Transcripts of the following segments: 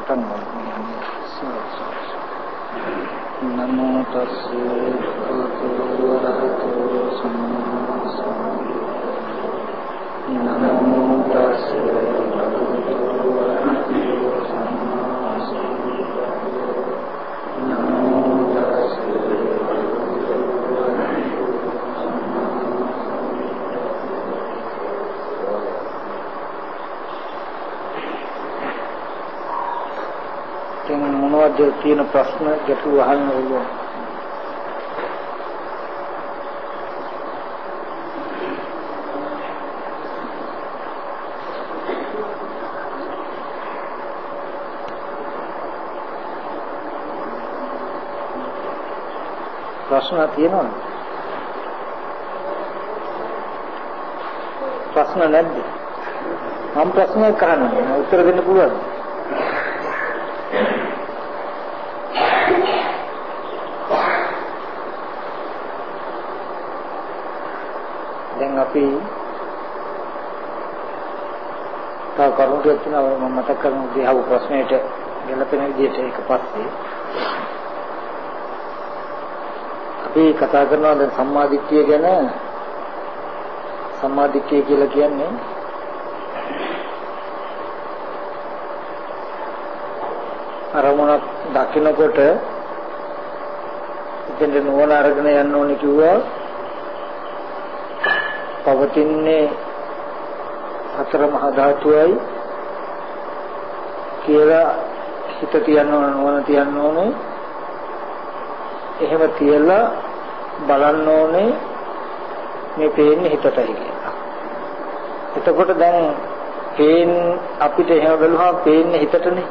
පටන් නමෝ තස්සේ භගවතු වරහතෝ සම්මා සම්බුද්දස්ස නමෝ තස්සේ භගවතු වරහතෝ සම්මා සම්බුද්දස්ස නමෝ තස්සේ භගවතු වරහතෝ දැන් මොනවද තියෙන ප්‍රශ්න ගැටළු අහන්න ඕන. ප්‍රශ්න තියෙනවද? ප්‍රශ්න නැද්ද? මම ප්‍රශ්නයක් අහන්න. උත්තර දෙන්න පුළුවන්ද දැන් අපි තව කරුණු ටිකක් තියෙනවා මම මතක් කරන දිහාව ප්‍රශ්නෙට ගැලපෙන විදිහට ඒක පස්සේ. අපි කතා කරනවා දැන් සම්මාදිට්ඨිය ගැන. සම්මාදිට්ඨිය කියලා කියන්නේ අරමුණක් දකිනකොට ඉතින් නුවණ අරගෙන යන්න ඕනේ කිව්වා. පවතින්නේ හතර මහා ධාතුවයි. කියලා හිත තියන්න ඕන නුවණ තියන්න ඕනේ එහෙම තියලා බලන්න ඕනේ මේ පේන්නේ හිතටයි කියලා. එතකොට දැන් පේන් අපිට එහෙම බැලුවම පේන්නේ හිතටනේ.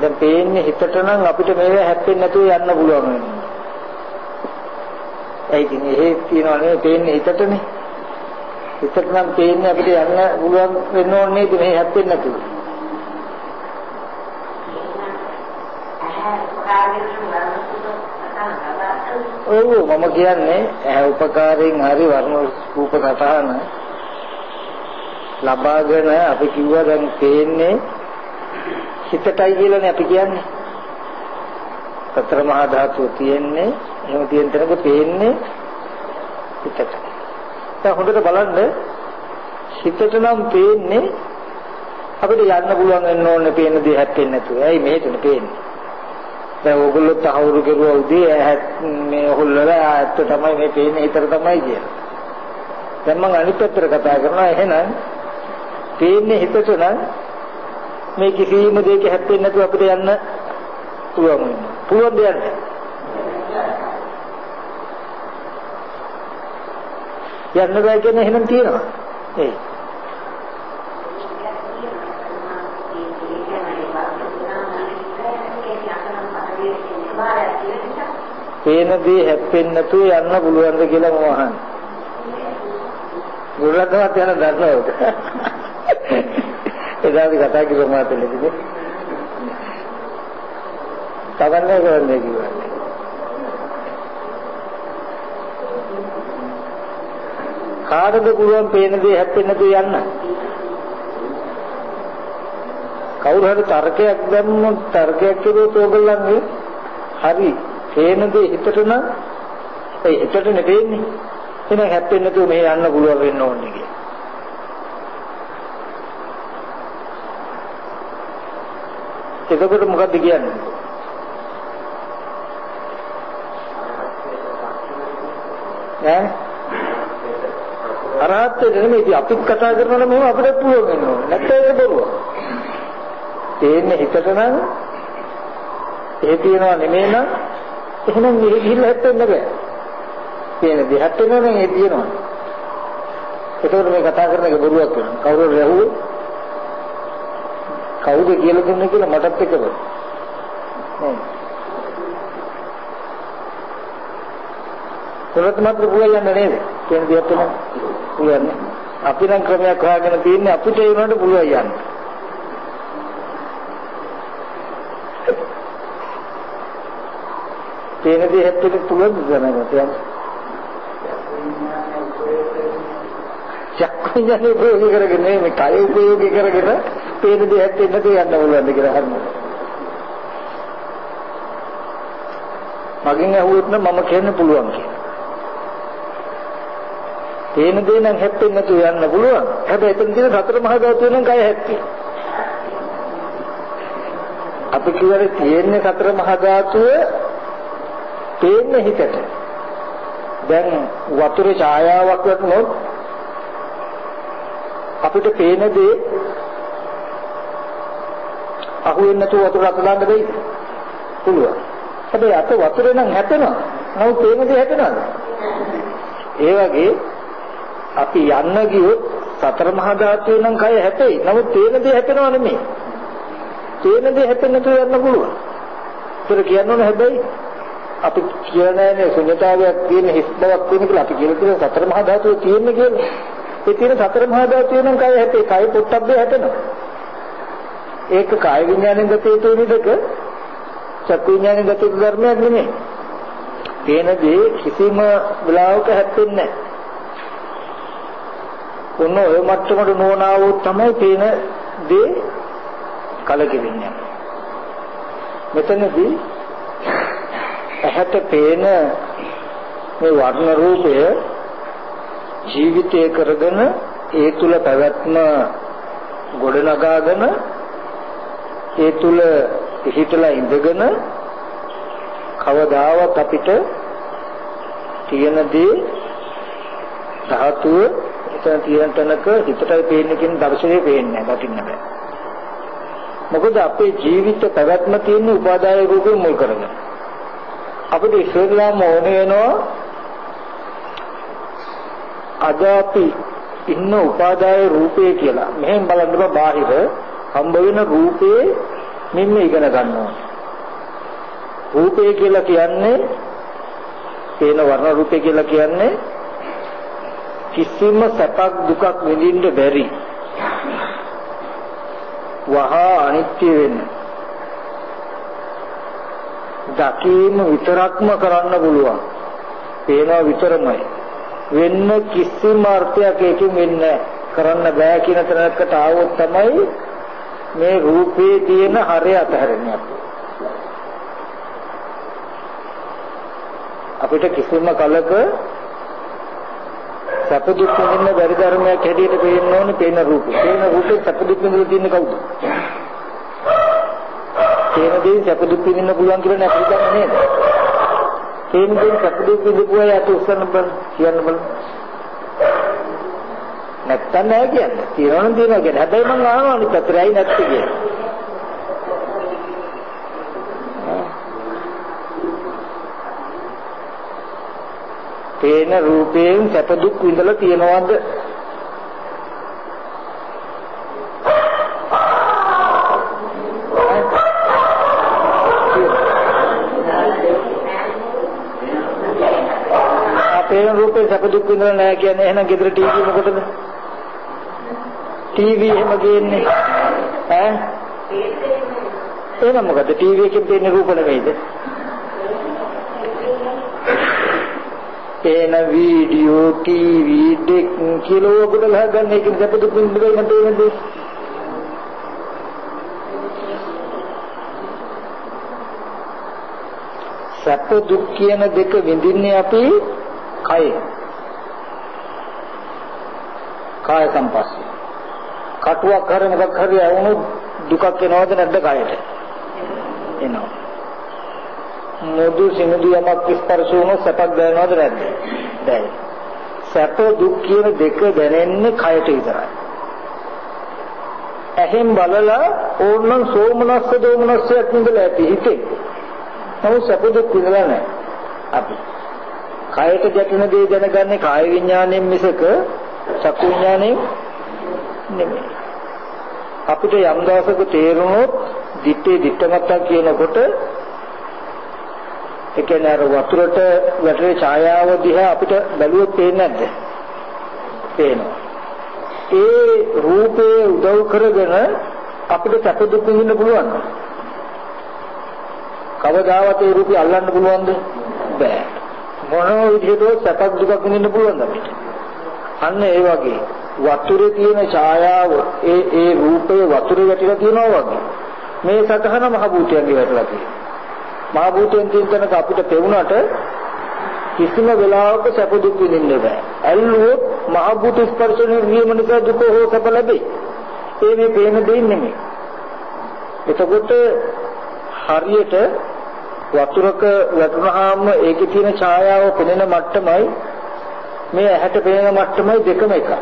දැන් පේන්නේ හිතට නම් අපිට මේව හැප්පෙන්නේ නැතුව යන්න පුළුවන් වෙනවා. ඒ කියන්නේ එහෙ තියනවා නෙවෙයි පේන්නේ හිතටනේ. හිතට නම් පේන්නේ අපිට යන්න පුළුවන් වෙන්න ඕනේ නේද මේ හැප්පෙන්නේ නැතුව. ඔව් මම කියන්නේ ඇහැ උපකාරයෙන් හරි වර්ණ රූප සටහන ලබාගෙන අපි කිව්වා දැන් පේන්නේ හිතටයි කියලානේ අපි කියන්නේ. සතර මහා ධාතුව තියෙන්නේ එහෙම තියෙන තැනක පේන්නේ හිතට. දැන් හොඳට බලන්න හිතට නම් පේන්නේ අපිට යන්න පුළුවන් වෙන්න ඕනේ පේන දේ හැප්පෙන්නේ නැතුව. ඇයි මෙහෙතන පේන්නේ? දැන් ඕගොල්ලෝ තහවුරු කරුවා උදේ ඇහත් මේ හොල්ලලා ඇත්ත තමයි මේ පේන්නේ හිතට තමයි කියලා. දැන් මම අනිත් පැත්තට කතා කරනවා එහෙනම් පේන්නේ හිතට නම් මේ කිසිම දෙයක හැප්පෙන්නේ නැතුව අපිට යන්න පුළුවන් වෙනවා. පුළුවන් දෙයක්. යන්න බෑ කියන එහෙනම් තියෙනවා. ඒ පේන දේ හැප්පෙන්නේ නැතුව යන්න පුළුවන්ද කියලා මම අහන්නේ. ගුරුලදවත් යන දන්නවද? එදාට කතා කිව්ව මාතලෙදිනේ. තවන්නේ කරන්නේ කිව්වා. කාටද පුළුවන් පේන දේ හැප්පෙන්නේ නැතුව යන්න? කවුරු හරි තර්කයක් දැම්මොත් තර්කයක් කිව්වොත් ඕගොල්ලන්ගේ හරි පේන දේ හිතට නම් ඒ හිතට නෙවෙන්නේ. එහෙනම් හැප්පෙන්නේ නැතුව මෙහෙ යන්න පුළුවන් වෙන්න ඕනේ කියලා. එතකොට මොකද්ද කියන්නේ? ඈ අරහත්ත්වයට නෙමෙයි ඉතින් අපිත් කතා කරනවා මෙහෙම අපිට පුළුවන් වෙන්න ඕනේ. නැත්නම් ඒක බොරුවක්. තේන්නේ හිතට නම් ඒ තියනවා නෙමෙයි නම් එහෙනම් මෙහෙ ගිහිල්ලා හැප්පෙන්න බෑ. කියන දේ හැප්පෙනවා නම් ඒ තියනවා. ඒකෝර මේ කතා කරන එක බොරුවක් වෙනවා. කවුරු හරි ඇහුවොත් කවුද කියලා දුන්නේ කියලා මටත් එක බෑ. නේද? කොරත් මාත්‍ර පුළුවන් යන්න නේද? කියන දේ අපිට පුළුවන් නේ. අපි නම් ක්‍රමයක් හොයාගෙන තියන්නේ අපිට ඒ වුණාට පුළුවන් යන්න. තේන දේ හැප්පෙන්න පුළුවන් දැනගන්න යන්න. චක්කුඥානේ ප්‍රයෝග කරගෙන මේ කය උපයෝගී කරගෙන පේන දේ හැටෙන්න තේ යන්න පුළුවන්ද කියලා අහනවා. මගෙන් අහුවොත් නම් මම කියන්න පුළුවන් කියලා. පේන දේ නම් හැප්පෙන්නේ නැතුව යන්න පුළුවන්. හැබැයි එතන තියෙන සතර මහා ධාතු වෙනම් කය හැප්පේ. අපි කියවල තියෙන්නේ සතර මහා ධාතුව පේන්නේ හිතට. දැන් වතුරේ ඡායාවක් වතුනොත් අපිට පේන දේ අහුවෙන්නේ නැතුව වතුර අතලන්න බැයිද? පුළුවන්. හැබැයි අත වතුරේ නම් හැපෙනවා. නමුත් පේන දේ හැපෙනවද? ඒ වගේ අපි යන්න ගියොත් සතර මහා ධාතුවේ නම් කය හැපෙයි. නමුත් පේන දේ හැපෙනව නෙමෙයි. පේන දේ හැපෙන්නේ නැතුව යන්න පුළුවන්. ඒතර කියන්න ඕනේ හැබැයි අපි කියලා නෑනේ ශුන්‍යතාවයක් තියෙන හිස් බවක් තියෙන කියලා අපි කියලා තියෙන සතර මහා ධාතුවේ තියෙන්නේ කියලා. ඒ තියෙන සතර මහා ධාතුවේ නම් කය හැපේ. කය පොට්ටබ්බේ හැපෙනවා. ඒක කාය විඥාණයෙන් ගත යුතු නිදක චක්කු විඥාණයෙන් ගත යුතු ධර්මයක් නෙමෙයි. පේන දේ කිසිම වෙලාවක හැප්පෙන්නේ නැහැ. ඔන්න ඔය මට්ටමට නොවනාවෝ තමයි පේන දේ කලකිරින්නේ. මෙතනදී ඇහැට පේන මේ වර්ණ රූපය ජීවිතය කරගෙන ඒ තුල පැවැත්ම ගොඩනගාගෙන ඒ තුල හිතලා ඉඳගෙන කවදාවත් අපිට තියෙන දේ ධාතුව එතන තියෙන තැනක හිතටයි පේන්නේ කියන දර්ශනේ පේන්නේ නැහැ දකින්න බෑ. මොකද අපේ ජීවිත පැවැත්ම තියෙන උපාදාය රූපේ මුල් කරගෙන. අපිට ඉස්සෙල්ලාම ඕන වෙනවා අද අපි ඉන්න උපාදාය රූපේ කියලා. මෙහෙන් බලන්න බාහිර. හම්බ වෙන රූපේ මෙන්න ඉගෙන ගන්න ඕනේ. රූපය කියලා කියන්නේ පේන වර්ණ රූපය කියලා කියන්නේ කිසිම සැපක් දුකක් විඳින්න බැරි වහා අනිත්‍ය වෙන දකීම විතරක්ම කරන්න පුළුවන් පේනවා විතරමයි වෙන්න කිසිම අර්ථයක් ඒකෙන් වෙන්නේ කරන්න බෑ කියන තැනකට ආවොත් තමයි මේ රූපේ තියෙන හරය අතහැරෙන්නේ අපි අපිට කිසිම කලක සැප දුක් විඳින්න බැරි ධර්මයක් හැටියට පේන්න ඕනේ පේන රූපේ. පේන රූපේ සැප දුක් විඳින්න තියෙන්නේ කවුද? පේන දේ සැප දුක් විඳින්න පුළුවන් කියලා නෑ අපි දන්නේ නේද? පේන දේ සැප දුක් විඳිපු අය අත උස්සන්න බල කියන්න බල. නැත්තම් නෑ කියන්නේ. තියනවනම් තියනවා කියන්නේ. හැබැයි මම අහනවා අනිත් පැත්තට ඇයි නැත්තේ කියන්නේ. පේන රූපයෙන් සැප දුක් විඳලා තියනවද? පේන රූපේ සැප දුක් විඳලා නැහැ කියන්නේ එහෙනම් ගෙදර ටීවී මොකටද? ටීවී එහෙම ගේන්නේ ඈ? එහෙනම් මොකද ටීවී එකෙන් පේන රූප නෙවෙයිද? පේන වීඩියෝ ටීවී දෙක් කිලෝ ඔබට ගන්න එක සැප දුක් විඳින්න නැතේ නේද? සැප දුක් කියන දෙක විඳින්නේ අපි කය. කාය සංපස්සේ. කටුවක් කර මොකක් හරි වුණොත් දුකක් එනවද නැද්ද කයට? එනවා. මොදු සිනිදු යමක් ස්පර්ශ වුණොත් සැපක් දැනෙනවද නැද්ද? දැනෙන. සැප දුක් කියන දෙක දැනෙන්නේ කයට විතරයි. ඇහෙන් බලලා ඕනනම් සෝමනස්ස දෝමනස්සයක් නිදලා ඇති හිතේ. නමුත් සැප දුක් විඳලා නැහැ. අපි. කයට ගැටෙන දේ දැනගන්නේ කාය විඥාණයෙන් මිසක චක්කු විඥාණයෙන් නෙමෙයි. අපිට යම් දවසක තේරුණොත් දිත්තේ දිත්තමත්තා කියනකොට ඒ කියන්නේ අර වතුරට වැටෙන ඡායාව දිහා අපිට බැලුවොත් පේන්නේ නැද්ද? පේනවා. ඒ රූපේ උදව් කරගෙන අපිට සැප දුක් විඳින්න පුළුවන්. කවදාවත් ඒ රූපය අල්ලන්න පුළුවන්ද? බෑ. මොන විදිහටවත් සැප දුකක් විඳින්න පුළුවන්ද? අපිට? අන්න ඒ වගේ. වතුරේ තියෙන ඡායාව ඒ ඒ රූපේ වතුරේ වැටිලා තියෙනවා වගේ. මේ සතහන මහ භූතයන්ගේ වැටලා තියෙනවා. මහ භූතයන් කියන තැනක අපිට පෙවුනට කිසිම වෙලාවක සැප දුක් විඳින්න බෑ ඇල්ලුවොත් මහ භූත ස්පර්ශනේ නියම නිසා දුක හෝ සැප ලැබේ ඒ මේ පේන දෙන්නේ නෙමෙයි. එතකොට හරියට වතුරක වැටුනහම ඒකේ තියෙන ඡායාව පෙනෙන මට්ටමයි මේ ඇහැට පෙනෙන මට්ටමයි දෙකම එකයි.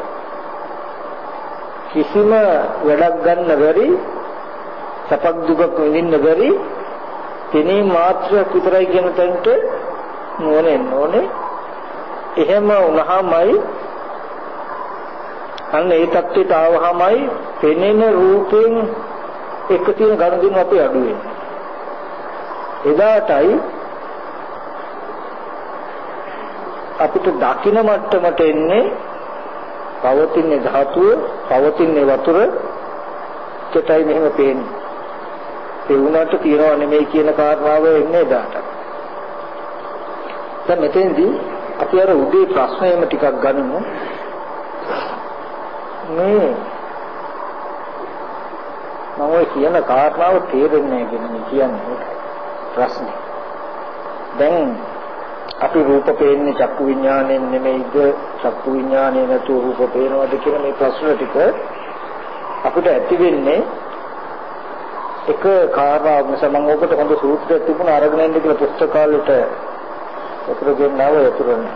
කිසිම වැඩක් ගන්න බැරි සපක් දුකක් විඳින්න බැරි තෙනේ මාත්‍රයක් විතරයි කියන තැනට නෝනේ නෝනේ එහෙම වුණාමයි අන්න ඒ தත්ත්වයට ආවහමයි පෙනෙන රූපෙන් එක තියෙන ගනුදෙනු අපි අඩු වෙනවා. එදාටයි අපිට දකින මට්ටමට එන්නේ පවතින ධාතුව, පවතින වතුර චටයි මෙහෙම පේන්නේ. ඒ වුණාට තියනව නෙමෙයි කියන කාරණාව එන්නේ එදාට. දැන් මෙතෙන්දී අපි අර උදේ ප්‍රශ්නයම ටිකක් ගනිමු. මේ මම ඔය කියන කාරණාව තේරෙන්නේ නැහැ කියන කියන්නේ ප්‍රශ්නේ. දැන් අපි රූප පේන්නේ චක්කු විඥාණයෙන් නෙමෙයිද චක්කු විඥාණය නැතුව රූප පේනවද කියන මේ ප්‍රශ්න ටික අපිට ඇති වෙන්නේ එක කාරණාවක් නිසා මම ඔබට හොඳ සූත්‍රයක් තිබුණා අරගෙන ඉන්න කියලා පුස්තකාලෙට උතර ගෙන්නව උතුරන්නේ.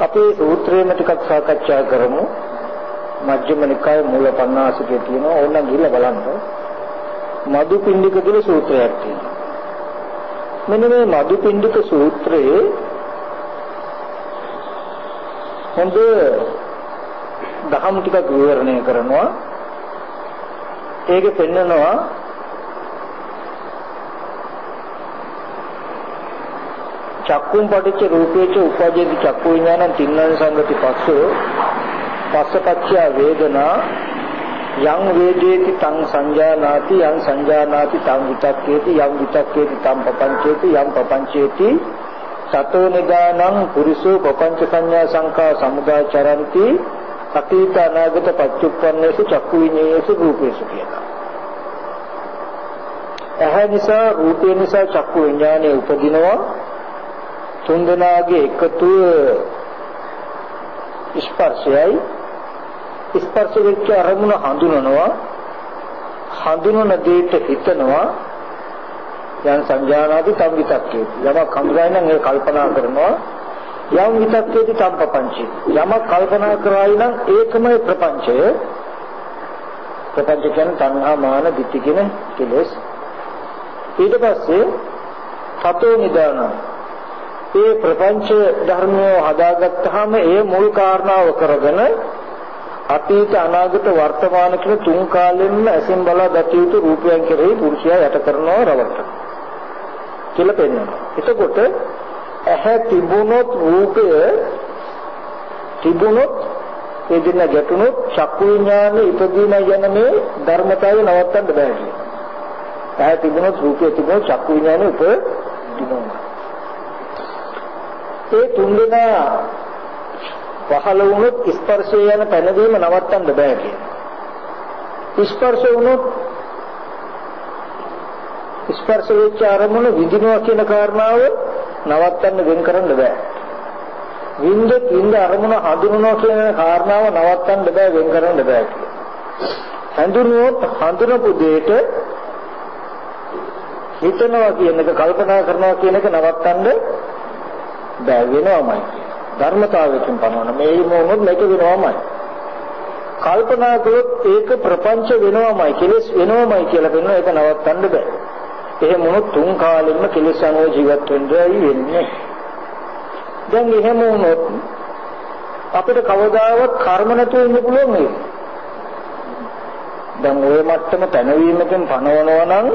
අපි සූත්‍රයේම ටිකක් සාකච්ඡා කරමු. මජ්ක්‍ධිම නිකායේ මූල පණ්ණාසිකේ තියෙනවා ඕනනම් ගිහලා බලන්න. මදුපිණ්ඩික කියලා සූත්‍රයක් තියෙනවා. මෙන්න මේ මදුපිණ්ඩික සූත්‍රයේ හොඳ දහම් ටිකක් විවරණය කරනවා. ඒකේ පෙන්නනවා චක්කුම් පටිච්ච රූපේච උපජේති චක්කු විඥානං තින්නං සංගති පස්සෝ පස්සපච්චය වේදනා යං වේදේති තං සංජානාති යං සංජානාති තං විතක්කේති යං විතක්කේති තං පపంచේති යං පపంచේති සතෝ නිදානං පුරිසෝ පపంచ සංඥා සංකා සමුදාචරಂತಿ අතීත අනාගත පච්චුප්පන්නේසු චක්කු විඤ්ඤේසු රූපේසු කියනවා. ඇහැ නිසා රූපේ නිසා චක්කු විඤ්ඤාණය උපදිනවා. තුන් දෙනාගේ එකතුව ස්පර්ශයයි ස්පර්ශ වෙච්ච අරමුණ හඳුනනවා හඳුනන දෙයට හිතනවා යම් සංජානාති තම් විතක්කේ යමක් හඳුනයි නම් ඒ කල්පනා කරනවා. යම් විතක්කේති තම් ප්‍රපංචේ යමක් කල්පනා කරායි නම් ඒකමයි ප්‍රපංචය. ප්‍රපංච කියන්නේ තණ්හා මාන දිට්ඨි කියන කෙලෙස්. ඊට පස්සේ සතෝ නිදාන. ඒ ප්‍රපංච ධර්මය හදාගත්තාම ඒ මුල් කාරණාව කරගෙන අතීත අනාගත වර්තමාන කියන තුන් කාලෙන්න ඇසින් බලා දත යුතු රූපයන් කෙරෙහි පුරුෂයා යට කරනවා රවට්ට කියලා පෙන්වනවා. එතකොට ඇහැ තිබුණොත් රූපය තිබුණොත් ඒ දෙන්න ගැටුණොත් චක්කු විඥානේ ඉදීම යන මේ ධර්මතාවය නවත්තන්න බෑ කියනවා. ඇහැ තිබුණොත් රූපය තිබුණොත් චක්කු විඥානේ උපදිනවා. ඒ තුන් දෙනා පහළ වුණොත් ස්පර්ශය යන පැනවීම නවත්තන්න බෑ කියනවා. ස්පර්ශ වුණොත් ස්පර්ශ වෙච්ච අරමුණ විඳිනවා කියන කාරණාව නවත්තන්න වෙන් කරන්න බෑ. විඳ විඳ අරමුණ හඳුනනවා කියන කාරණාව නවත්තන්න බෑ වෙන් කරන්න බෑ කියනවා. හඳුනුවොත් හඳුනපු දෙයට හිතනවා කියන එක කල්පනා කරනවා කියන එක නවත්තන්න බෑ වෙනවමයි කියනවා. ධර්මතාවයකින් පනවන මේ මොනොත් මේක වෙනවමයි. කල්පනා කළොත් ඒක ප්‍රපංච වෙනවමයි කෙලස් වෙනවමයි කියලා කියනවා ඒක නවත්තන්න බෑ. එහෙම වුණොත් තුන් කාලෙම කෙලස් අනුව ජීවත් වෙන්නයි වෙන්නේ? දැන් එහෙම වුණොත් අපිට කවදාවත් කර්ම නැතුව ඉන්න පුළුවන් නේද? දැන් ওই මට්ටම පැනවීමකින් පනවනවා නම්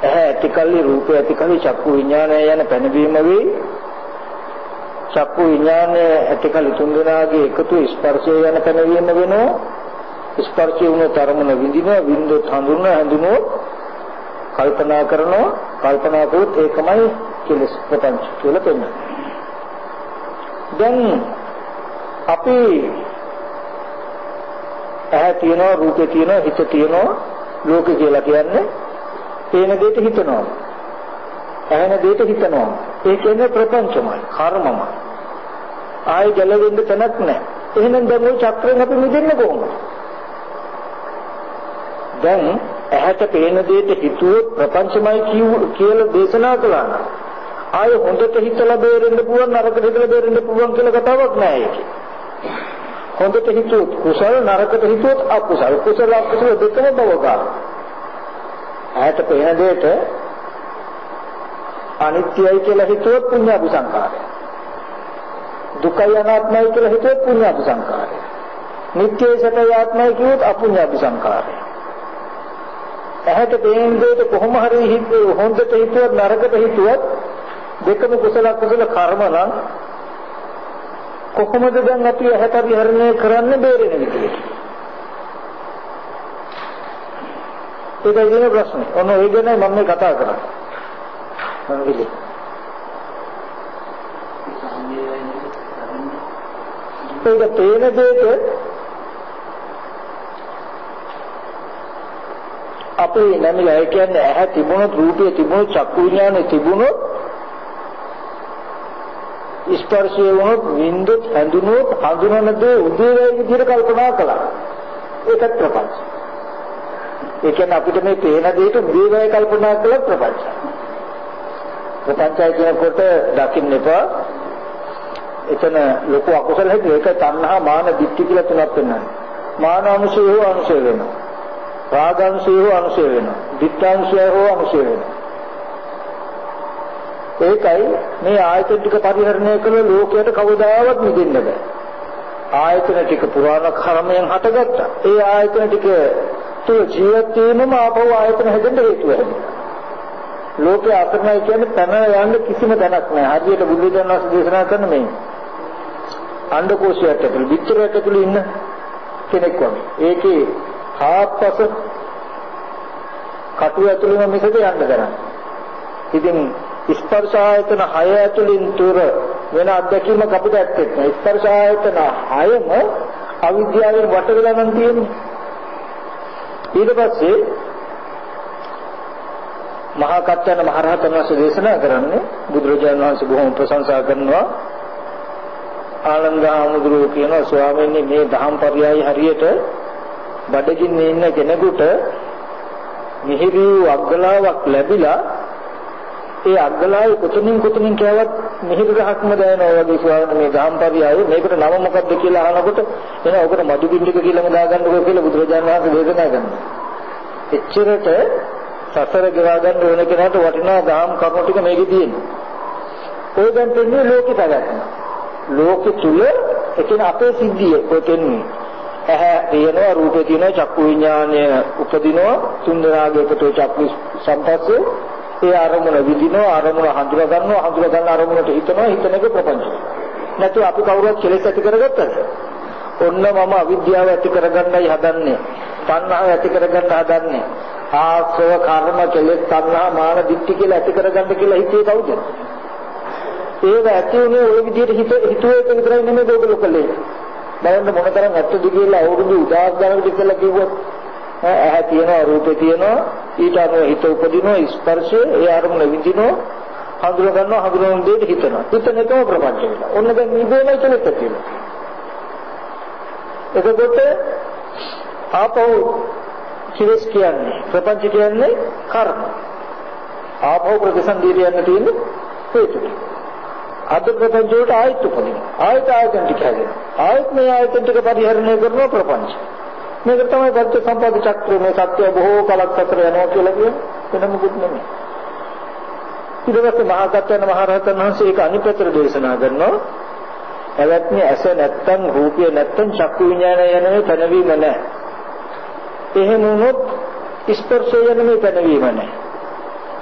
ඇහැ ඇතිකල්ලි රූපය ඇතිකල්ලි චක්කු විඥානය යන පැනවීම වෙයි. චක්කු විඥානය ඇතිකලි තුන් දෙනාගේ එකතු ස්පර්ශය යන පැනවීම වෙනවා. ස්පර්ශය වුණ තරමුණ විඳිනවා විඳොත් හඳුනන හඳුනෝ කල්පනා කරනවා. කල්පනා කරොත් ඒකමයි කෙලස් ප්‍රපංච කියලා පෙන්නනවා. දැන් අපි ඇහැ තියෙනවා රූපේ තියෙනවා හිත තියෙනවා ලෝකේ කියලා කියන්නේ පේන දෙයට හිතනවා. ඇහෙන දෙයට හිතනවා. ඒ කියන්නේ ප්‍රපංචමයි, කර්මමයි. ආයෙ ගැලවෙන්න තැනක් නැහැ. එහෙනම් දැන් ওই චක්‍රයෙන් අපි මිදෙන්නේ කොහොමද? දැන් ඇහැට පේන දෙයට හිතුවොත් ප්‍රපංචමයි කියලා දේශනා කළා නම් ආයෙ හොඳට හිතලා බේරෙන්න පුළුවන් නරකට හිතලා බේරෙන්න පුළුවන් කියලා කතාවක් නෑ ඒකේ. හොඳට හිතුවොත් කුසල නරකට හිතුවොත් අකුසල කුසල අකුසල දෙකම බවගා. ඇහැට පේන දෙයට අනිත්‍යයි කියලා හිතුවොත් පුණ්‍ය අபிසංකාරය. දුකයි අනාත්මයි කියලා හිතුවොත් පුණ්‍ය අபிසංකාරය. නිට්ටේ සතය ආත්මයි කිව්වොත් අපුණ්‍ය අபிසංකාරය. ඇහැට පේන දෙයට කොහොම හරි හිතුවොත් හොඳට හිතුවොත් නරකට හිතුවොත් දෙකම කුසල කුසල කර්ම නම් කොහොමද දැන් අපි ඇහැට විහරණය කරන්න බේරෙන විදියට? ඒකයි වෙන ප්‍රශ්නේ. ඔන්න ඒ ගැන මම කතා කරන්නේ. මම විලි. ඒක තේන දෙයක අපේ නැමිලා ඒ කියන්නේ ඇහැ තිබුණොත් රූපය තිබුණොත් චක්කු විඥානෙ තිබුණොත් ස්පර්ශය වුණොත් විඳුත් හැඳුනොත් හඳුනන දේ උදේවැය විදිහට කල්පනා කළා. ඒකත් ප්‍රපංච. ඒ කියන්නේ අපිට මේ පේන දෙයට උදේවැය කල්පනා කළා ප්‍රපංච. ප්‍රපංචය කියනකොට දකින්න එපා. එතන ලොකු අකුසල හැදී ඒක තණ්හා මාන දික්ටි කියලා තුනක් වෙනවා. මාන අනුසය හෝ අනුසය වෙනවා. රාගංශය හෝ අනුසය වෙනවා. ditthංශය හෝ අනුසය වෙනවා. ඒකයි මේ ආයතන ටික පරිහරණය කළ ලෝකයට කවදාවත් මිදෙන්න බෑ. ආයතන ටික පුරාණ කර්මයෙන් හටගත්තා. ඒ ආයතන ටික තුල ජීවත් වීමම ආපහු ආයතන හැදෙන්න හේතුව වෙනවා. ලෝකයේ අතරමයි කියන්නේ තන යන්න කිසිම තැනක් නැහැ. හරියට බුදු දනස් දේශනා කරන මේ අණ්ඩකෝෂයට ඇතුළේ, පිටරයට ඇතුළේ ඉන්න කෙනෙක් වගේ. ඒකේ හාත්පස කටු ඇතුළේම මිසක යන්න ගන්න. ඉතින් ස්පර්ශ ආයතන 6 ඇතුළින් තුර වෙන අත්දැකීමක් අපිට ඇත්තේ නැහැ. ස්පර්ශ ආයතන 6ම අවිද්‍යාවෙන් වට වෙලා නම් තියෙන්නේ. ඊට පස්සේ මහා කච්චන මහරහතන් වහන්සේ දේශනා කරන්නේ බුදුරජාණන් වහන්සේ බොහොම ප්‍රශංසා කරනවා ආනන්ද හාමුදුරුවෝ කියනවා ස්වාමීනි මේ දහම් පරයයි හරියට බඩගින්නේ ඉන්න කෙනෙකුට මිහිරි අග්ගලාවක් ලැබිලා ඒ අග්ගලාවේ කොතනින් කොතනින් කෑවත් මිහිරි රහක්ම දැනෙනවා වගේ ස්වාමීන් මේ ගාම්පරියයි මේකට නම මොකද්ද කියලා අහනකොට එන ඔකට මඩු බින්දික කියලාම දාගන්නකෝ කියලා බුදුරජාණන් වහන්සේ දේශනා කරනවා. එච්චරට සසර ගෙවා ගන්න ඕන කෙනාට වටිනා ගාම් කරුණු ටික මේකේ තියෙනවා. ඔය දැන් දෙන්නේ ලෝකෙ පැවැත්ම. ලෝකෙ තුල එකින අපේ සිද්ධිය ඔය දෙන්නේ. ඇහැ තියෙනවා රූපේ තියෙනවා චක්කු විඥානය උපදිනවා තුන්දරාගයකට චක්කු සම්පස්සේ ඒ අරමුණ විදිනවා අරමුණ හඳුනා ගන්නවා හඳුනා ගන්න අරමුණට හිතනවා හිතන එක ප්‍රපංචය. නැතු අපි කවුරුත් කෙලෙස් ඇති කරගත්තද? ඔන්න මම අවිද්‍යාව ඇති කරගන්නයි හදන්නේ. තණ්හාව ඇති කරගන්න හදන්නේ. ආශ්‍රව කර්ම කෙලෙස් තණ්හා මාන දික්ටි කියලා ඇති කරගන්න කියලා හිතේ කවුද? ඒක ඇති උනේ ওই විදිහට හිත හිතුවේ එක විතරයි නෙමෙයි ඕගොල්ලෝ කළේ. බලන්න මොනතරම් ඇත්තද කියලා අවුරුදු උදාස් ගණනකට කියලා කිව්වොත් ඇහැ තියෙනවා රූපේ තියෙනවා ඊට අනුව හිත උපදිනවා ස්පර්ශය ඒ අරමුණ විඳිනවා හඳුන ගන්නවා හඳුනන දෙයට හිතනවා හිතන එකම ප්‍රපංච වෙනවා ඔන්න දැන් නිදේමයි කෙනෙක් තියෙනවා එතකොට ආපහු කිරස් කියන්නේ ප්‍රපංච කියන්නේ කර්ම. ආපහු ප්‍රතිසන්දීය යන්න තියෙන්නේ හේතු අද ප්‍රපංච වලට ආයත උපදිනවා ආයත ආයතන ටික හැදෙනවා. ආයත මේ ආයතන ටික පරිහරණය කරනවා ප්‍රපංච. මේක තමයි පංච සම්පද චක්‍රය. මේ සත්‍ය බොහෝ කලක් අතර යනවා කියලා කියන්නේ. වෙන මොකුත් නෙමෙයි. ඊට පස්සේ මහා සත්‍යන මහ රහතන් වහන්සේ ඒක අනිපතර දේශනා කරනවා. එවත්නි ඇස නැත්තම් රූපය නැත්තම් චක්කු විඥානය යන මේ පැනවීම නැහැ. එහෙම වුණොත් ස්පර්ශය යන මේ පැනවීම නැහැ.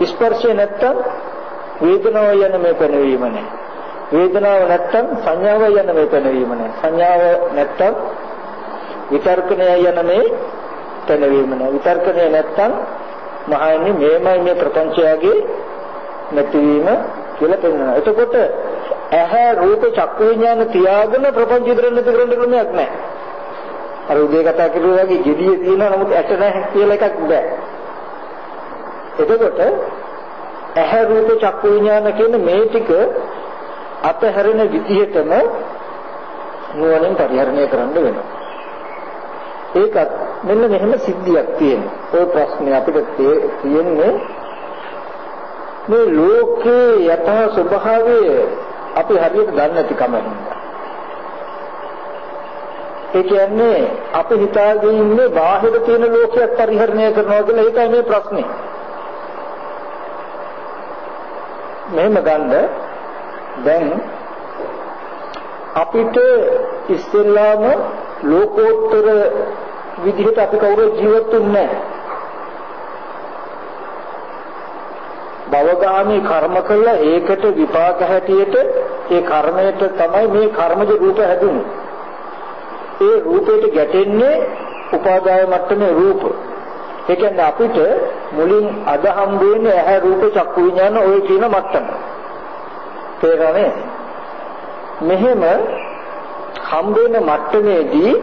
ස්පර්ශය නැත්තම් වේදනාව යන මේ පැනවීම නැහැ. වේදනාව නැත්තම් සංඥාව යන මේ පැනවීම නැහැ. සංඥාව නැත්තම් විතර්කණය යන මේ පැනවීම නෑ විතර්කණය නැත්තම් මහන්නේ මේමයි මේ ප්‍රපංචයගේ නැතිවීම කියලා පෙන්වනවා. එතකොට ඇහැ රූප චක්කු විඥාන තියාගෙන ප්‍රපංච ඉදිරියට නැති කරන්න ක්‍රමයක් නෑ. අර උදේ කතා කරුවා වගේ gediye තියෙනවා නමුත් ඇට නැහැ කියලා එකක් බෑ. එතකොට ඇහැ රූප චක්කු විඥාන කියන මේ ටික අතහැරෙන විදිහටම නුවණින් පරිහරණය කරන්න වෙනවා. ඒකත් මෙන්න මෙහෙම සිද්ධියක් තියෙනවා. ওই ප්‍රශ්නේ අපිට තියෙන්නේ මේ ලෝකේ යථා ස්වභාවය අපි හරියට දන්නේ නැති කම ඒ කියන්නේ අපි හිතාගෙන ඉන්නේ බාහිර තියෙන ලෝකයක් පරිහරණය කරනවා කියලා ඒකයි මේ ප්‍රශ්නේ. මෙහෙම ගන්න දැන් අපිට ඉස්සෙල්ලාම ලෝකෝත්තර විදිහට අපි කවුරු ජීවත් වෙන්නේ භවගාමී කර්ම කළා ඒකට විපාක හැටියට ඒ කර්මයට තමයි මේ කර්මජ රූප හැදුනේ. ඒ රූපයට ගැටෙන්නේ උපාදාය මට්ටමේ රූප. ඒ කියන්නේ අපිට මුලින් අද හම්බ වෙන්නේ ඇහැ රූප චක්කු විඥාන ඔය කියන මට්ටම. තේරෙන්නේ? මෙහෙම හම්බ වෙන මට්ටමේදී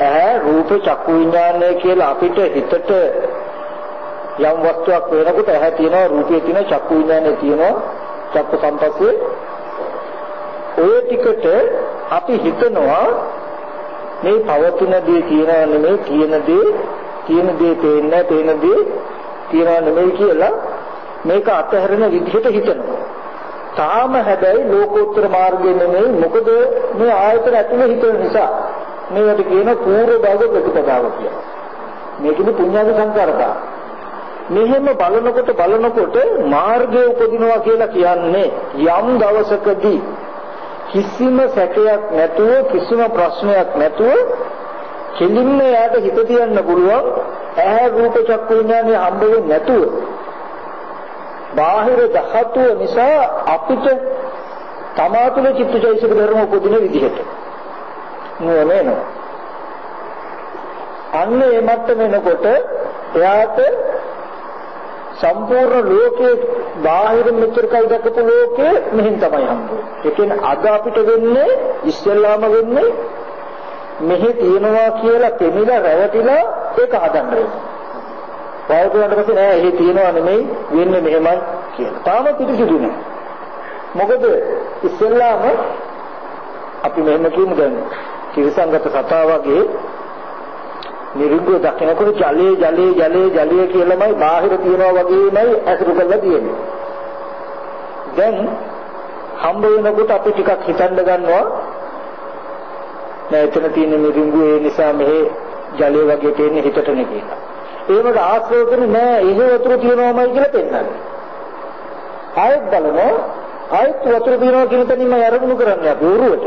ඇහැ රූප චක්කු විඥානය කියලා අපිට හිතට යම් වස්තුවක් වෙනකොට ඇහැ තියෙනවා රූපය තියෙනවා චක්කු විඥානය තියෙනවා චක්කු සම්පස්සේ ඔය ටිකට අපි හිතනවා මේ පවතින දේ තියනවා නෙමෙයි තියෙන දේ තියෙන දේ පේන්නේ පේන දේ තියනවා නෙමෙයි කියලා මේක අතහැරෙන විදිහට හිතනවා තාම හැබැයි ලෝකෝත්තර මාර්ගය නෙමෙයි මොකද මේ ආයතන ඇතුලේ හිතන නිසා මේවට කියන පූර්ව භාග ප්‍රතිපදාව කියලා. මේකෙදි පුඤ්ඤාභි සංකාරකා. මෙහෙම බලනකොට බලනකොට මාර්ගය උපදිනවා කියලා කියන්නේ යම් දවසකදී කිසිම සැකයක් නැතුව කිසිම ප්‍රශ්නයක් නැතුව කෙලින්ම යාට හිත තියන්න පුළුවන් ඈ රූප චක්කු විඥානේ හම්බ වෙන්නේ නැතුව. බාහිර ධාතුව නිසා අපිට තමා තුළ චිත්තචෛතසික ධර්ම උපදින විදිහට. නුවණ අන්න ඒ මට්ටම එනකොට එයාට සම්පූර්ණ ලෝකයේ බාහිර මෙච්චරකයි දක්වපු ලෝකයේ මෙහින් තමයි හම්බෙන්නේ. ඒ කියන්නේ අද අපිට වෙන්නේ ඉස්සෙල්ලාම වෙන්නේ මෙහි තියනවා කියලා පෙමිලා රැවටිලා ඒක හදන්න වෙනවා. වයසුනට පස්සේ නෑ එහෙ තියනවා නෙමෙයි වෙන්නේ මෙහෙමයි කියලා. තාම පිටිසිදු නෑ. මොකද ඉස්සෙල්ලාම අපි මෙහෙම කියමු දැන් තිරසංගත සතා වගේ නිරුද්ධ දකිනකොට ජලයේ ජලයේ ජලයේ ජලයේ කියලාමයි බාහිර තියනවා වගේමයි අසුරු කරලා තියෙන්නේ. දැන් හම්බ වෙනකොට අපි ටිකක් හිතන්න ගන්නවා නෑ එතන තියෙන නිරුංගු ඒ නිසා මෙහි ජලයේ වගේ තියෙන හිතට නේ කියලා. ඒකට ආශ්‍රය කරන්නේ නෑ එහෙ වතුර තියෙනවමයි කියලා පෙන්නන්නේ. ආයෙත් බලනවා ආයෙත් වතුර තියෙනවා කියන තැනින්ම අරමුණු කරන්නේ අපි උරුවට.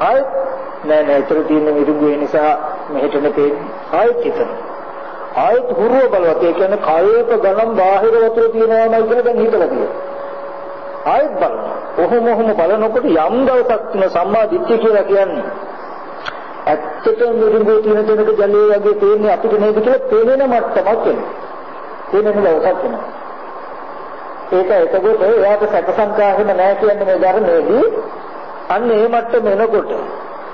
ආයෙත් නෑ නෑ ඊතර තියෙන මිරිඟු ඒ නිසා මෙහෙටම තේන්නේ. ආයෙත් හිතන. ආයෙත් හුරුව බලවත් ඒ කියන්නේ කායයක ගණන් බාහිර වතුර තියෙනවමයි කියලා දැන් හිතලා තියෙනවා. ආයෙත් බලනවා. ඔහොම ඔහොම බලනකොට යම් දවසක් තුන සම්මා දිට්ඨිය කියලා කියන්නේ ඇත්තටම මිරිඟු තියෙන තැනක ජලයේ වගේ තේන්නේ අපිට නේද කියලා පේන මට්ටමක් වෙනවා. පේන දවසක් වෙනවා. ඒක එතකොට එයාට සැක සංකා එහෙම නැහැ කියන්නේ මේ ධර්මයේදී අන්න ඒ මට්ටම එනකොට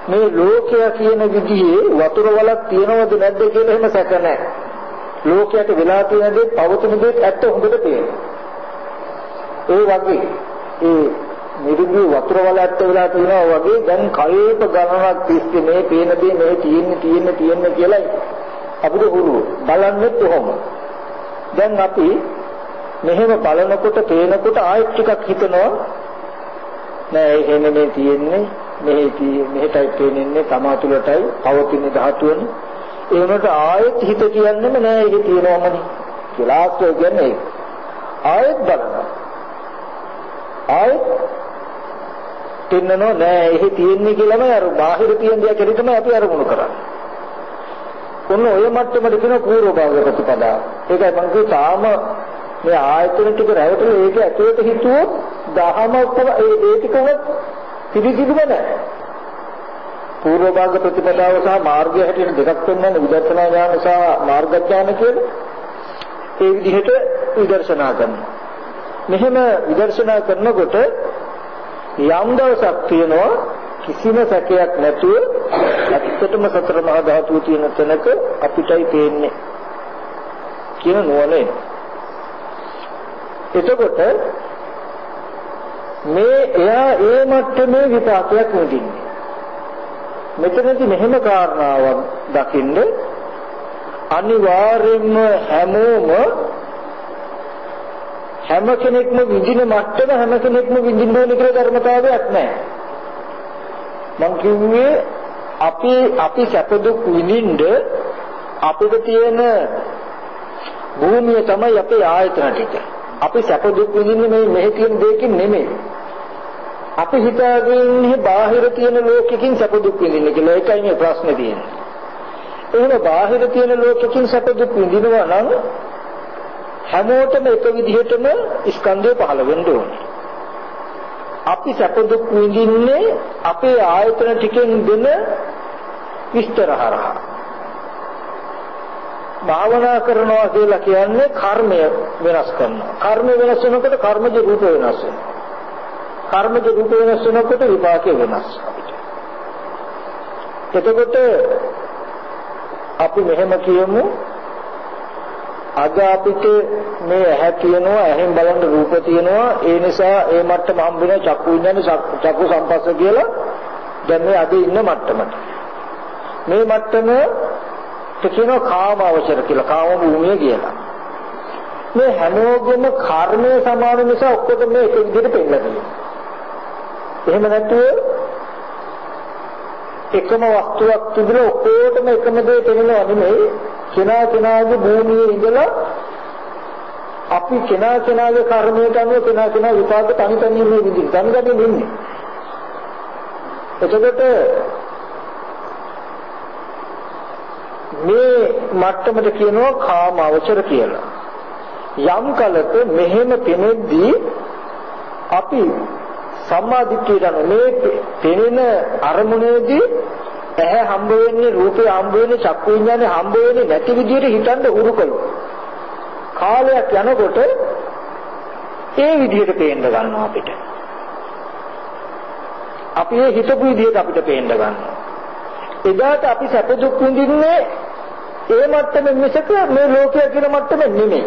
මේ ලෝකය කියන විදිහේ වතුර වලක් තියනවද නැද්ද කියලා එහෙම සැක නැහැ. ලෝකයට වෙලා තියෙන දේ පවතින දේ ඇත්ත හොඳට පේනවා. ඒ වගේ ඒ නිරුද්ධ වතුර වල ඇත්ත වෙලා තියෙනවා වගේ දැන් කල්ප ගණනක් තිස්සේ මේ පේන දේ මේ තියෙන්නේ තියෙන්නේ තියෙන්නේ කියලා අපිට හුරු බලන්නෙත් කොහොම දැන් අපි මෙහෙම බලනකොට පේනකොට ආයෙත් ටිකක් හිතනවා නෑ එහෙම මේ තියෙන්නේ මෙහි මෙහෙටයි පේන්නේ තමා තුළටයි පවතින ධාතුවනේ ඒ වුණාට ආයෙත් හිත කියන්නේම නෑ ඒක තියෙනවමනේ කියලා ආස්තෝ කියන්නේ ආයෙත් බලනවා ආයෙත් පෙන්නනෝ නෑ එහෙ තියෙන්නේ කියලාමයි අර බාහිර තියෙන දේ කෙරෙහි තමයි අපි අරමුණු කරන්නේ. ඔන්න ඔය මට්ටමට කියන පූර්ව භාග ප්‍රතිපදා. ඒකයි මම කිව්වේ තාම මේ ආයතන ටික රැවටලා ඒක ඇතුළට හිතුවොත් දහමක් ඒ ඒ ටිකවත් පිළිසිදුම නැහැ. පූර්ව භාග ප්‍රතිපදාව සහ මාර්ගය හැටියට දෙකක් වෙනවානේ විදර්ශනා ඥාන සහ මාර්ග ඥාන කියලා. ඒ විදිහට විදර්ශනා කරනවා. මෙහෙම විදර්ශනා කරනකොට යම් දවසක් තියෙනවා කිසිම සැකයක් නැතුව ඇත්තටම සතර මහා ධාතුව තියෙන තැනක අපිටයි පේන්නේ කියන නුවණ එතකොට මේ එයා ඒ මට්ටමේ විපාකයක් විඳින්නේ මෙතනදී මෙහෙම කාරණාවක් දකින්න අනිවාර්යෙන්ම හැමෝම හැම කෙනෙක්ම විඳින මට්ටම හැම කෙනෙක්ම විඳින්න ඕන කියලා ධර්මතාවයක් නැහැ. මං කිව්වේ අපි අපි සැප දුක් විඳින්න අපිට තියෙන භූමිය තමයි අපේ ආයතන ටික. අපි සැප දුක් විඳින්නේ මේ මෙහි තියෙන දෙයකින් නෙමෙයි. අපි හිතාගෙන ඉන්නේ බාහිර තියෙන ලෝකෙකින් සැප දුක් විඳින්න කියලා. ඒකයි මේ ප්‍රශ්නේ තියෙන්නේ. එහෙම බාහිර තියෙන ලෝකෙකින් සැප දුක් විඳිනවා නම් හැමෝටම එක විදිහටම ස්කන්ධය පහළ වෙන්න ඕනේ. අපි සැප දුක් විඳින්නේ අපේ ආයතන ටිකෙන් දෙන විස්තර හරහා. භාවනා කරනවා කියලා කියන්නේ කර්මය වෙනස් කරනවා. කර්ම වෙනස් වෙනකොට කර්මජ රූප වෙනස් වෙනවා. කර්මජ රූප වෙනස් වෙනකොට විපාකය වෙනස්. එතකොට අපි මෙහෙම කියමු අද අපිට මේ ඇහැ තියෙනවා ඇහෙන් බලන රූප තියෙනවා ඒ නිසා ඒ මට්ටම හම්බ වෙන චක්කු විඤ්ඤාණ චක්කු සම්පස්ස කියලා දැන් මේ අද ඉන්න මට්ටමට මේ මට්ටම කියනවා කාම අවචර කියලා කාම භූමිය කියලා. මේ හැමෝගෙම කර්මය සමාන නිසා ඔක්කොම මේ එක විදිහට පෙන්නලා තියෙනවා. එහෙම නැතුව එකම වස්තුවක් තිබුණ ඔක්කොටම එකම දේ පෙනෙනව නෙමෙයි. කෙනා කෙනාගේ භූමියේ ඉඳලා අපි කෙනා කෙනාගේ කර්මයට අනුව කෙනා කෙනා විපාක තනි තනියම විදිහට තනි තනියම ඉන්නේ. එතකොට මේ මට්ටමට කියනවා කාම අවචර කියලා. යම් කලක මෙහෙම පෙනෙද්දී අපි සම්මා දිට්ඨියට අනුව මේ පෙනෙන අරමුණේදී ඇහැ හම්බ වෙන්නේ රූපේ හම්බ වෙන්නේ චක්කු විඥානේ හම්බ වෙන්නේ නැති විදිහට හිතන්න උරු කළොත්. කාලයක් යනකොට ඒ විදිහට පේන්න ගන්නවා අපිට. අපි ඒ හිතපු විදිහට අපිට පේන්න ගන්නවා. එදාට අපි සැප දුක් විඳින්නේ ඒ මට්ටමෙන් මිසක මේ ලෝකය කියන මට්ටමෙන් නෙමෙයි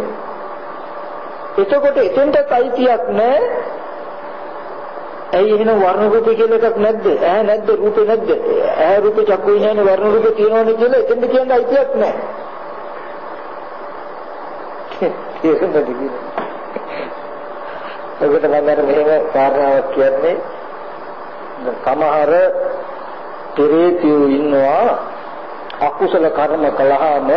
එතකොට එතෙන්ට අයිතියක් නැහැ ඇයි එහෙනම් වර්ණ රූපේ කියලා එකක් නැද්ද? ඇහැ නැද්ද? රූපේ නැද්ද? ඇහැ රූපේ චක්කු විඥානේ වර්ණ රූපේ තියෙනවනේ කියලා එතෙන්ද කියන්න අයිතියක් නැහැ. තේරුම්ද කියන්නේ? ඔබට මම මෙහෙම කාරණාවක් කියන්නේ සමහර පෙරේතියෝ ඉන්නවා අකුසල කර්ම කළාම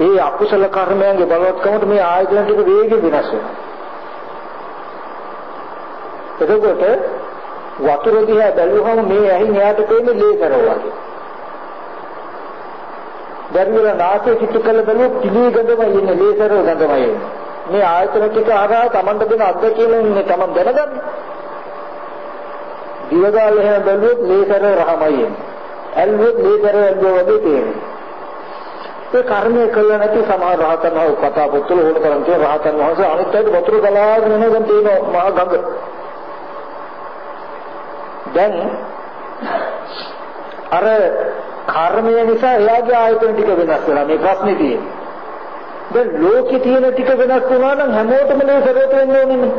ඒ අකුසල කර්මයන්ගේ බලවත්කමට මේ ආයතන ටික වේගෙන් වෙනස් වෙනවා. එතකොට වතුර දිහා බැලුවම මේ ඇහින් එයාට පේන්නේ ලේසර වගේ. දැන්වල නාසය කිට්ටු කළ බැලුවොත් පිළි ගඳම ඉන්නේ ලේසර ගඳමයි එන්නේ. මේ ආයතන ටික අරහා Tamanට දෙන අත්දැකීමෙන් Taman දැනගන්නේ. දිවගාල එහෙම බැලුවොත් ලේසර රහමයි එන්නේ. ඇල්ලුවොත් ලේසර ඇල්ලුවා වගේ තේරෙනවා. ඒ කර්මය කළ නැති සමහර රහතන් වහන්සේ කතා පොත්වල ඕන කරන් තියෙන රහතන් වහන්සේ අනිත් අයට වතුර ගලාගෙන යන ගමන් තියෙන මහා ගඟ දැන් අර කර්මය නිසා එයාගේ ආයතන ටික වෙනස් වෙලා මේ ප්‍රශ්නේ තියෙන්නේ. දැන් ලෝකේ තියෙන ටික වෙනස් වුණා නම් හැමෝටම ලේසරට වෙන්න ඕනේ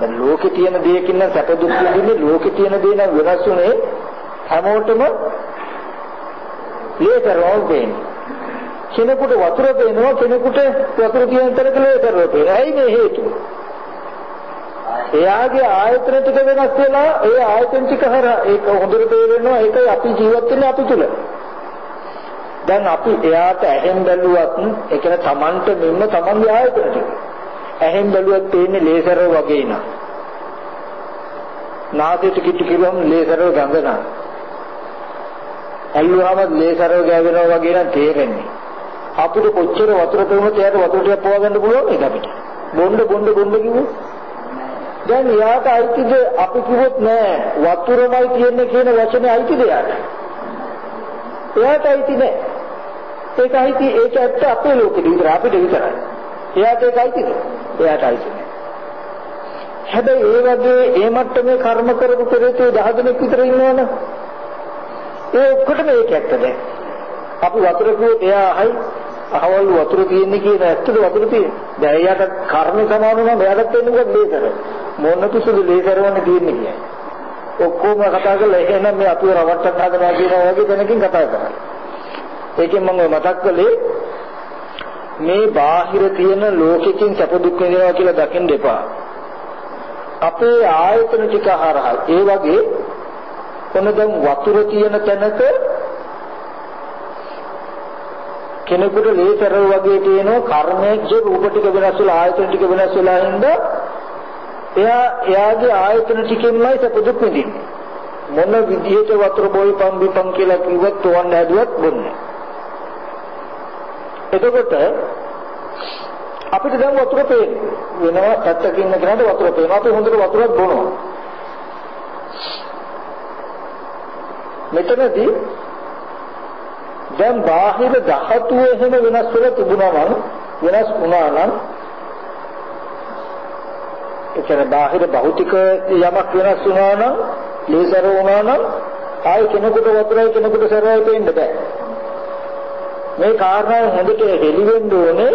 දැන් ලෝකේ තියෙන දෙයකින් නම් සැප දුක් විඳින්නේ ලෝකේ තියෙන දේ නම් වෙනස් වුනේ හැමෝටම ලේසරව වෙන්නේ. කෙනෙකුට වතුර පේනවා කෙනෙකුට වතුර තියෙන තැනක ලේසරව පේනවා. ඇයි මේ හේතුව? එයාගේ ආයතන ටික වෙනස් වෙලා ඒ ආයතන ටික හරහා ඒක හොඳට තේරෙනවා ඒකයි අපි ජීවත් වෙන්නේ අපි තුල. දැන් අපි එයාට ඇහෙන් බැලුවත් ඒ කියන්නේ Tamanට මෙන්න Tamanගේ ආයතන ටික. ඇහෙන් බැලුවත් තේන්නේ ලේසර් වගේ නා. නාසයට කිට්ටු කිරුවම ලේසර් ගඳ නා. ඇල්ලුවාම ලේසර් ගෑවෙනවා වගේ නම් තේරෙන්නේ. අපිට කොච්චර වතුර පෙවුනත් එයාට වතුර ටිකක් පොවා ගන්න පුළුවන් නේද අපිට? බොන්න බොන්න බොන්න කිව්වොත් දැන් එයාට අයිතිද අපි කිව්වොත් නෑ වතුරමයි තියෙන්නේ කියන වචනේ අයිතිද එයාට? එයාට අයිති නෑ. ඒක අයිති ඒක ඇත්ත අපේ ලෝකෙට විතර අපිට විතරයි. එයාට ඒක අයිතිද? එයාට අයිති නෑ. හැබැයි ඒ වගේ ඒ මට්ටමේ කර්ම කරපු පෙරේතේ 10 දෙනෙක් විතර ඉන්නවනේ. ඒ ඔක්කොටම ඒක ඇත්ත දැන්. අපි වතුර කිව්වොත් එයා අහයි අහවල් වතුර තියෙන්නේ කියන ඇත්තද වතුර තියෙන්නේ. දැන් එයාට කර්ම සමාන වුණා මෙයාටත් වෙන්නේ මොකද ලේසර. මොන පිසුදු ලේසර වන්නේ තියෙන්නේ කියන්නේ. ඔක්කොම කතා කරලා එහෙනම් මේ අපිව රවට්ටන්න හදනවා කියනවා වගේ දැනකින් කතා කරා. ඒකෙන් මම මතක් කළේ මේ බාහිර තියෙන ලෝකෙකින් සැප දුක් විඳිනවා කියලා දකින්න එපා. අපේ ආයතන ටික හරහා ඒ වගේ කොන දැන් වතුර තියෙන තැනක කෙනෙකුට ලේතරව වගේ තියෙනවා කර්මයේ රූප ටික වෙනස් වෙලා ආයතන ටික වෙනස් වෙලා හින්දා එයා එයාගේ ආයතන ටිකෙන්මයි සැප දුක් විඳින්නේ. මොන විදිහට වතුර බොයි පම් බිපම් කියලා කිව්වත් තෝන්න හැදුවත් බොන්නේ. එතකොට අපිට දැන් වතුර පේන්නේ. වෙනවා පැත්තක ඉන්න කෙනාට වතුර පේනවා. අපි හොඳට වතුරක් බොනවා. මෙතනදී දැන් බාහිර ධාතුව එහෙම වෙනස් වෙලා තිබුණා නම් වෙනස් වුණා නම් එතන බාහිර භෞතික යමක් වෙනස් වුණා නම් ලේසර වුණා නම් ආයි කෙනෙකුට වතුරයි කෙනෙකුට සරවයි පේන්න බෑ. මේ කාරණාව හොඳට හෙළිවෙන්න ඕනේ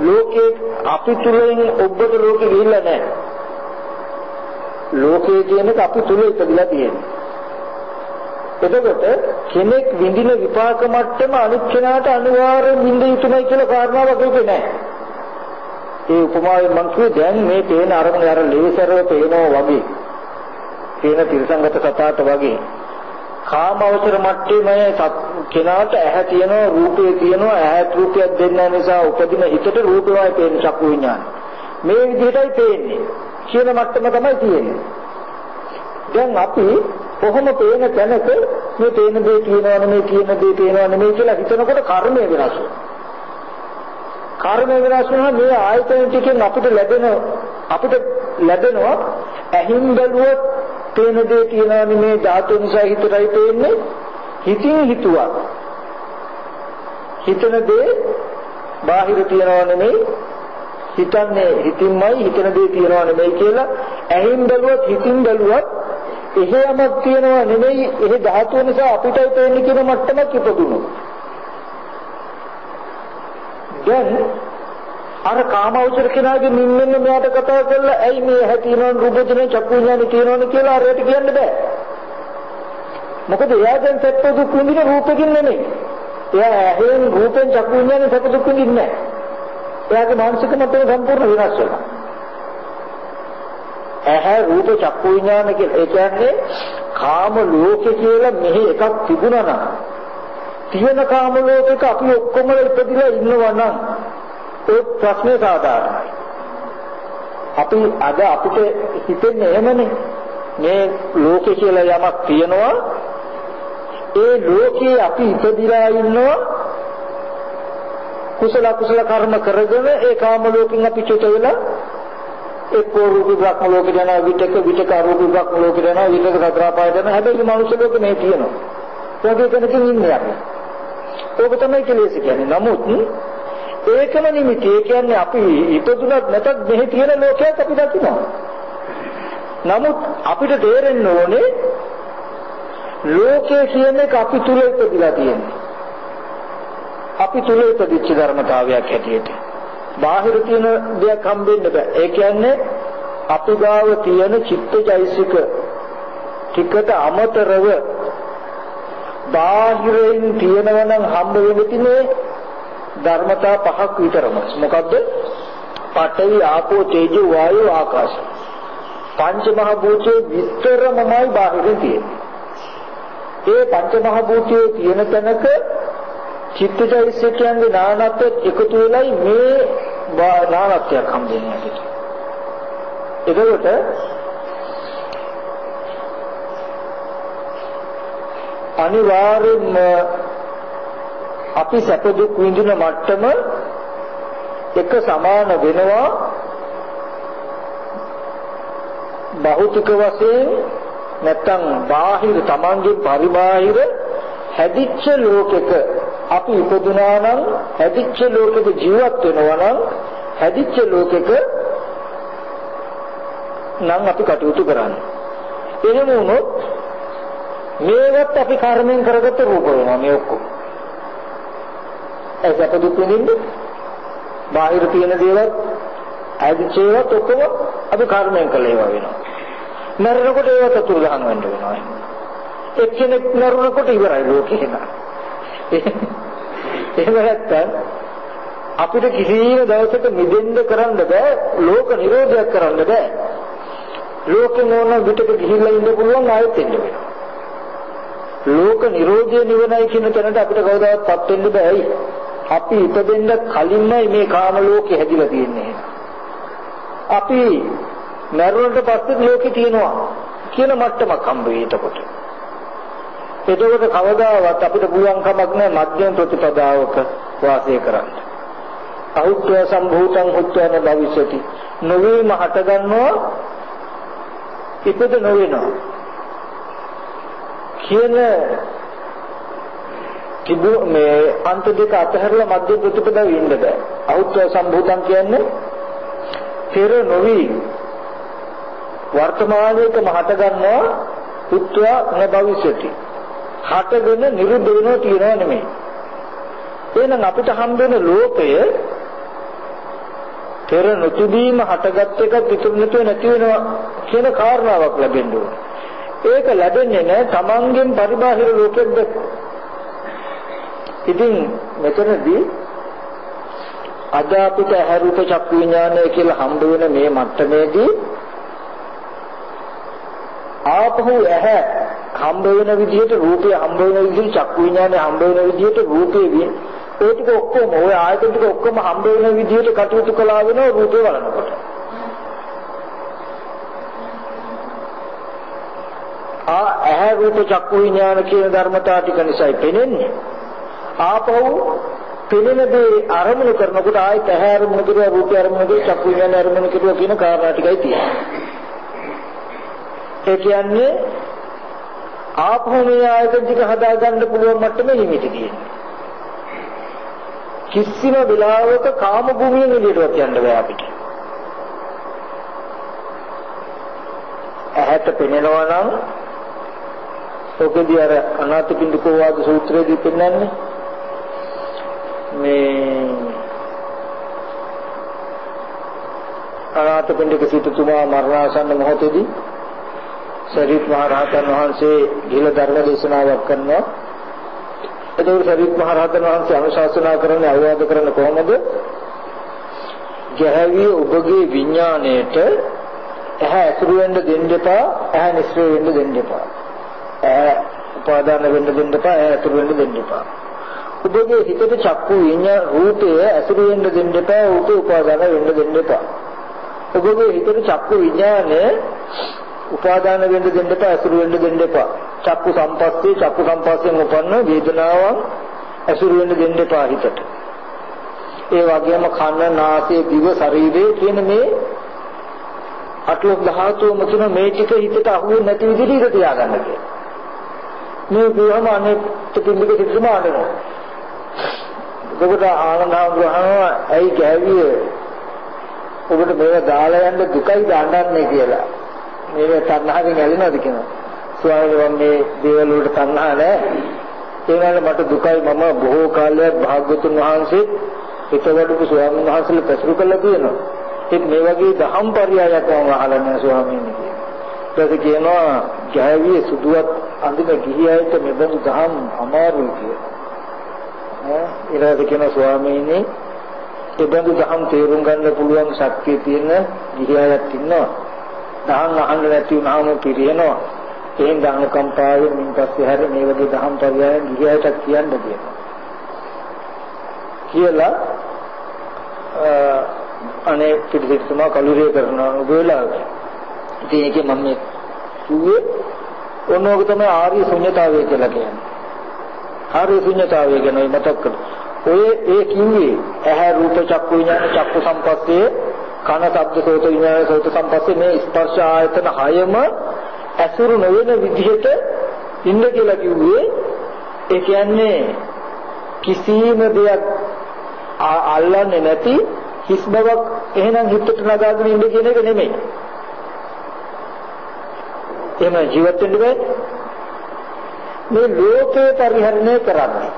ලෝකේ අපි තුලින් ඔබට ලෝකෙ ගිහිල්ලා නැහැ. ලෝකයේ කියන එක අපි තුල ඉපදිලා තියෙනවා එතකොට කෙනෙක් විඳින විපාක මට්ටම අනිත් කෙනාට අනිවාර්යෙන් විඳ යුතුමයි කියලා කාරණාවක් ඒකේ නැහැ. ඒ උපමාවෙන් මම කිව්වේ දැන් මේ පේන අරමුණ අර ලේසරව පේනවා වගේ. පේන තිරසංගත සතාට වගේ. කාම අවසර මට්ටමේ කෙනාට ඇහැ තියෙනවා රූපේ තියෙනවා ඇහත් රූපයක් දෙන්න නිසා උපදින හිතට රූපයයි පේන චක්කු විඥාන. මේ විදිහටයි පේන්නේ. කියන මට්ටම තමයි තියෙන්නේ. දැන් අපි කොහොම පේන තැනක මේ පේන දේ කියනවා නෙමෙයි කියන දේ පේනවා නෙමෙයි කියලා හිතනකොට කර්මය වෙනස් වෙනවා. කර්මය වෙනස් වෙනවා මේ ආයතන ටිකෙන් අපිට ලැබෙන අපිට ලැබෙනවා ඇහින් බැලුවොත් පේන දේ කියනවා නෙමෙයි ධාතු නිසා හිතටයි පේන්නේ හිතින් හිතුවා. හිතන දේ බාහිර තියනවා නෙමෙයි හිතන්නේ හිතින්මයි හිතන දේ තියනවා නෙමෙයි කියලා ඇහින් බැලුවත් හිතින් බැලුවත් එහෙමක් තියනවා නෙමෙයි එහෙ ධාතුව නිසා අපිටයි පේන්නේ කියන මට්ටමක් ඉපදුණු. දැන් අර කාමවචර කෙනාගේ නිම්මෙන්න මෙයාට කතා කරලා ඇයි මේ ඇහැ තියෙනවා රූපජන චක්කු විඥාන තියෙනවනේ කියලා අරයට කියන්න බෑ. මොකද එයා දැන් සත්‍ය දුක් විඳින රූපකින් නෙමෙයි. එයා ඇහෙන් රූපෙන් චක්කු විඥානේ සත්‍ය දුක් විඳින්නේ නැහැ. එයාගේ මානසික මට්ටම සම්පූර්ණ වෙනස් වෙනවා. ඇහැ රූප චක්කු විඥාන කියලා. ඒ කියන්නේ කාම ලෝකේ කියලා මෙහි එකක් තිබුණා නම් තියෙන කාම ලෝකෙක අපි ඔක්කොම ඉපදිලා ඉන්නවා නම් ඒ ප්‍රශ්නේ සාධාරණයි. අපි අද අපිට හිතෙන්නේ එහෙමනේ. මේ ලෝකේ කියලා යමක් තියෙනවා. ඒ ලෝකේ අපි ඉපදිලා ඉන්නවා කුසල කුසල කර්ම කරගෙන ඒ කාම ලෝකෙන් අපි චුත වෙලා එක්කෝ රූපී බ්‍රහ්ම ලෝකෙට යනවා විතක විතක අරූපී බ්‍රහ්ම ලෝකෙට යනවා විතක සතරපායට යනවා හැබැයි මනුෂ්‍ය ලෝකෙ මේ තියෙනවා. ඒකේ කෙනකින් ඉන්නේ අපි. ඕක තමයි කෙලෙස් කියන්නේ. නමුත් ඒකම නිමිති. ඒ කියන්නේ අපි ඉපදුනත් නැතත් මෙහි තියෙන ලෝකයක් අපි දකිනවා. නමුත් අපිට තේරෙන්න ඕනේ ලෝකයේ කියන එක අපි තුල ඉපදිලා තියෙන්නේ. අපි තුල ඉපදිච්ච ධර්මතාවයක් හැටියට. බාහිර තියෙන දෙයක් හම්බෙන්න බෑ. ඒ කියන්නේ අපි ගාව තියෙන චිත්තචෛසික ටිකට අමතරව බාහිරින් තියෙනව නම් හම්බ වෙන්නේ ධර්මතා පහක් විතරම. මොකද්ද? පඨවි ආපෝ තේජෝ වායෝ ආකාශ. පංච මහ භූතේ විතරමමයි බාහිරින් තියෙන්නේ. ඒ පංච මහ භූතයේ තියෙන තැනක චිත්තචෛසිකයන්ගේ නානත්වයට එකතු වෙලයි මේ නානත්වයක් හම්බෙන්නේ අපිට. එතකොට අනිවාර්යෙන්ම අපි සැප දුක් විඳින මට්ටම එක සමාන වෙනවා භෞතික වශයෙන් නැත්තම් බාහිර තමන්ගේ පරිබාහිර හැදිච්ච ලෝකෙක අපි ඉපදුනා නම් හැදිච්ච ලෝකෙක ජීවත් වෙනවා නම් හැදිච්ච ලෝකෙක නම් අපි කටයුතු කරන්නේ. එහෙම වුණොත් මේවත් අපි කර්මයෙන් කරගත්ත රූප වෙනවා මේ ඔක්කොම. ඒ සැප දුක් විඳින්නේ බාහිර තියෙන දේවල් ඇදිචේවත් ඔක්කොම අපි කර්මයෙන් කළ ඒවා වෙනවා. මරනකොට ඒවත් අතුරුදහන් වෙන්න වෙනවා. එක්කෙනෙක් මරනකොට ඉවරයි ලෝකේ නා. එහෙම නැත්තම් අපිට කිසිම දවසක මිදෙන්න කරන්න බෑ ලෝක නිරෝධයක් කරන්න බෑ. ලෝකේ මොන විතක ගිහිල්ලා ඉන්න පුළුවන් ආයෙත් එන්න වෙනවා. ලෝක නිරෝධය නිවනයි කියන තැනට අපිට කවදාවත් වෙන්න බෑ. අපි ඉපදෙන්න කලින්මයි මේ කාම ලෝකේ හැදිලා තියෙන්නේ. අපි මරුණට පස්සේ ලෝකේ තියෙනවා කියන මට්ටමක් හම්බ වෙයි එතකොට. එතකොට කවදාවත් අපිට පුළුවන් කමක් නැහැ මධ්‍යම ප්‍රතිපදාවක වාසය කරන්න. අහුත්ව සම්භූතං හුත්වන භවිෂති. නොවේම හට ගන්නවා ඉපද නොවෙනවා. කියන කිබු මේ අන්ත දෙක අතහැරලා මධ්‍ය ප්‍රතිපදාව ඉන්න බෑ. අහුත්ව සම්භූතං කියන්නේ පෙර නොවි වර්තමානයේකම හට ගන්නවා උත්වා නභවිෂති. හටගෙන නිරුද්ධ වෙනවා තියනවා නෙමෙයි. එහෙනම් අපිට හම්බෙන ලෝකය පෙර නොතිබීම හටගත් එකක් ඉතුරු නැතුව නැති වෙනවා කියන කාරණාවක් ලැබෙන්න ඕනේ. ඒක ලැබෙන්නේ නැහැ තමන්ගෙන් පරිබාහිර ලෝකෙක දැක්ක. ඉතින් මෙතනදී අද අපිට හැරූප චක්කු විඥානය කියලා හම්බ වෙන මේ මට්ටමේදී ආපහු ඇහැ හම්බ වෙන විදිහට රූපය හම්බ වෙන විදිහට චක්කු විඥානය හම්බ වෙන විදිහට රූපේ වින් ඒ ටික ඔක්කොම ওই ආයතන ටික ඔක්කොම හම්බ වෙන විදිහට කටයුතු කළා වෙනවා රූපේ බලනකොට. ආ ඇහැ රූප චක්කු විඥාන කියන ධර්මතාව ටික නිසායි පෙනෙන්නේ. ආපහු පෙනෙන දේ අරමුණු කරනකොට ආයෙත් ඇහැ අරමුණු කරුවා රූපය අරමුණු කරුවා චක්කු විඥාන අරමුණු කරුවා කියන කාරණා ටිකයි තියෙන්නේ. ඒ කියන්නේ ආපහු මේ ආයතන ටික හදාගන්න පුළුවන් මට්ටමේ නිමිති තියෙන්නේ. කිසිම වෙලාවක කාම භූමියෙන් එළියටවත් යන්න බෑ අපිට. ඇහැට පෙනෙනවා නම් ඔකදී අර අනාථපිණ්ඩිකෝ වාද සූත්‍රයේදී පෙන්වන්නේ මේ අනාථපිණ්ඩික සිටුතුමා මරණාසන්න මොහොතේදී සරිත් මහ රහතන් වහන්සේ ගිහිලා ධර්ම දේශනාවක් කරනවා. එතකොට සරිත් මහ රහතන් වහන්සේ අනුශාසනා කරන්නේ අවවාද කරන කොහොමද? ගැහැවිය ඔබගේ විඥාණයට ඇහැ ඇසුරු වෙන්න දෙන්න එපා, ඇහැ නිස්සර වෙන්න දෙන්න එපා. ඇහැ උපාදාන වෙන්න දෙන්න එපා, ඇහැ ඇසුරු වෙන්න දෙන්න එපා. ඔබගේ හිතට චක්කු විඤ්ඤා රූපය ඇසුරු වෙන්න දෙන්න එපා, රූපේ උපාදාන වෙන්න දෙන්න එපා. ඔබගේ හිතට චක්කු විඥානය උපාදාන වෙන්න දෙන්න එපා අසුරු වෙන්න දෙන්න එපා. චක්කු සම්පස්සේ චක්කු සම්පස්යෙන් උපන්න වේදනාවන් අසුරු වෙන්න දෙන්න එපා හිතට. ඒ වගේම කන, නාසය, දිව, ශරීරය කියන මේ අටලොක් ධාතුවම කියන මේ ටික හිතට අහුවෙන්නේ නැති විදිහට ඉඳ තියාගන්න කියලා. මේ කියවම අනෙක් පිළිග සිද්ධම ආනවා. ඔබට ආනන්දහමගහනවා ඇයි ගෑවිය ඔබට මේව දාලා යන්න දුකයි දාන්නන්නේ කියලා. මේක තණ්හාවෙන් ඇලෙනවද කියනවා. ස්වාමීන් මේ දේවල් වලට තණ්හා නැහැ. ඒ වගේ මට දුකයි මම බොහෝ කාලයක් භාග්‍යතුන් වහන්සේ හිතවලු ස්වාමීන් වහන්සේලා පැසුරු කළා කියනවා. ඒත් මේ වගේ දහම් පරයයක් මම අහලා නැහැ ස්වාමීන් වහන්සේ. ඊට කියනවා ගැහැවිය සුදුවත් අඳින ගිහි අයට මෙබඳු දහම් අමාරුයි කියලා. ඈ ඊළඟට කියනවා ස්වාමීනි එබඳු දහම් තේරුම් ගන්න පුළුවන් ශක්තිය තියෙන ගිහි අයත් ඉන්නවා. දහම් අහන්න නැති වුණාම පිරිනනවා. එහෙන් ධම්මකම්පාවෙන් මින් පස්සේ හැර මේ වගේ දහම් පරියායන් ගිහියට කියන්න දෙනවා. කියලා අනේ පිළිසිතුමා කලුරිය කරනවා උගේලාව. ඉතින් ඒකේ මම මේ කිව්වේ ඕනෝක තමයි ආර්ය ශුන්‍යතාවය කියලා කියන්නේ. ආර්ය ශුන්‍යතාවය ගැන මතක් කරගන්න. ඔය ඒ කිව්වේ ඇහැ රූප චක්කු විඤ්ඤාණ චක්කු සම්පස්සේ කන ශබ්ද සෝත විඤ්ඤාණ සෝත සම්පස්සේ මේ ස්පර්ශ ආයතන හයම ඇසුරු නොවන විදිහට ඉන්න කියලා කිව්වේ ඒ කියන්නේ කිසිම දෙයක් අල්ලන්නේ නැති හිස් බවක් එහෙනම් හිතට නගාගෙන ඉන්න කියන එක නෙමෙයි. එහෙම ජීවත් වෙන්න බෑ. මේ ලෝකේ පරිහරණය කරන්නේ.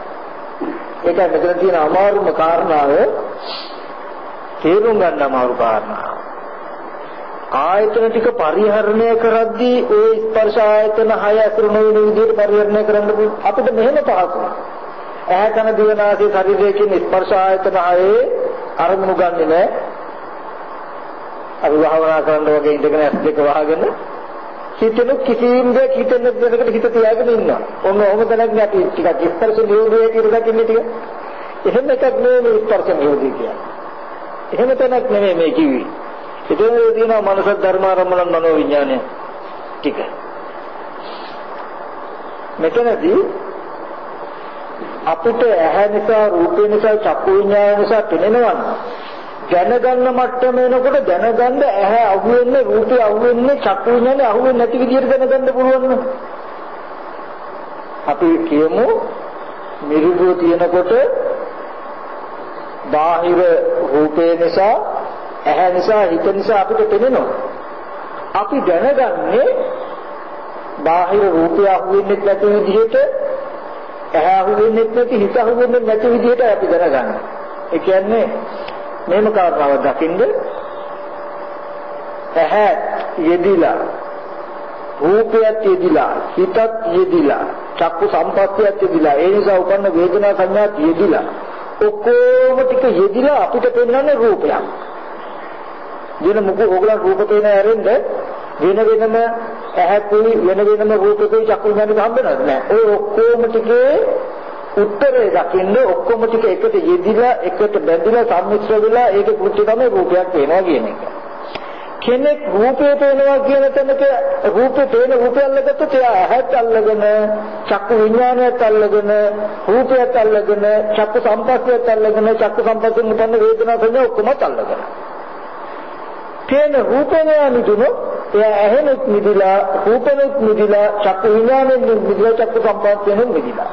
ඒක මෙතන තියෙන අමාරුම කාරණාව තේරුම් ගන්න අමාරු කාරණාව. ආයතන ටික පරිහරණය කරද්දී ඒ ස්පර්ශ ආයතන හය අතුරු නොවන විදිහට පරිහරණය කරන්න අපිට මෙහෙම පහසුයි. ඇහැ කන දිව නාසය ශරීරය කියන ස්පර්ශ ආයතන හයේ අරමුණු ගන්නෙ නෑ. අපි භාවනා කරන්න වගේ ඉඳගෙන ඇස් දෙක වහගෙන හිතෙන කිසිම දෙයක් හිතෙන දෙයකට හිත තියාගෙන ඉන්නවා. ඔන්න ඔහොම දැනක් නෑ අපි ටිකක් ස්පර්ශ නිරෝධය කියලා දකින්නේ ටික. එහෙම එකක් නෙවෙයි ස්පර්ශ නිරෝධය කියන්නේ. එහෙම තැනක් නෙමෙයි මේ කිව්වේ. ඉතින් ඒ දිනවා මනස ධර්මාරම්මන මනෝ විඥානය ටික. මෙතනදී අපිට ඇහැ නිසා රූපේ නිසා චක්කු විඤ්ඤාණය නිසා පෙනෙනවා දැනගන්න මට්ටම එනකොට දැනගන්න ඇහැ අහුවෙන්නේ රූපේ අහුවෙන්නේ චක්කු විඤ්ඤාණය අහුවෙන්නේ නැති විදිහට දැනගන්න පුළුවන් අපි කියමු මිරිඟුව තියෙනකොට බාහිර රූපේ නිසා ඇහැ නිසා හිත නිසා අපිට පෙනෙනවා. අපි දැනගන්නේ බාහිර රූපය අහුවෙන්නේ නැති විදිහට ඇහැ අහුවෙන්නේ නැති හිත අහුවෙන්නේ නැති විදිහට අපි දැනගන්නේ. ඒ කියන්නේ මේම කාරණාව දකින්ද? ඇහැ යෙදිලා රූපයත් යෙදිලා හිතත් යෙදිලා චක්කු සම්පස්යත් යෙදිලා ඒ නිසා උපන්න වේදනා සංඥාත් යෙදිලා. ඔක්කොම ටික යෙදිලා අපිට පෙන්වන්නේ රූපයක්. දින මුක ඕගලන් රූප පේන ඇරෙන්න වෙන වෙනම ඇහැකුයි වෙන වෙනම රූපකුයි චක්කු විඥානෙ හම්බෙනවද? නෑ. ඔය ඔක්කොම ටිකේ උත්තරේ දකින්න ඔක්කොම ටික එකට යෙදිලා එකට බැඳිලා සම්මිශ්‍ර වෙලා ඒක කෘත්‍ය තමයි රූපයක් වෙනවා කියන එක. කෙනෙක් රූපේ පේනවා කියන තැනක රූපේ පේන රූපය අල්ලගත්තොත් එයා ඇහත් අල්ලගෙන චක්කු විඥානයත් අල්ලගෙන රූපයත් අල්ලගෙන චක්කු සම්පස්සයත් අල්ලගෙන චක්කු සම්පස්සෙන් උපන්න වේදනා සංඥා ඔක්කොම අල්ලගෙන. පේන රූපේ නිදුනොත් එයා ඇහෙනුත් නිදිලා රූපෙනුත් නිදිලා චක්කු විඥානෙත් නිදිලා චක්කු සම්පස්සෙනුත් නිදිලා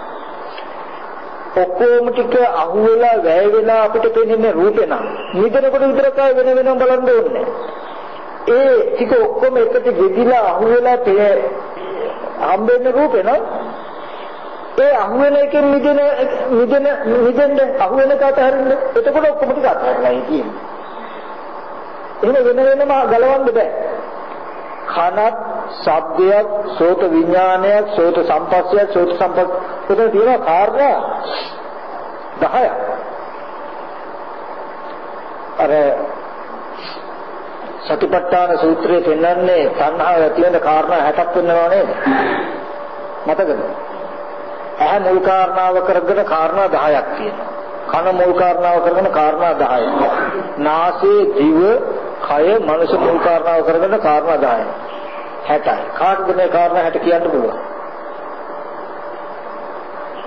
ඔක්කොම ටික අහුවෙලා වැය වෙලා අපිට පේන්නේ රූපේ නම්. නිදනකොට විතරක් වෙන වෙනම බලන්න ඕනේ. ඒ ටික ඔක්කොම එකට ගෙදිලා අහුවෙලා තේ හම්බෙන්න රූපේ නම් ඒ අහුවෙන එකෙන් මිදෙන මිදෙන මිදෙන්න අහුවෙන කට හරින්න. එතකොට ඔක්කොම ටික අත්හැරලා කියන්නේ එහෙම වෙන වෙනම ගලවන්න බෑ. කනත් ශබ්දයක් සෝත විඥානයක් සෝත සම්පස්සයක් සෝත සම්පස් උතන තියෙනවා කාරණා 10ක් අර සතිපට්ඨාන සූත්‍රයේ පෙන්වන්නේ තණ්හාව ඇති වෙන කාරණා 60ක් වෙනවා නේද? මතකද? ඇහැ මුල් කාරණාව කරගෙන කාරණා 10ක් තියෙනවා. කන මුල් කාරණාව කරගෙන කාරණා 10යි නාසය දිව කය මනස මුල් කාරණාව කරගෙන කාරණා 10යි 60යි කාටද මේ කාරණා 60 කියන්න පුළුවන්?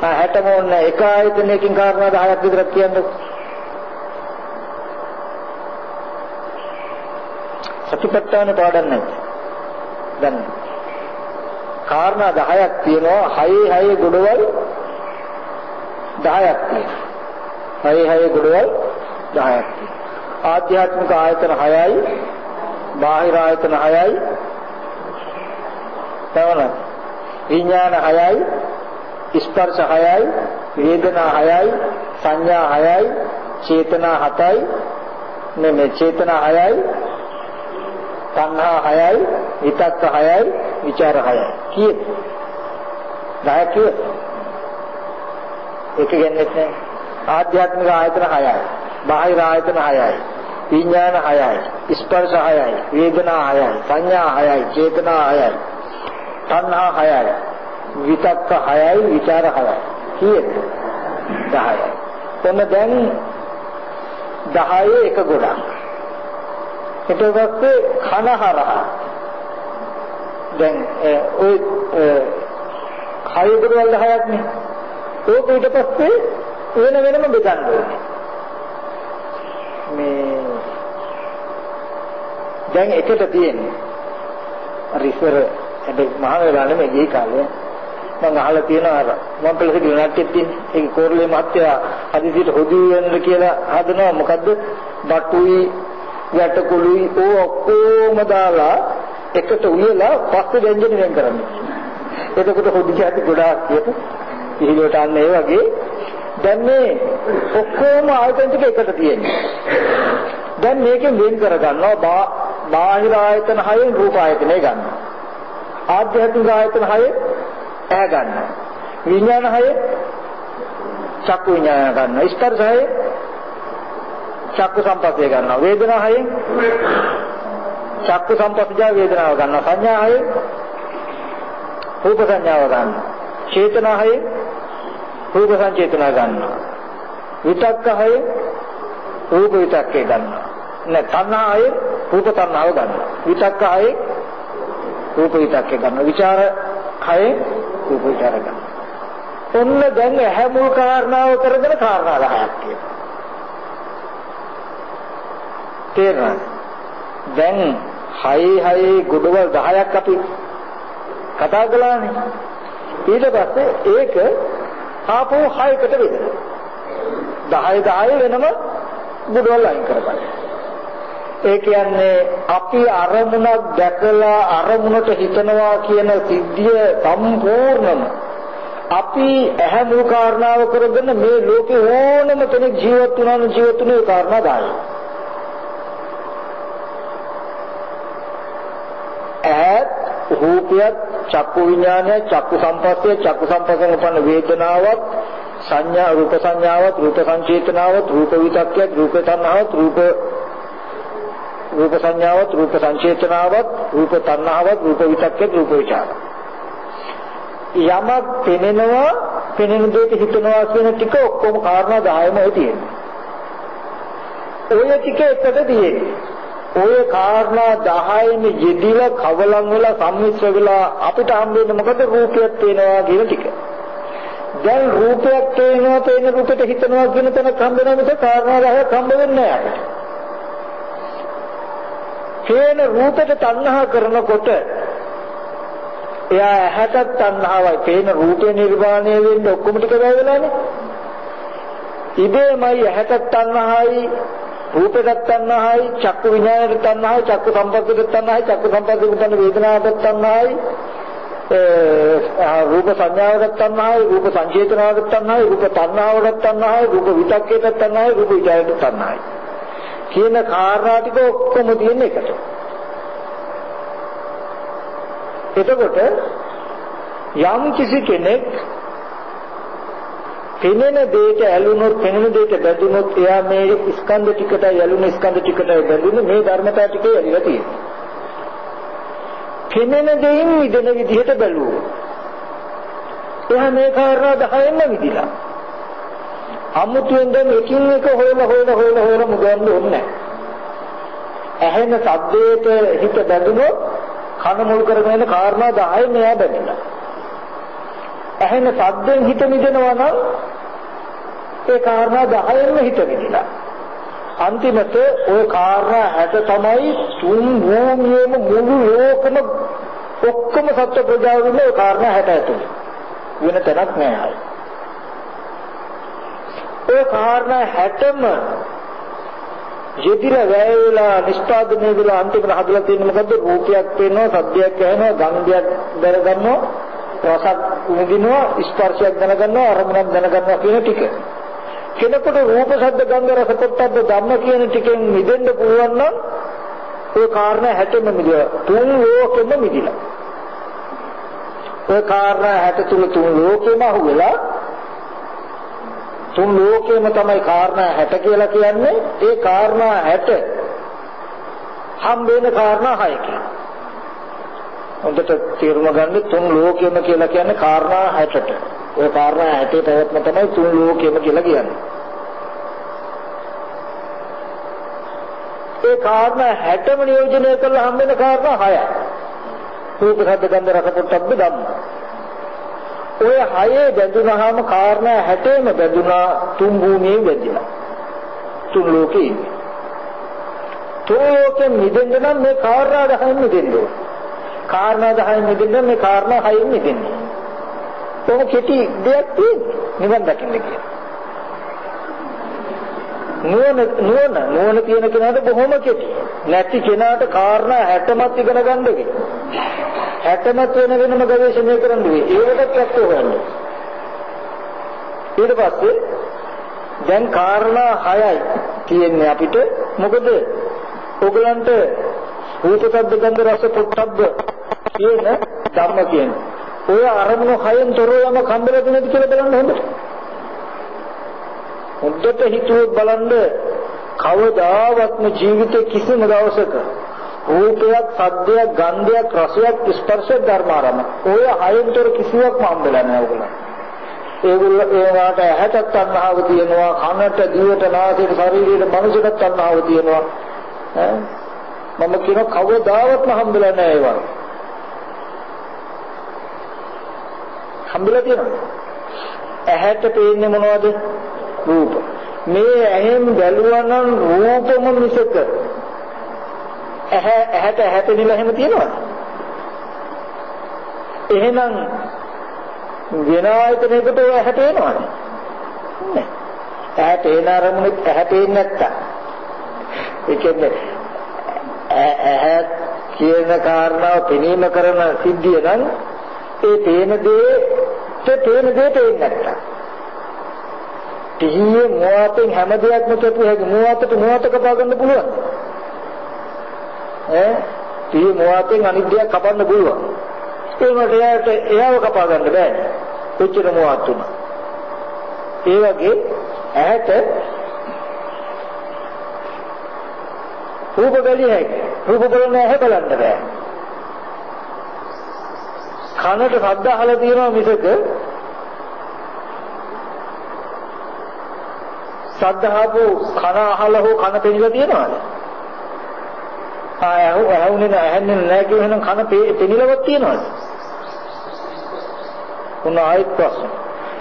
ආ 60 මොන්නේ එක ආයතනයකින් කාරණා 10ක් විතරක් කියන්නකෝ. සතිපට්ඨාන පාඩම් නැහැ. දැන් කාරණා 10ක් තියෙනවා 6 6 ගොඩවල් 10ක් තියෙනවා. 6 6 ගොඩවල් 10ක් තියෙනවා. ආධ්‍යාත්මික ආයතන 6යි බාහිර ආයතන 6යි තවන විඥාන 6යි ස්පර්ශ 6යි වේදනා 6යි සංඥා 6යි චේතනා 7යි නෙමෙයි චේතනා 6යි තණ්හා 6යි, විතක්ක 6යි, විචාර 6යි. කීයද? 10 කිව්ව. ඒක කියන්නේ නැහැ. ආධ්‍යාත්මික ආයතන 6යි. බාහිර ආයතන 6යි. විඥාන 6යි. ස්පර්ශ 6යි. වේදනා 6යි. සංඥා 6යි. චේතනා 6යි. තණ්හා 6යි. විතක්ක 6යි, විචාර 6යි. කීයද? 10යි. කොහොම දැන් 10 එක ගොඩක්. ඊට පස්සේ කනහරහා. දැන් ඔය කය දුරවල් 10ක් නේ ඒක ඊට පස්සේ වෙන වෙනම බෙදන්න ඕනේ. මේ දැන් එකට තියෙන්නේ අර ඉස්සර හැබැයි මහ වෙලා නෙමෙයි ගිහි කාලේ. මම අහලා තියෙනවා අර මම පෙළසි යුනයිටඩ් තියෙන ඒක කෝරළේ මහත්තයා හදිසියට හොදු වෙන්න කියලා හදනවා. මොකද්ද? බටුයි යටකුළුයි ඕ ඔක්කොම දාලා එකට උයලා පස්සේ ව්‍යංජන වෙන් කරන්නේ. එතකොට හොදි જાති ගොඩාක් කියත පිළිවෙලට අන්න ඒ වගේ දැන් මේ ඔක්කොම ආයතන ටික එකට තියෙනවා. දැන් මේකෙන් වෙන් කරගන්නවා බාහිර ආයතන හයෙන් රූප ආයතනය ගන්නවා. ආධ්‍යාත්මික ආයතන හයෙන් ඇහැ ගන්නවා. විඥාන හයෙන් චක්කු විඥාන ගන්නවා. ස්පර්ශ හයෙන් චක්කු සම්පස්සේ ගන්නවා. වේදනා හයෙන් චක්කු සම්පස්සජා වේදනාව ගන්නවා. සංඥා හයෙන් රූප සංඥාව ගන්නවා. චේතනා හයෙන් රූප සංචේතනා ගන්නවා. විතක්ක හයෙන් රූප විතක්කේ ගන්නවා. නැ තණ්හා හයෙන් රූප තණ්හාව ගන්නවා. විතක්ක හයෙන් රූප විතක්කේ ගන්නවා. විචාර හයෙන් රූප විචාර ගන්නවා. ඔන්න දැන් ඇහැ මුල් කාරණාව කරගෙන කාරණා 10ක් කියනවා. තේරෙනවද? දැන් 6 6 ගොඩවල් 10ක් අපි කතා කළානේ. ඊට පස්සේ ඒක ආපහු 6කට බෙදෙනවා. 10 10 වෙනම ගොඩවල් අයින් කරගන්න. ඒ කියන්නේ අපි අරමුණක් දැකලා අරමුණට හිතනවා කියන සිද්ධිය සම්පූර්ණම අපි ඇහැ මුල් කාරණාව කරගෙන මේ ලෝකේ ඕනම කෙනෙක් ජීවත් වුණා නම් ජීවත් වුණේ කාරණා 10. ඇහත් රූපයත් චක්කු විඥානය චක්කු සංපස්සේ චක්කු සංපස්යෙන් උපන්න වේදනාවත් සංඥා රූප සංඥාවත් රූප සංචේතනාවත් රූප විතක්කයත් රූප තණ්හාවත් රූප රූප සංඥාවත් රූප සංචේතනාවත් රූප තණ්හාවත් රූප විතක්කයත් රූප විචාරත් යමක් පෙනෙනවා පෙනෙන දෙයට හිතනවා කියන ටික ඔක්කොම කාරණා 10ම ඔය තියෙනවා. ඔය ටික එකට තියෙන්නේ. ඔය කාරණා 10ෙම යෙදිලා කවලම් වෙලා සම්මිශ්‍ර වෙලා අපිට හම්බෙන්නේ මොකද රූපයක් පේනවා කියන ටික. දැන් රූපයක් පේනවා පේන රූපෙට හිතනවා කියන තැනක් හම්බ වෙනවා මිස කාරණා 10ක් හම්බ වෙන්නේ නැහැ අපිට. පේන රූපෙට තණ්හා කරනකොට එයා ඇහැටත් තණ්හාවයි පේන රූපේ නිර්වාණය වෙන්න ඔක්කොම ටික වැය වෙලානේ. ඉබේමයි ඇහැටත් තණ්හායි රූපෙටත් තණ්හායි චක්කු විඤ්ඤාණයට තණ්හායි චක්කු සම්පස්සෙට තණ්හායි චක්කු සම්පස්සෙට උපන්න වේදනාවට තණ්හායි රූප සංඥාවට තණ්හායි රූප සංචේතනාවට තණ්හායි රූප තණ්හාවට තණ්හායි රූප විතක්කේට තණ්හායි රූප විචාරයට තණ්හායි කියන කාරණා ටික ඔක්කොම තියෙන එකට. එතකොට යම් කිසි කෙනෙක් පෙනෙන දෙයට ඇලුනොත් පෙනෙන දෙයට බැඳුනොත් එයා මේ ස්කන්ධ ටිකට ඇලුන ස්කන්ධ ටිකට බැඳුනේ මේ ධර්මතා ටිකේ ඇලිලා තියෙනවා. පෙනෙන දෙයින් මිදෙන විදිහට බැලුවොත් එයා මේ කාරණා 10ෙන්ම විදිලා. අමුතුවෙන් දැන් එකින් එක හොයලා හොයලා හොයලා හොයලා මුගන්න ඕනේ නැහැ. ඇහෙන ශබ්දයට හිත බැඳුනොත් කන මුල් කරගෙන කාරණා 10 මෙයා බැඳිලා. ඇහෙන සද්දෙන් හිත මිදෙනවා නම් ඒ කාරණා 10ෙන්ම හිත මිදිලා. අන්තිමට ওই කාරණා 60 තමයි තුන් භූමියේම මුළු ලෝකෙම ඔක්කොම සත්‍ය ප්‍රජාව විල ওই කාරණා 60 ඇතුළේ. වෙන තැනක් නෑ ආයි. ওই කාරණා 60ම යෙදිලා වැය වෙලා නිෂ්පාදනය වෙලා අන්තිමට හදලා තියෙන්නේ මොකද්ද රූපයක් පේනවා සද්දයක් ඇහෙනවා ගන්ධයක් දැනගන්නවා රසක් විඳිනවා ස්පර්ශයක් දැනගන්නවා අරමුණක් දැනගන්නවා කියන ටික. කෙනෙකුට රූප ශබ්ද ගන්ධ රස පොට්ටබ්බ ධම්ම කියන ටිකෙන් මිදෙන්න පුළුවන් නම් ඒ කාරණා 60ම මිදිලා තුන් ලෝකෙම මිදිලා. ඒ කාරණා 60 තුල තුන් ලෝකෙම අහුවෙලා තුන් ලෝකෙම තමයි කාරණා 60 කියලා කියන්නේ. ඒ කාරණා 60 හම් වෙන කාරණා 6කින් හොඳට තේරුම ගන්න තුන් ලෝකෙම කියලා කියන්නේ කාරණා 60ට ওই කාරණා 60 පැවැත්ම තමයි තුන් ලෝකෙම කියලා කියන්නේ ඒ කාරණා 60ම නියෝජනය කරලා හම් වෙන කාරණා 6යි රූප ශබ්ද ගන්ධ රස පොට්ටබ්බ ධම්ම ඔය හයේ බැඳුනහම කාරණා 60ම බැඳුනා තුන් භූමියේ බැඳිලා. තුන් ලෝකේ ඉන්නේ. තුන් ලෝකෙ මිදෙන්න නම් මේ කාරණා 10න් මිදෙන්න ඕන. කාරණා 10න් මිදෙන්න මේ කාරණා 6න් මිදෙන්න. කොහොම කෙටි දෙයක් තියෙන්නේ නිවන් දකින්න කියන. නුවණ නුවණ නුවණ තියෙන කෙනාට බොහොම කෙටි. නැති කෙනාට කාරණා 60මත් ඉගෙන ගන්න හැටමත් වෙන වෙනම ගවේෂණය කරන්න වෙයි. ඒකට ඇත්ත හොයන්න. ඊට පස්සේ දැන් කාරණා 6යි තියෙන්නේ අපිට. මොකද ඔයගලන්ට රූප ශබ්ද ගන්ධ රස පොට්ටබ්බ කියන ධර්ම කියන. ඔය අරමුණු හයෙන් තොරව යම කම්බලද නැති කියලා බලන්න හොඳට. හොඳට හිතුවොත් බලන්න කවදාවත්ම ජීවිතේ කිසිම දවසක රූපයක්, සද්දයක්, ගන්ධයක්, රසයක්, ස්පර්ශයක් ධර්මාරම. ඔය හයෙන්තර කිසිවක්ම හම්බෙලා නැහැ ඔයගොල්ලෝ. ඒගොල්ලෝ ඒවාට ඇහැට තණ්හාව තියෙනවා, කනට, දිවට, නාසයට, ශරීරයට, මනසට තණ්හාව තියෙනවා. ඈ මම කියන කවදාවත්ම හම්බෙලා නැහැ ඒවා. හම්බෙලා තියෙනවා. ඇහැට පේන්නේ මොනවද? රූප. මේ ඇහෙන් බැලුවා නම් රූපම මිසක ඇහැ ඇහැට ඇහැ පෙනිලා එහෙම තියෙනවද? එහෙනම් වෙන ආයතනයකට ඔය ඇහැ පේනවද? නැහැ. ඇහැ පේන අරමුණෙත් ඇහැ පේන්නේ නැත්තම්. ඒ කියන්නේ ඇහැ කියන කාරණාව පෙනීම කරන සිද්ධිය නම් ඒ පේන දේ පේන දේ පේන්නේ නැත්තම්. තිහියේ මොහොතෙන් හැම දෙයක්ම කියපු හැකි මොහොතට මොහොත කපා ගන්න පුළුවන්. ඈ තිහියේ මොහොතෙන් අනිත් දෙයක් කපන්න පුළුවන්. ඒ වුණාට එයාට එයාව කපා ගන්න බෑ. කොච්චර මොහොත් තුන. ඒ වගේ ඇහැට රූප බැලිය හැකි. රූප බලන්න ඇහැ බලන්න බෑ. කනට ශබ්ද අහලා තියෙනවා මිසක සද්ධාපු කන අහලා හෝ කන පෙනිලා තියෙනවද? ආ ඇහු ඇහුනේ නැහැ ඇහෙන්නේ නැහැ කියනනම් කන පෙනිලවත් තියෙනවද? උන ආයෙත් ප්‍රශ්න.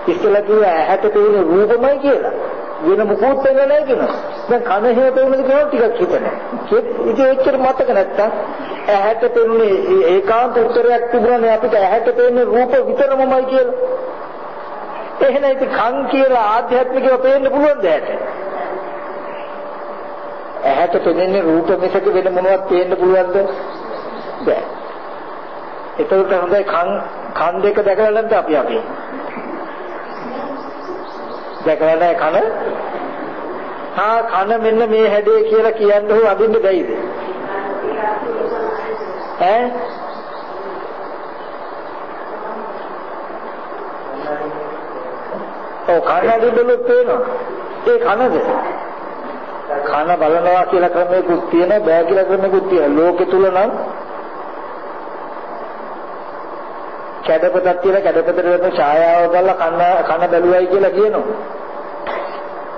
ඉස්සෙල්ලා කිව්වා ඇහැට පේන රූපමයි කියලා. වෙන මොකුත් වෙන්නේ නැහැ කියනවා. දැන් කන හේත වෙනද කියලා ටිකක් හිතනවා. ඒක එච්චර මතක නැත්තම් ඇහැට පෙන්නේ ඒකාන්ත උත්තරයක් තිබුණානේ අපිට ඇහැට පේන රූප විතරමමයි කියලා. එහෙනම් ඉතින් කන් කියලා ආධ්‍යාත්මිකව පේන්න පුළුවන් දැට. ඇහැට පෙනෙන්නේ රූප මිසක වෙන මොනවත් පේන්න පුළුවන්ද? බෑ. ඒතකොට හොඳයි කන් කන් දෙක දැකලා නැද්ද අපි අපි? දැකලා නැහැ කන? හා කන මෙන්න මේ හැඩේ කියලා කියන්න හො අදින්න බැයිද? ඈ ඔව් කන්නදී බැලුවොත් පේනවා. ඒ කනද? කන බලනවා කියලා ක්‍රමයකුත් තියෙනවා බෑ කියලා ක්‍රමයකුත් තියෙනවා. ලෝකෙ තුල නම් කැඩපතක් තියලා කැඩපතට වෙන ඡායාව බලලා කන කන බැලුවයි කියලා කියනවා.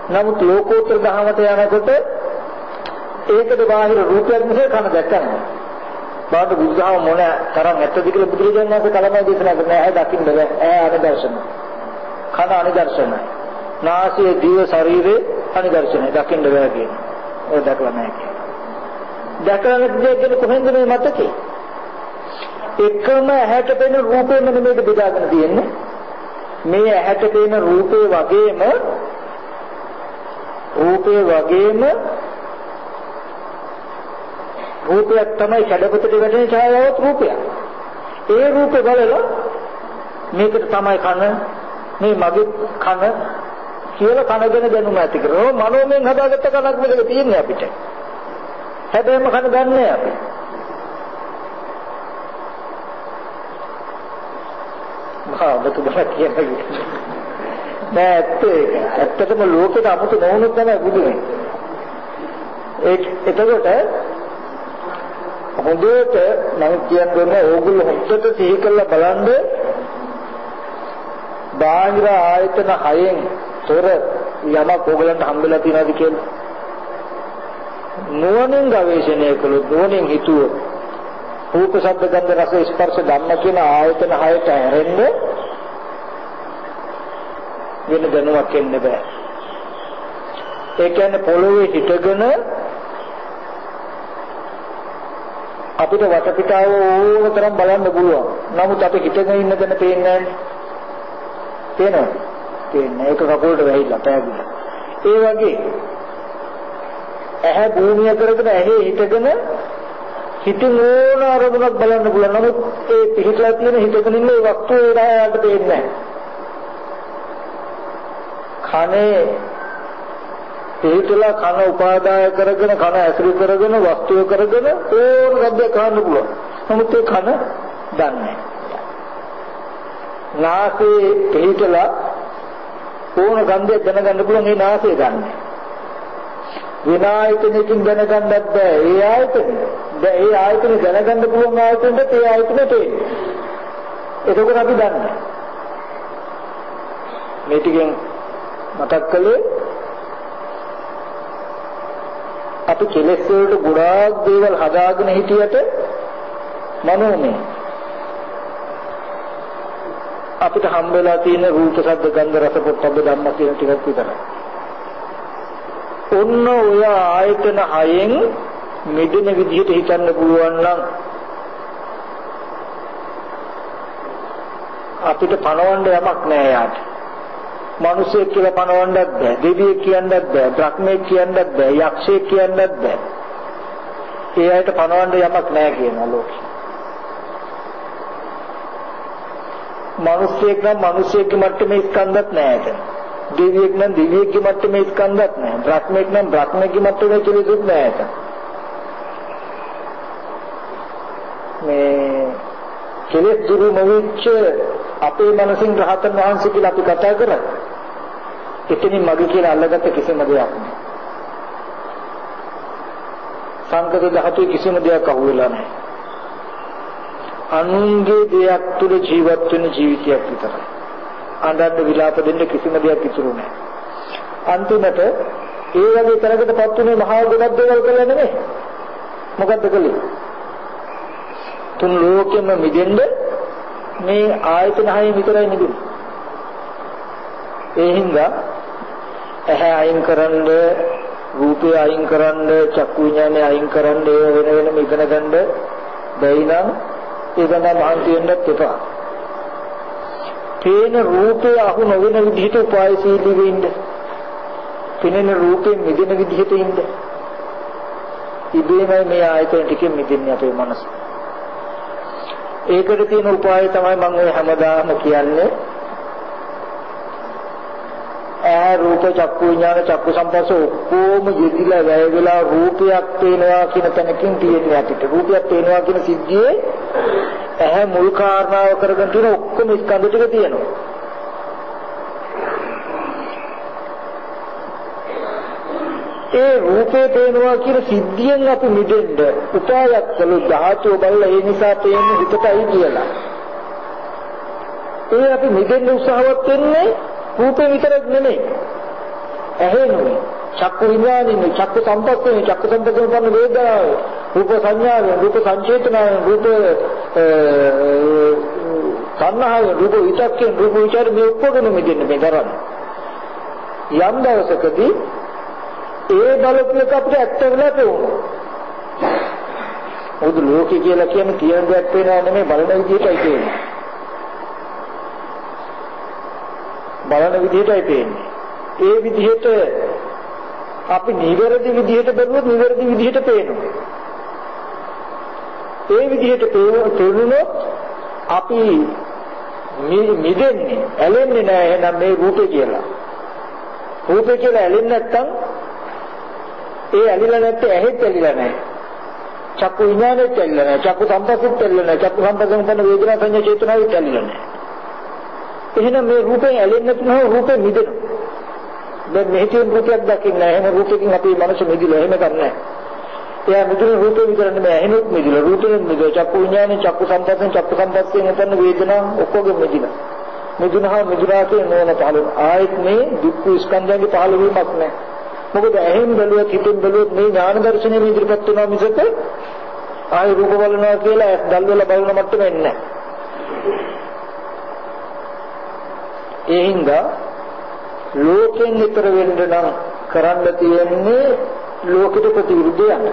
නමුත් ලෝකෝත්තර ධහමට යනකොට ඒකද බාහිර රූපයක් නිසා කන දැක්කන්නේ. බාහිර බුද්ධහම මොන තරම් ඇත්තද කියලා බුදුරජාණන් වහන්සේ කලමයි දේශනා කරන්නේ. ඇහැ දකින්න බෑ. ඇහැ අනිදර්ශන. කන අනිදර්ශනයි. නාසය දිව ශරීරේ අනිදර්ශනයි. දකින්න බෑ කියන්නේ. ඔය දැකලා නැහැ කියන්නේ. දැකලා නැති දෙයක් කොහෙන්ද මේ මතකේ? එකම ඇහැට පෙනෙන රූපෙම නෙමෙයි බෙදාගෙන තියෙන්නේ. මේ ඇහැට පෙනෙන රූපේ වගේම රූපේ වගේම රූපයක් තමයි කඩපතට වැටෙන ඡායාවක් රූපයක්. ඒ රූපේ බලලා මේකට තමයි කන මේ මගේ කන කියලා කනගෙන දැනුම ඇති කරනවා. මනෝමයෙන් හදාගත්ත කනක් මෙතන තියෙන්නේ අපිට. හැබැයිම කන ගන්නෑ අපි. මහා ඔබතුමා කියන්නේ. නෑ ඇත්ත ඒක. ඇත්තටම ලෝකෙට 아무තු නොවුනොත් තමයි බුදුනේ. ඒ එතකොට හොඳට මම කියන්නේ ඕගොල්ලෝ හොඳට සිහි කරලා බලන්න බාහිර ආයතන හයෙන් තොර යමක් ඕගලන්ට හම්බෙලා තියෙනවද කියලා නුවණින් ගවේෂණය කළොත් නුවණින් හිතුවොත් රූප ශබ්ද ගන්ධ රස ස්පර්ශ ධම්ම කියන ආයතන හයට හැරෙන්න වෙන දැනුමක් එන්න බෑ ඒ කියන්නේ පොළොවේ හිටගෙන අපිට වටපිටාව ඕන තරම් බලන්න පුළුවන්. නමුත් අපි හිතගෙන ඉන්න දැන පේන්නේ නැහැ. පේනවද? පේන්නේ ඒක කකුලට වැහිලා පෑගුණා. ඒ වගේ ඇහැ භූමිය කරගෙන ඇහි හිටගෙන හිතින් ඕන අරමුණක් බලන්න පුළුවන්. නමුත් ඒ පිහිටලා තියෙන හිතකන ඉන්න ඒ වස්තුව ඒදායට පේන්නේ කනේ පිහිටලා කන උපාදාය කරගෙන කන ඇසුරු කරගෙන වස්තුව කරගෙන ඕන රබ්බේ කන්න පුළුවන්. නමුත් ඒ කන දන්නේ නැහැ. නාසයේ පිහිටලා ඕන ගන්ධයක් දැනගන්න පුළුවන් ඒ නාසය දන්නේ. වෙන ආයතනයකින් දැනගන්නත් බෑ. ඒ ආයතන. ඒ ආයතන දැනගන්න පුළුවන් ආයතනෙට ඒ ආයතන තේරෙන්නේ. එතකොට අපි දන්නේ. මේ ටිකෙන් මතක් කළේ අපි කෙලෙස් වලට ගොඩාක් දේවල් හදාගෙන හිටියට මනෝමය අපිට හම්බෙලා තියෙන රූප ශබ්ද ගන්ධ රස පොට්ටබ්බ ධම්ම කියන ටිකක් විතරයි. ඔන්න ඔය ආයතන හයෙන් මෙදින විදිහට හිතන්න පුළුවන් නම් අපිට පණවන්න යමක් නෑ යාට. මිනිසෙක් කියලා පණවන්නත් බෑ, දෙවියෙක් කියන්නත් බෑ, බ්‍රහ්මෙක් කියන්නත් බෑ, යක්ෂයෙක් කියන්නත් බෑ. ඒ අයට පණවන්න යමක් නෑ කියනවා ලෝකේ. මිනිසෙක් නම් මිනිසෙක්ගේ මට්ටමේ ස්කන්ධත් නෑ එතන. දෙවියෙක් නම් දෙවියෙක්ගේ මට්ටමේ ස්කන්ධත් නෑ. බ්‍රහ්මෙක් නම් බ්‍රහ්මෙක්ගේ මට්ටමේ කෙලෙසුත් නෑ එතන. මේ කෙලෙස් දුරු නොවිච්ච අපේ මනසින් රහතන් වහන්සේ කියලා අපි කතා කරා. එතනින් මගේ කියලා අල්ලගත්ත කිසිම දෙයක් නෑ. සංකත ධාතුවේ කිසිම දෙයක් අහුවෙලා නැහැ. අනුන්ගේ දෙයක් තුල ජීවත් වෙන ජීවිතයක් විතරයි. අඬන්න විලාප දෙන්න කිසිම දෙයක් ඉතුරු නැහැ. අන්තිමට ඒ වගේ තරකටපත් උනේ මහා ගොඩක් දේවල් කළා නෙමෙයි. මොකද්ද කළේ? තුන් ලෝකෙම මිදෙන්න මේ ආයතන හයෙන් විතරයි මිදුනේ. ඒ හින්දා ඇහැ අයින් කරන්න රූපය අයින් කරන්න චක්කු විඥානය අයින් කරන්න ඒ වෙන වෙනම ඉගෙන ගන්න බැයි නම් ඒක නම් මහන්සි වෙන්නත් එපා. පේන රූපය අහු නොවන විදිහට උපායශීලී වෙන්න. පෙනෙන රූපයෙන් මිදෙන විදිහට ඉන්න. ඉබේමයි මේ ආයතන ටිකෙන් මිදෙන්නේ අපේ මනස. ඒකට තියෙන උපාය තමයි මම ඔය හැමදාම කියන්නේ. ඇහැ රූප චක්කු විඥාන චක්කු සම්පස්ස ඔක්කොම යෙදිලා වැය වෙලා රූපයක් පේනවා කියන තැනකින් තියෙන්නේ අපිට රූපයක් පේනවා කියන සිද්ධියේ ඇහැ මුල් කාරණාව කරගෙන තියෙන ඔක්කොම ස්කන්ධ ටික තියෙනවා ඒ රූපේ පේනවා කියන සිද්ධියෙන් අපි මිදෙන්න උපායක් කළු ධාතුව බලලා ඒ නිසා පේන්නේ හිතටයි කියලා ඒ අපි මිදෙන්න උත්සාහවත් වෙන්නේ රූපේ විතරක් නෙමෙයි. ඇහෙනුයි. චක්කු විඥානින් චක්කු සම්පස්සේ චක්කු සම්පස්සේ උපන්න වේදනාව. රූප සංඥාව රූප සංචේතනාව රූප සංහාව රූප විචක්කේ රූප විචාර මේ ඔක්කොගෙම මෙදෙන්න මේ කරන්නේ යම් දවසකදී ඒ බලපු එක අපිට ඇත්ත වෙලා පෙවුණා මොකද ලෝකේ කියලා කියන්නේ කියන දෙයක් වෙනවා නෙමෙයි බලන විදිහටයි කියන්නේ බලන විදිහටයි පේන්නේ. ඒ විදිහට අපි නිවැරදි විදිහට බැලුවොත් නිවැරදි විදිහට පේනවා. ඒ විදිහට පේනොත් අපි මිදෙන්නේ ඇලෙන්නේ නැහැ එහෙනම් මේ රූපේ කියලා. රූපේ කියලා ඇලෙන්නේ නැත්තම් ඒ ඇලිලා නැත්තේ ඇහෙත් ඇලිලා නැහැ. චක්කු විඥානෙත් ඇලිලා නැහැ. චක්කු සම්පස්සෙත් ඇලිලා නැහැ. චක්කු සම්පස්සෙන් උපන්න වේදනා සංඥා චේතනාවෙත් ඇලිලා නැහැ. එහෙනම් මේ රූපයෙන් ඇලෙන්නේ නැතුනම රූපෙ මිදෙනවා. දැන් මෙහෙතින් රූපයක් දකින්න එහෙම රූපකින් අපේ මනස මිදිලා එහෙම ගන්නෑ. එයා මිදුණු රූපේ විතර නෙමෙයි එහෙමත් මිදිලා රූපයෙන් මිදලා චක්කු විඥානේ චක්කු සම්පස්යෙන් චක්කු සම්පස්යෙන් උපන්න වේදනා ඔක්කොගෙම මිදිලා. මිදුණා මිදුණා කියන නෝන පහළ ආයෙත් මේ දුක් ස්කන්ධයන්ගේ පහළ වීමක් නැහැ. මොකද ඇහෙන් බැලුවත් හිතෙන් බැලුවත් මේ ඥාන දර්ශනය ඉදිරිපත් වෙනවා මිසක ආයෙ රූප බලනවා කියලා දැල් වල බලන මට්ටමෙ නැහැ. ඒ හින්දා ලෝකෙන් ඈතර වෙන්න නම් කරන්න තියෙන්නේ ලෝකෙට ප්‍රතිවිරුද්ධ යන්න.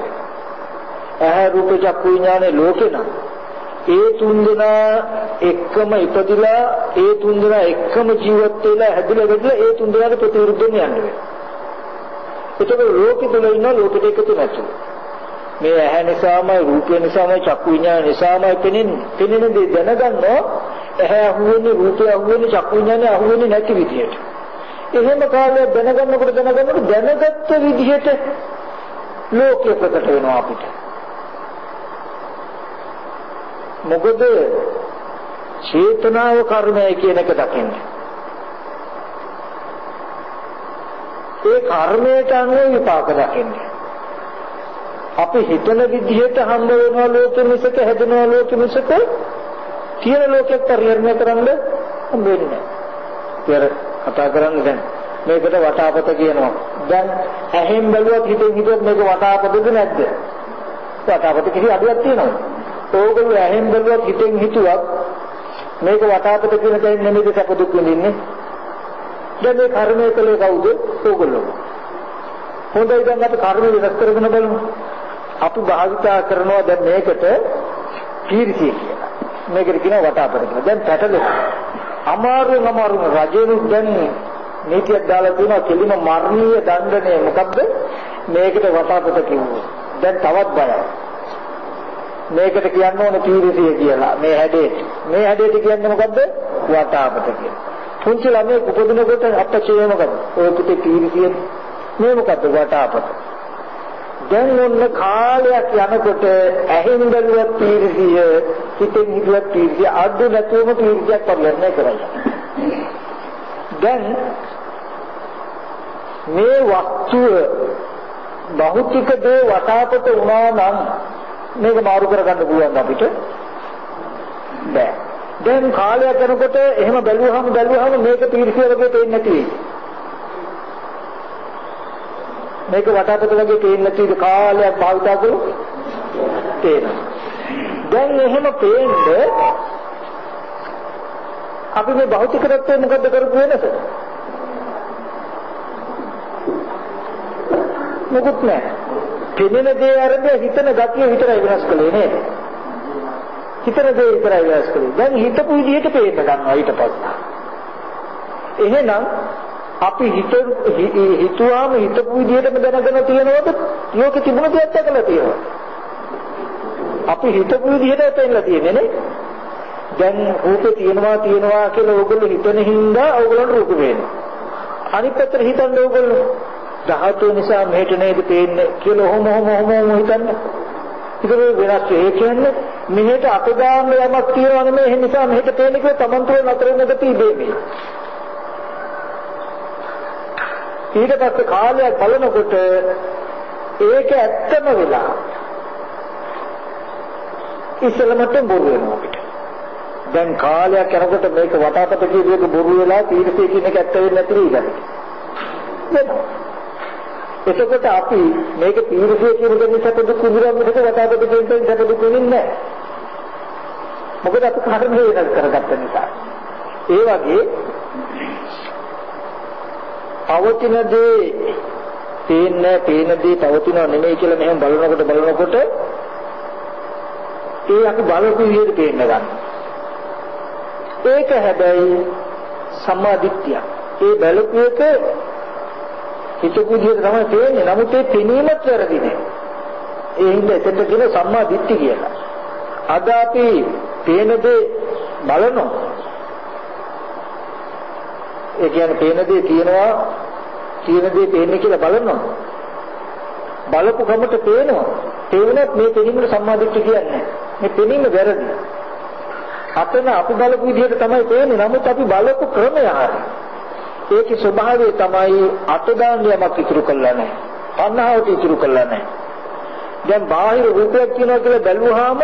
ඇහැ රූප චක්කු විඥානේ ලෝකේ නම් ඒ තුන්දෙනා එක්කම ඉපදිලා ඒ තුන්දෙනා එක්කම ජීවත් වෙලා හැදිලා වැඩිලා ඒ තුන්දෙනාට ප්‍රතිවිරුද්ධව යන්න වෙනවා. ඒකෝ ලෝකෙ තුල ඉන්න ලෝකෙට එකතු නැතුව. මේ ඇහැ නිසාමයි රූපය නිසාමයි චක්කු විඥාන නිසාමයි පෙනෙන්නේ. පෙනෙන දේ දැනගන්නෝ ඇහැ අහුවෙන්නේ රූපය අහුවෙන්නේ චක්කු විඥානේ අහුවෙන්නේ නැති විදියට. එහෙම කාලයක් දැනගන්නකොට දැනගන්නකොට දැනගත්ත විදිහට ලෝකෙ ප්‍රකට වෙනවා අපිට. මොකද චේතනාව කර්මය කියන එක දකින්නේ. ඒ කර්මයට අනුව විපාක දකින්නේ. අපි හිතන විදිහට හම්බ වෙනවා ලෝකෙ මිසක හැදෙනවා ලෝකෙ මිසක තියෙන ලෝකෙත් පරිහරණය කරන්න හම්බ වෙන්නේ නැහැ. කතා කරන්නේ දැන් මේකට වටාපත කියනවා. දැන් ඇහෙන් බැලුවත් හිතෙන් හිතුවත් මේක වටාපතද නැද්ද? වටාපත කිසි අඩුවක් තියෙනවද? ඕගොල්ලෝ ඇහෙන් බැලුවත් හිතෙන් හිතුවත් මේක වටාපත කියන දෙයක් නෙමෙයි සැප දුක් විඳින්නේ. දැන් මේ කර්මය කළේ කවුද? ඕගොල්ලෝ. හොඳයි දැන් අපි කර්ම වෙනස් කරගෙන බලමු. අපි භාවිතා කරනවා දැන් මේකට කීර්තිය කියලා. මේකට කියනවා වටාපත කියලා. දැන් පැටලෙනවා. අමාරුම අමාරුම රජෙනුත් දැන් නීතියක් දාලා තියෙනවා කෙලිම මරණීය දඬනය මොකද්ද? මේකට වටාපත කිව්වොත්. දැන් තවත් බයයි. මේකට කියන්න ඕන තීරසිය කියලා. මේ හැඩේට. මේ හැඩේට කියන්නේ මොකද්ද? වටාපත කියලා. පුංචි ළමයෙක් උපදිනකොට අපච්චියේ මොකද? ඔය පුතේ තීරසිය මේ මොකද්ද වටාපත? දැන් ඔන්න කාලයක් යනකොට ඇහෙන් බැලුවත් තීරසිය, හිතෙන් හිතුවත් තීරසිය අඩු නැතුවම තීරසියක් පරිහරණය කරයි. දැන් මේ වස්තුව භෞතික දේ වටාපත වුණා නම් මේක මාරු කරගන්න පුළුවන් අපිට. බෑ. දැන් කාලයක් යනකොට එහෙම බැලුවහම බැලුවහම මේක තීර්ථය වගේ පේන්නේ නැති වෙයි. මේක වටාපත වගේ පේන්නේ නැති කාලයක් භාවිතා කළොත් තේරෙනවා දැන් එහෙම පේන්නේ අපි මේ භෞතික தත්ත්වය මොකද්ද කරපු වෙනස මොකුත් නැහැ. පෙනෙන දේ අරගෙන හිතන ගතිය විතරයි වෙනස් කළේ නේද? හිතන දේ විතරයි වෙනස් කළේ. දැන් හිතපු විදිහට පේන්න ගන්නවා ඊට පස්සේ. එහෙනම් අපි හිත හිතුවාම හිතපු විදිහටම දැනගෙන තියෙනවද? ලෝකෙ තිබුණ දෙයක් දැකලා තියෙනවා. අපි හිතපු විදිහට පේන්න තියෙන්නේ නේ? දැන් රූපේ තියෙනවා තියෙනවා කියලා ඕගොල්ලෝ හිතන හින්දා ඕගොල්ලන්ට රූප පේනවා. අනිත් පැත්තට හිතන්නේ ඕගොල්ලෝ ධාතු නිසා මෙහෙට නේද පේන්නේ කියලා ඔහොම ඔහොම ඔහොම හිතන්නේ. ඒක වෙනස් ඒ කියන්නේ මෙහෙට අත දාන්න යමක් තියෙනවා නෙමෙයි ඒ නිසා මෙහෙට පේන්නේ කියලා Taman තුල නතර වෙන ගතිය දෙන්නේ. ඊට පස්සේ කාලයක් බලනකොට ඒක ඇත්තම වෙලා ඉස්සලමට බොරු වෙනවා අපිට. දැන් කාලයක් යනකොට මේක වටාපත කියේක බොරු වෙලා තීරසේ කියන එක ඇත්ත වෙන්නේ නැති නේද? එතකොට අපි මේක තීරසිය කියන දෙන්නේ සැප දුක් විඳිනවා මිසක වතාවට දෙන්නේ සැප දුක් විඳින්නේ නැහැ. මොකද අපි කර්මය වෙනස් කරගත්ත නිසා. ඒ වගේ පවතින දේ පේන්නේ පේන දේ පවතිනව නෙමෙයි කියලා මෙහෙම බලනකොට බලනකොට ඒ අපි බලපු විදිහට පේන්න ගන්නවා. ඒක හැබැයි සම්මාදිට්ඨිය. ඒ බලපු එක හිතපු විදිහට තමයි පේන්නේ. නමුත් ඒ පෙනීමත් වැරදි නෑ. ඒ හින්දා එතෙන්ට කියන සම්මා දිට්ඨි කියලා. අද අපි පේන දේ බලනවා. ඒ කියන්නේ පේන දේ තියෙනවා තියෙන දේ පේන්නේ කියලා බලනවා. බලපු ගමට පේනවා. පේනත් මේ පෙනීමට සම්මා දිට්ඨි කියන්නේ මේ පෙනීම වැරදි. අතන අපි බලපු විදිහට තමයි පේන්නේ. නමුත් අපි බලපු ක්‍රමය හරියි. ඒකේ ස්වභාවය තමයි අතදානියමක් ඉතුරු කළා නැහැ. තණ්හාවට ඉතුරු කළා නැහැ. දැන් බාහිර රූපයක් කියනවා කියලා බැලුවාම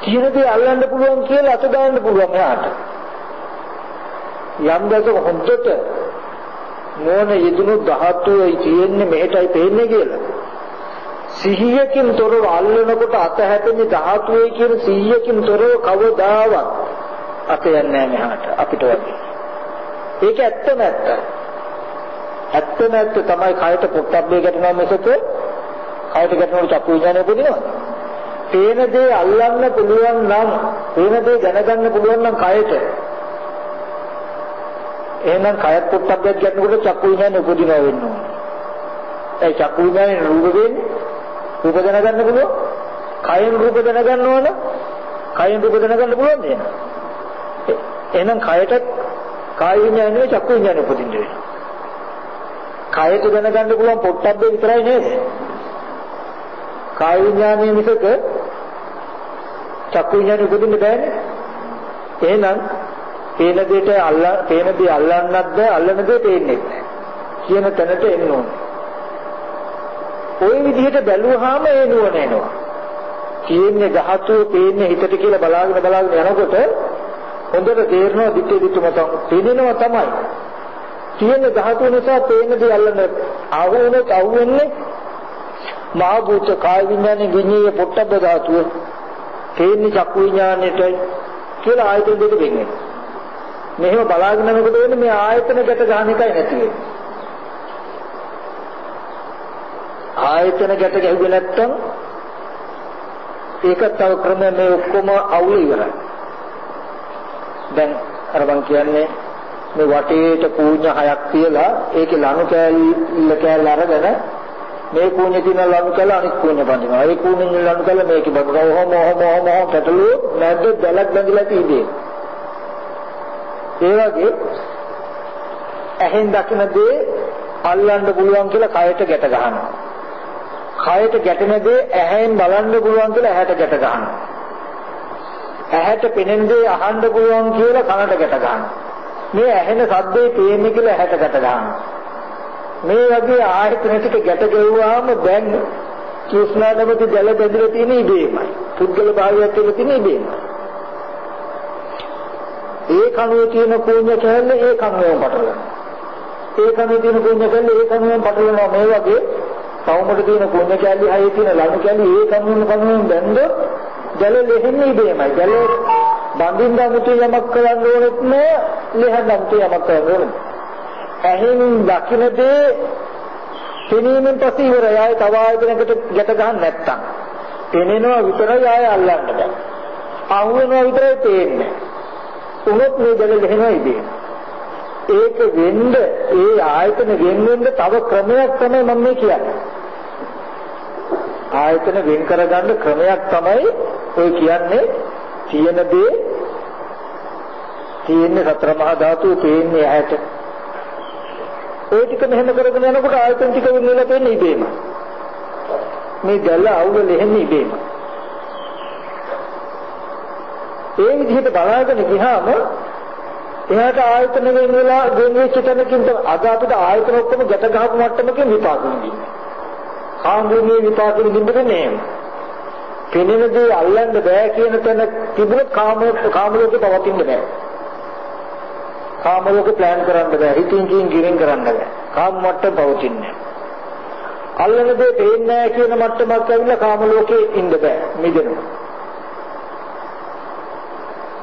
කියන දේ අල්ලන්න පුළුවන් කියලා අත දාන්න පුළුවන් එයාට. යම් දවසක හොඳට මොන යෙදුණු ධාතුවයි තියෙන්නේ මෙහෙටයි පේන්නේ කියලා. සිහියකින් තොරව අල්ලනකොට අත හැපෙන්නේ ධාතුවේ කියන සිහියකින් තොරව කවදාවත් අත යන්නේ නැහැ මෙහාට අපිට වගේ. ඒක ඇත්ත නැත්ත. ඇත්ත නැත්ත තමයි කයට පොට්ටබ්බේ ගැටෙනවා මිසක කයට ගැටෙනකොට චක්කු විඥානය උපදිනවද? පේන දේ අල්ලන්න පුළුවන් නම් පේන දේ දැනගන්න පුළුවන් නම් කයට එහෙනම් කයත් පොට්ටබ්බයක් ගැටෙනකොට චක්කු විඥානය උපදිනවා වෙන්න ඕනේ. ඒ චක්කු විඥානේ රූප වෙන්නේ රූප දැනගන්න පුළුවන්. කයෙන් රූප දැනගන්න ඕන. කයෙන් රූප දැනගන්න පුළුවන් නේද? එහෙනම් කයට කාය විඥානය චක්කු විඥානය උපදින්න වෙනවා. කයට දැනගන්න පුළුවන් පොට්ටබ්බේ විතරයි නේද? කාය විඥානය මිසක චක්කු විඥානය උපදින්න බෑනේ. එහෙනම් පේන දෙයට අල්ල පේන දේ අල්ලන්නත් බෑ අල්ලන දේ පේන්නේ නැහැ. කියන තැනට එන්න ඕනේ. ওই විදිහට බැලුවාම ඒ නුවණ එනවා. තියෙන්නේ ධාතුව පේන්නේ හිතට කියලා බලාගෙන බලාගෙන යනකොට හොඳට තේරෙනවා දිත්තේ දිත්තු මත පේනවා තමයි. තියෙන ධාතුව නිසා පේන දේ අල්ලන අහුවෙන්නේ අහුවෙන්නේ මහ භූත කාය විඥානේ විඤ්ඤාය පොට්ටබ්බ ධාතුව තේන්නේ චක්කු විඥානෙට කියලා ආයතන දෙක දෙන්නේ. මෙහෙම බලාගෙන යනකොට වෙන්නේ මේ ආයතන ගැට ගන්න එකයි නැති වෙන්නේ. ආයතන ගැට ගැහුවේ නැත්තම් ඒක තව ක්‍රමයෙන් මේ ඔක්කොම අවුල ඉවරයි. දැන් අර මං කියන්නේ මේ වටේට කූඤ්ඤ හයක් තියලා ඒකේ ලණු කෑල්ල කෑල්ල අරගෙන මේ කූඤ්ඤ තියෙන ලණු කෑල්ල අනිත් කූඤ්ඤ බඳිනවා. ඒ කූඤ්ඤ ලණු කෑල්ල මේකේ බඳිනවා. ඔහොම ඔහොම ඔහොම ඔහොම කැටලු නැද්ද දැලක් බඳිලා තියෙන්නේ. ඒ වගේ ඇහෙන් දකින දේ අල්ලන්න පුළුවන් කියලා කයට ගැට ගන්නවා. කයට ගැටෙන දේ ඇහෙන් බලන්න පුළුවන් කියලා ඇහැට ගැට ගන්නවා. ඇහැට පෙනෙන දේ අහන්න පුළුවන් කියලා කනට ගැට ගන්නවා. මේ ඇහෙන ශබ්දේ පේන්නේ කියලා ඇහැට ගැට ගන්නවා. මේ වගේ ආයතන ටික ගැට ගැව්වාම දැන් කෘෂ්ණානමති ජල බැඳලා තියෙන ඉබේමයි. පුද්ගල භාවයක් තියෙන තියෙන ඉබේමයි. ඒ කණුවේ තියෙන කෝණ්‍ය කැලේ ඒ කණුවෙන් පටලනවා. ඒ කණුවේ තියෙන කෝණ්‍ය කැලේ ඒ කණුවෙන් පටලනවා මේ වගේ සෞමඩ තියෙන කුණ්‍ය කැලි හයේ තියෙන ලණු කැලි ඒ කනුවෙන් කනුවෙන් බැඳොත් ජල ලෙහෙන්නේ ඉබේමයි. ජල බඳින්න අමුතු යමක් කරන්න ඕනෙත් නෑ, ලෙහන්න අමුතු යමක් කරන්න ඕනෙත්. ඇහෙන් දකින්නේ පෙනීමෙන් පස්සේ ඉවරයි. ආයේ තව ආයතනයකට ගැට ගන්න නැත්තම්. පෙනෙනවා විතරයි ආයේ අල්ලන්න බෑ. අහුවෙනවා විතරයි පේන්නේ. උනොත් මේ ජල ලෙහෙනවා ඉබේමයි. ඒක වෙන්න ඒ ආයතන වෙන වෙන්න තව ක්‍රමයක් තමයි මම මේ කියන්නේ. ආයතන වෙන් කරගන්න ක්‍රමයක් තමයි ඔය කියන්නේ තියෙන දේ තියෙන්නේ සතර මහා ධාතුව තියෙන්නේ ඇහැට. ඒ ටික මෙහෙම කරගෙන යනකොට ආයතන ටික වෙන වෙලා පේන්නේ ඉබේම. මේ දැල්ල අවුල ලෙහෙන්නේ ඉබේම. ඒ විදිහට බලාගෙන ගියාම එයාට ආයතන වෙන වෙලා වෙන වෙච්ච තැනකින් අද අපිට ආයතන ඔක්කොම ගැට ගහපු මට්ටමකින් විපාක විඳින්නේ. කාමයේ විපාක විඳින්නේ නෑ. පෙනෙන දේ අල්ලන්න බෑ කියන තැන තිබුණ කාම කාම ලෝකේ පවතින්න බෑ. කාම ලෝකේ ප්ලෑන් කරන්න බෑ. හිතින් කින් ගිරින් කරන්න බෑ. කාම මට්ටම පවතින්නේ අල්ලන දේ පේන්නේ නැහැ කියන මට්ටමක් ඇවිල්ලා කාම ලෝකේ ඉන්න බෑ. මිදෙනවා.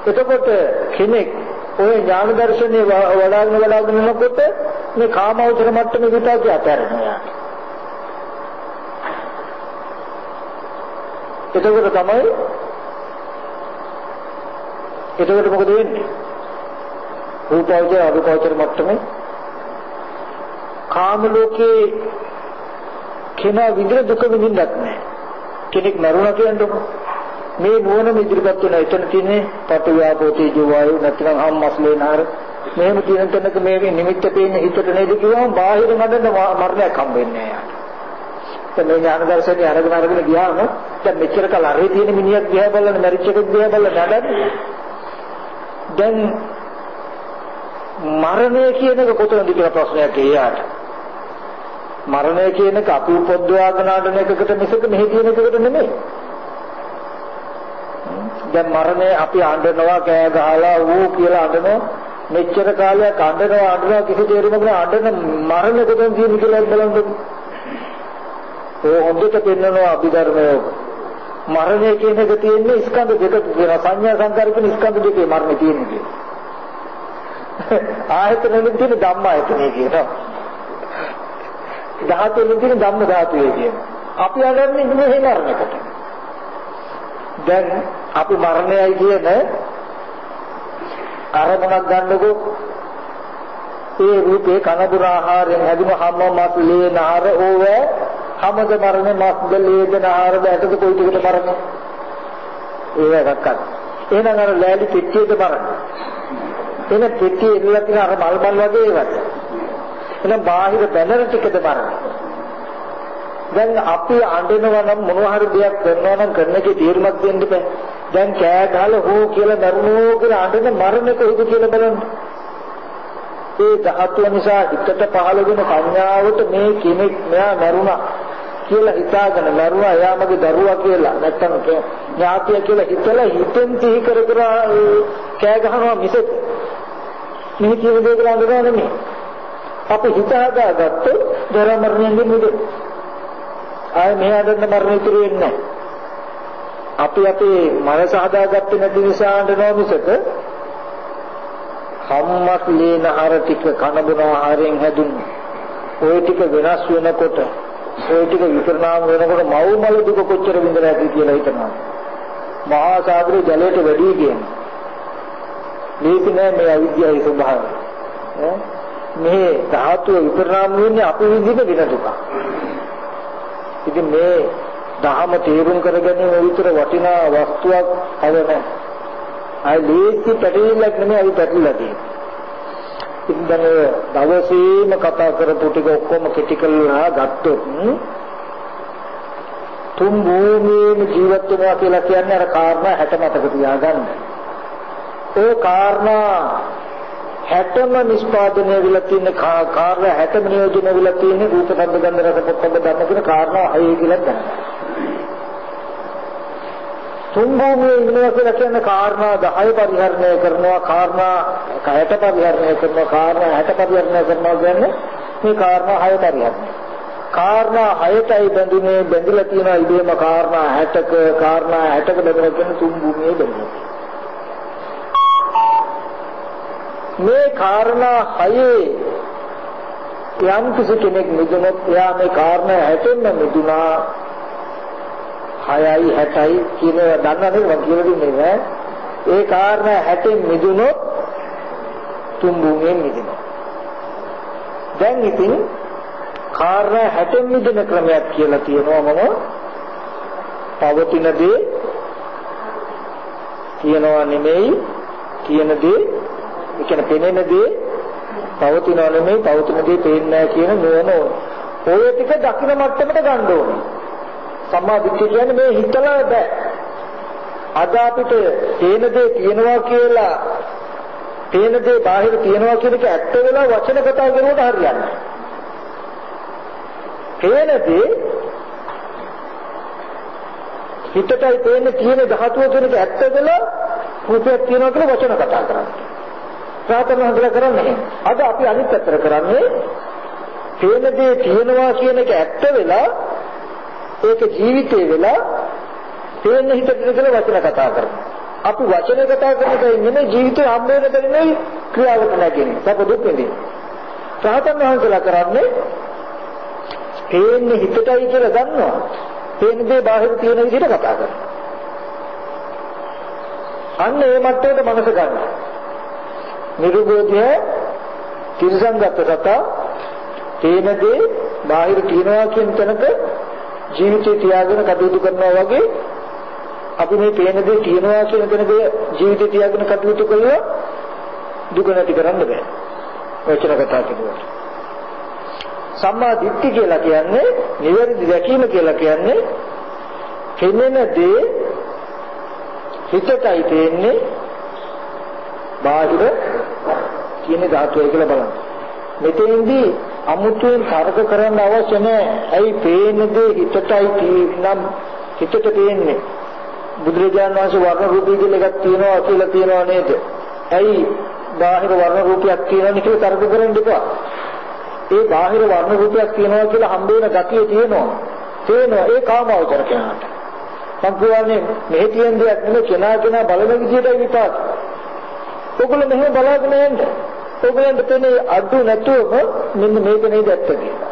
එතකොට කෙනෙක් ඔය ඥාන දර්ශනේ වඩාගෙන වඩාගෙන යනකොට මේ කාමෞතර මට්ටමේ විපාකේ අතහැරෙනවා. එතකොට තමයි එතකොට මොකද වෙන්නේ? රූපෞතර අරූපෞතර මට්ටමේ කාම ලෝකේ කෙනා විඳින දුක විඳින්නත් නැහැ. කෙනෙක් මරුණා කියන්නකො මේ නුවණ ඉදිරිපත් වෙන එතන තියෙන්නේ පටු ව්‍යාපෝ තේජෝ වායු නැත්නම් අම්මස්ලේ නාර මෙහෙම තියෙන තැනක මේ නිමිත්ත පේන්නේ හිතට නේද කියවම බාහිර නඩන මරණයක් හම්බෙන්නේ නැහැ යාට. මේ ඥාන දර්ශනේ අරගෙන අරගෙන ගියාම දැන් මෙච්චර කල අරේ තියෙන මිනිහක් දිහා බලන මරිච් එකක් දිහා බලන නඩන්නේ. දැන් මරණය කියන එක කොතනද කියලා ප්‍රශ්නයක් එයාට. මරණය කියන එක අපි උපද්දවාගෙන ආඩන එකකට මිසක මෙහි තියෙන එකකට නෙමෙයි. දැන් මරණය අපි අඬනවා කෑ ගහලා ඌ කියලා අඬනවා. මෙච්චර කාලයක් අඬනවා අඬනවා කිසි තේරුමක් නෑ අඬන මරණ කොතන තියෙන කියලා බලන්න ඕ හොඳට පෙන්නනවා අභිධර්මය. මරණය කියන එක තියෙන්නේ ස්කන්ධ දෙකක කියන සංඥා සංකාර කියන ස්කන්ධ දෙකේ මරණය තියෙන්නේ කියලා. ආයතනෙ තියෙන ධම්ම ආයතනෙ කියනවා. ධාතුවෙන් තියෙන ධම්ම ධාතුවේ කියන අපි අඬන්නේ මේ මරණයකට. දැන් අපි මරණයයි කියන අරමුණක් ගන්නකො. ඒ රූපේ කනබුර ආහාරයෙන් හැදුන හැම මස් ලේ නහර ඕව හැමද මරන්නේ මස්ද ලේදන ආහාරද ඇටද කොයි ටිකද මරන්නේ ඒව එකක්වත් එහෙනම් අර ලෑලි පෙට්ටියද මරන්නේ එන පෙට්ටිය ඉල්ලලා තියෙන අර මල් මල් වගේ ඒවත්. එහෙනම් බාහිර බැනර ටිකද මරන්නේ දැන් අපි අඬනවා නම් මොනවා හරි දෙයක් කරනවා නම් කරන එකේ තීරමක් දෙන්න බෑ. දැන් කෑ ගහලා හෝ කියලා දරුණෝ කියලා අඬන මරණ කොහෙද කියලා බලන්න. ඒ ධාතුව නිසා හිතට පහළ වෙන සංඥාවට මේ කෙනෙක් මෙයා මරුණා කියලා හිතාගෙන මරුණා එයාමගේ දරුවා කියලා. නැත්තම් ඥාතිය කියලා හිතලා හිතෙන් සිහි කර කර කෑ ගහනවා මිසක් මේ කියන දේ කියලා අඳුරන්නේ නෙමෙයි. අපි හිත හදාගත්තොත් දර මරණයෙන් මිදෙන්න. ආය මෙහා දෙන්න මරණ ඉතුරු වෙන්නේ අපි අපේ මනස හදාගත්තේ නැති නිසා අඬනවා මිසක හම්මස් ලේනහර ටික කන බොන ආහාරයෙන් හැදුණු ওই ටික වෙනස් වෙනකොට ওই ටික විපරිණාම වෙනකොට මව් මල දුක කොච්චර විඳලා ඇති කියලා හිතනවා මහා සාගරේ ජලයට වැඩි කියන්නේ මේක නෑ මේ අවිද්‍යාවේ ස්වභාවය ඈ මේ ධාතුව විපරිණාම වෙන්නේ අපි විඳින වෙන දුක ඉතින් මේ දහම තේරුම් කරගැනීම විතර වටිනා වස්තුවක් හව නැහැ අය ලේසි පැටලිලක් නෙමෙයි අයි පැටලිලා තියෙන්නේ. ඉතින් දැන් දවසේම කතා කරපු ටික ඔක්කොම කෙටි කරලා ගත්තොත් තුන් භූමියේම ජීවත් වෙනවා කියලා කියන්නේ අර කාරණා 60 මතක තියාගන්න. ඒ කාරණා 60ම නිෂ්පාදනය වෙලා තියෙන කාරණා 60ම නියෝජනය වෙලා තියෙන රූප ශබ්ද ගන්ධ රස පොට්ටබ්බ ධර්ම කියන කාරණා හයයි කියලා ගන්න. තුන් භූමියේ ඉන්නවා කියලා කියන්නේ කාරණා 10 පරිහරණය කරනවා කාරණා 60 පරිහරණය කරනවා කාරණා 60 පරිහරණය කරනවා කියන්නේ මේ කාරණා 6 පරිහරණය. කාරණා 6ටයි බැඳුනේ බැඳිලා තියෙනවා ඉබේම කාරණා 60ක කාරණා 60ක බැඳලා කියන තුන් භූමියේ බැඳිලා. මේ කාරණා 6 යම් කිසි කෙනෙක් මිදුනොත් එයා මේ කාරණා 60ෙන්ම මිදුනා 6යි 60යි කියන දන්නවද? මම කියලා දුන්නේ නෑ ඒ කාරණා 60න් මිදුනොත් තුන් භූමියෙන් මිදෙනවා. දැන් ඉතින් කාරණා 60න් මිදෙන ක්‍රමයක් කියලා තියෙනවා මම. පවතින දේ තියනවා නෙමෙයි කියන දේ ඒ කියන්නේ පෙනෙන දේ පවතිනව නෙමෙයි පවතින දේ පේන්නේ නැහැ කියන නෝන ඔය ටික දකින්න මට්ටමට ගන්න ඕනේ. සම්මා දිට්ඨිය කියන්නේ මේ හිතලා බෑ. අද අපිට තේන දේ තියනවා කියලා තේන දේ බාහිර තියනවා කියන එක ඇත්ත වෙලා වචන කතා කරුවට හරියන්නේ. තේන දේ හිතටයි තේන්නේ තියෙන ධාතුව කියන එක ඇත්ත වෙලා රූපයක් තියනවා කියලා වචන කතා කරන්නේ. ප්‍රාථමික හඳුලා කරන්නේ. අද අපි අනිත් පැත්තට කරන්නේ තේන දේ තියනවා කියන එක ඇත්ත වෙලා ඒක ජීවිතේ වෙලා තේන්න හිතට කියලා වචන කතා කරනවා. අපි වචන කතා කරන දෙයක් නෙමෙයි ජීවිතේ හම්බ වෙන දෙයක් නෙමෙයි ක්‍රියාවක නැගෙන්නේ. සප දුක් වෙන්නේ. සාතන් වහන්සේලා කරන්නේ තේන්නේ හිතටයි කියලා දන්නවා. තේන දේ බාහිර තියෙන විදිහට කතා කරනවා. අන්න ඒ මට්ටමට මනස ගන්න. නිරුබෝධය තිරසංගත සතා තේන දේ බාහිර තියනවා කියන තැනක ජීවිතේ තියාගෙන කටයුතු කරනවා වගේ අපි මේ පේන දේ තියනවා කියන කෙනෙක් ජීවිතේ තියාගෙන කටයුතු කළා දුක නැති කරන්න බෑ. වචන කතා කියනවා. සම්මා දිට්ඨි කියලා කියන්නේ නිවැරදි දැකීම කියලා කියන්නේ පෙනෙන දේ හිතටයි තේන්නේ බාහිර කියන ධාතුවයි කියලා බලන්න. මෙතෙන්දී අමුතුවෙන් තර්ක කරන්න අවශ්‍ය නැහැ. ඇයි පේන දේ හිතටයි නම් හිතට පේන්නේ. බුදුරජාණන් වහන්සේ වර්ණ රූපී කියලා එකක් තියෙනවා කියලා තියෙනවා නේද? ඇයි බාහිර වර්ණ රූපයක් තියෙනවනේ කියලා තර්ක කරන්න එපා. ඒ බාහිර වර්ණ රූපයක් තියෙනවා කියලා හම්බ වෙන ගතිය තියෙනවා. තේනවා ඒ කාමාවචර කෙනාට. සම්පූර්ණයෙන් මෙහි තියෙන දෙයක් නෙමෙයි කෙනා කෙනා බලන විදිහටයි විපාක. ඔගොල්ලෝ මෙහෙම බලාගෙන යන්නේ ඔයගලන්ට තේනේ අඩු නැතුව මෙන්න මේක නේද ඇත්ත කියලා.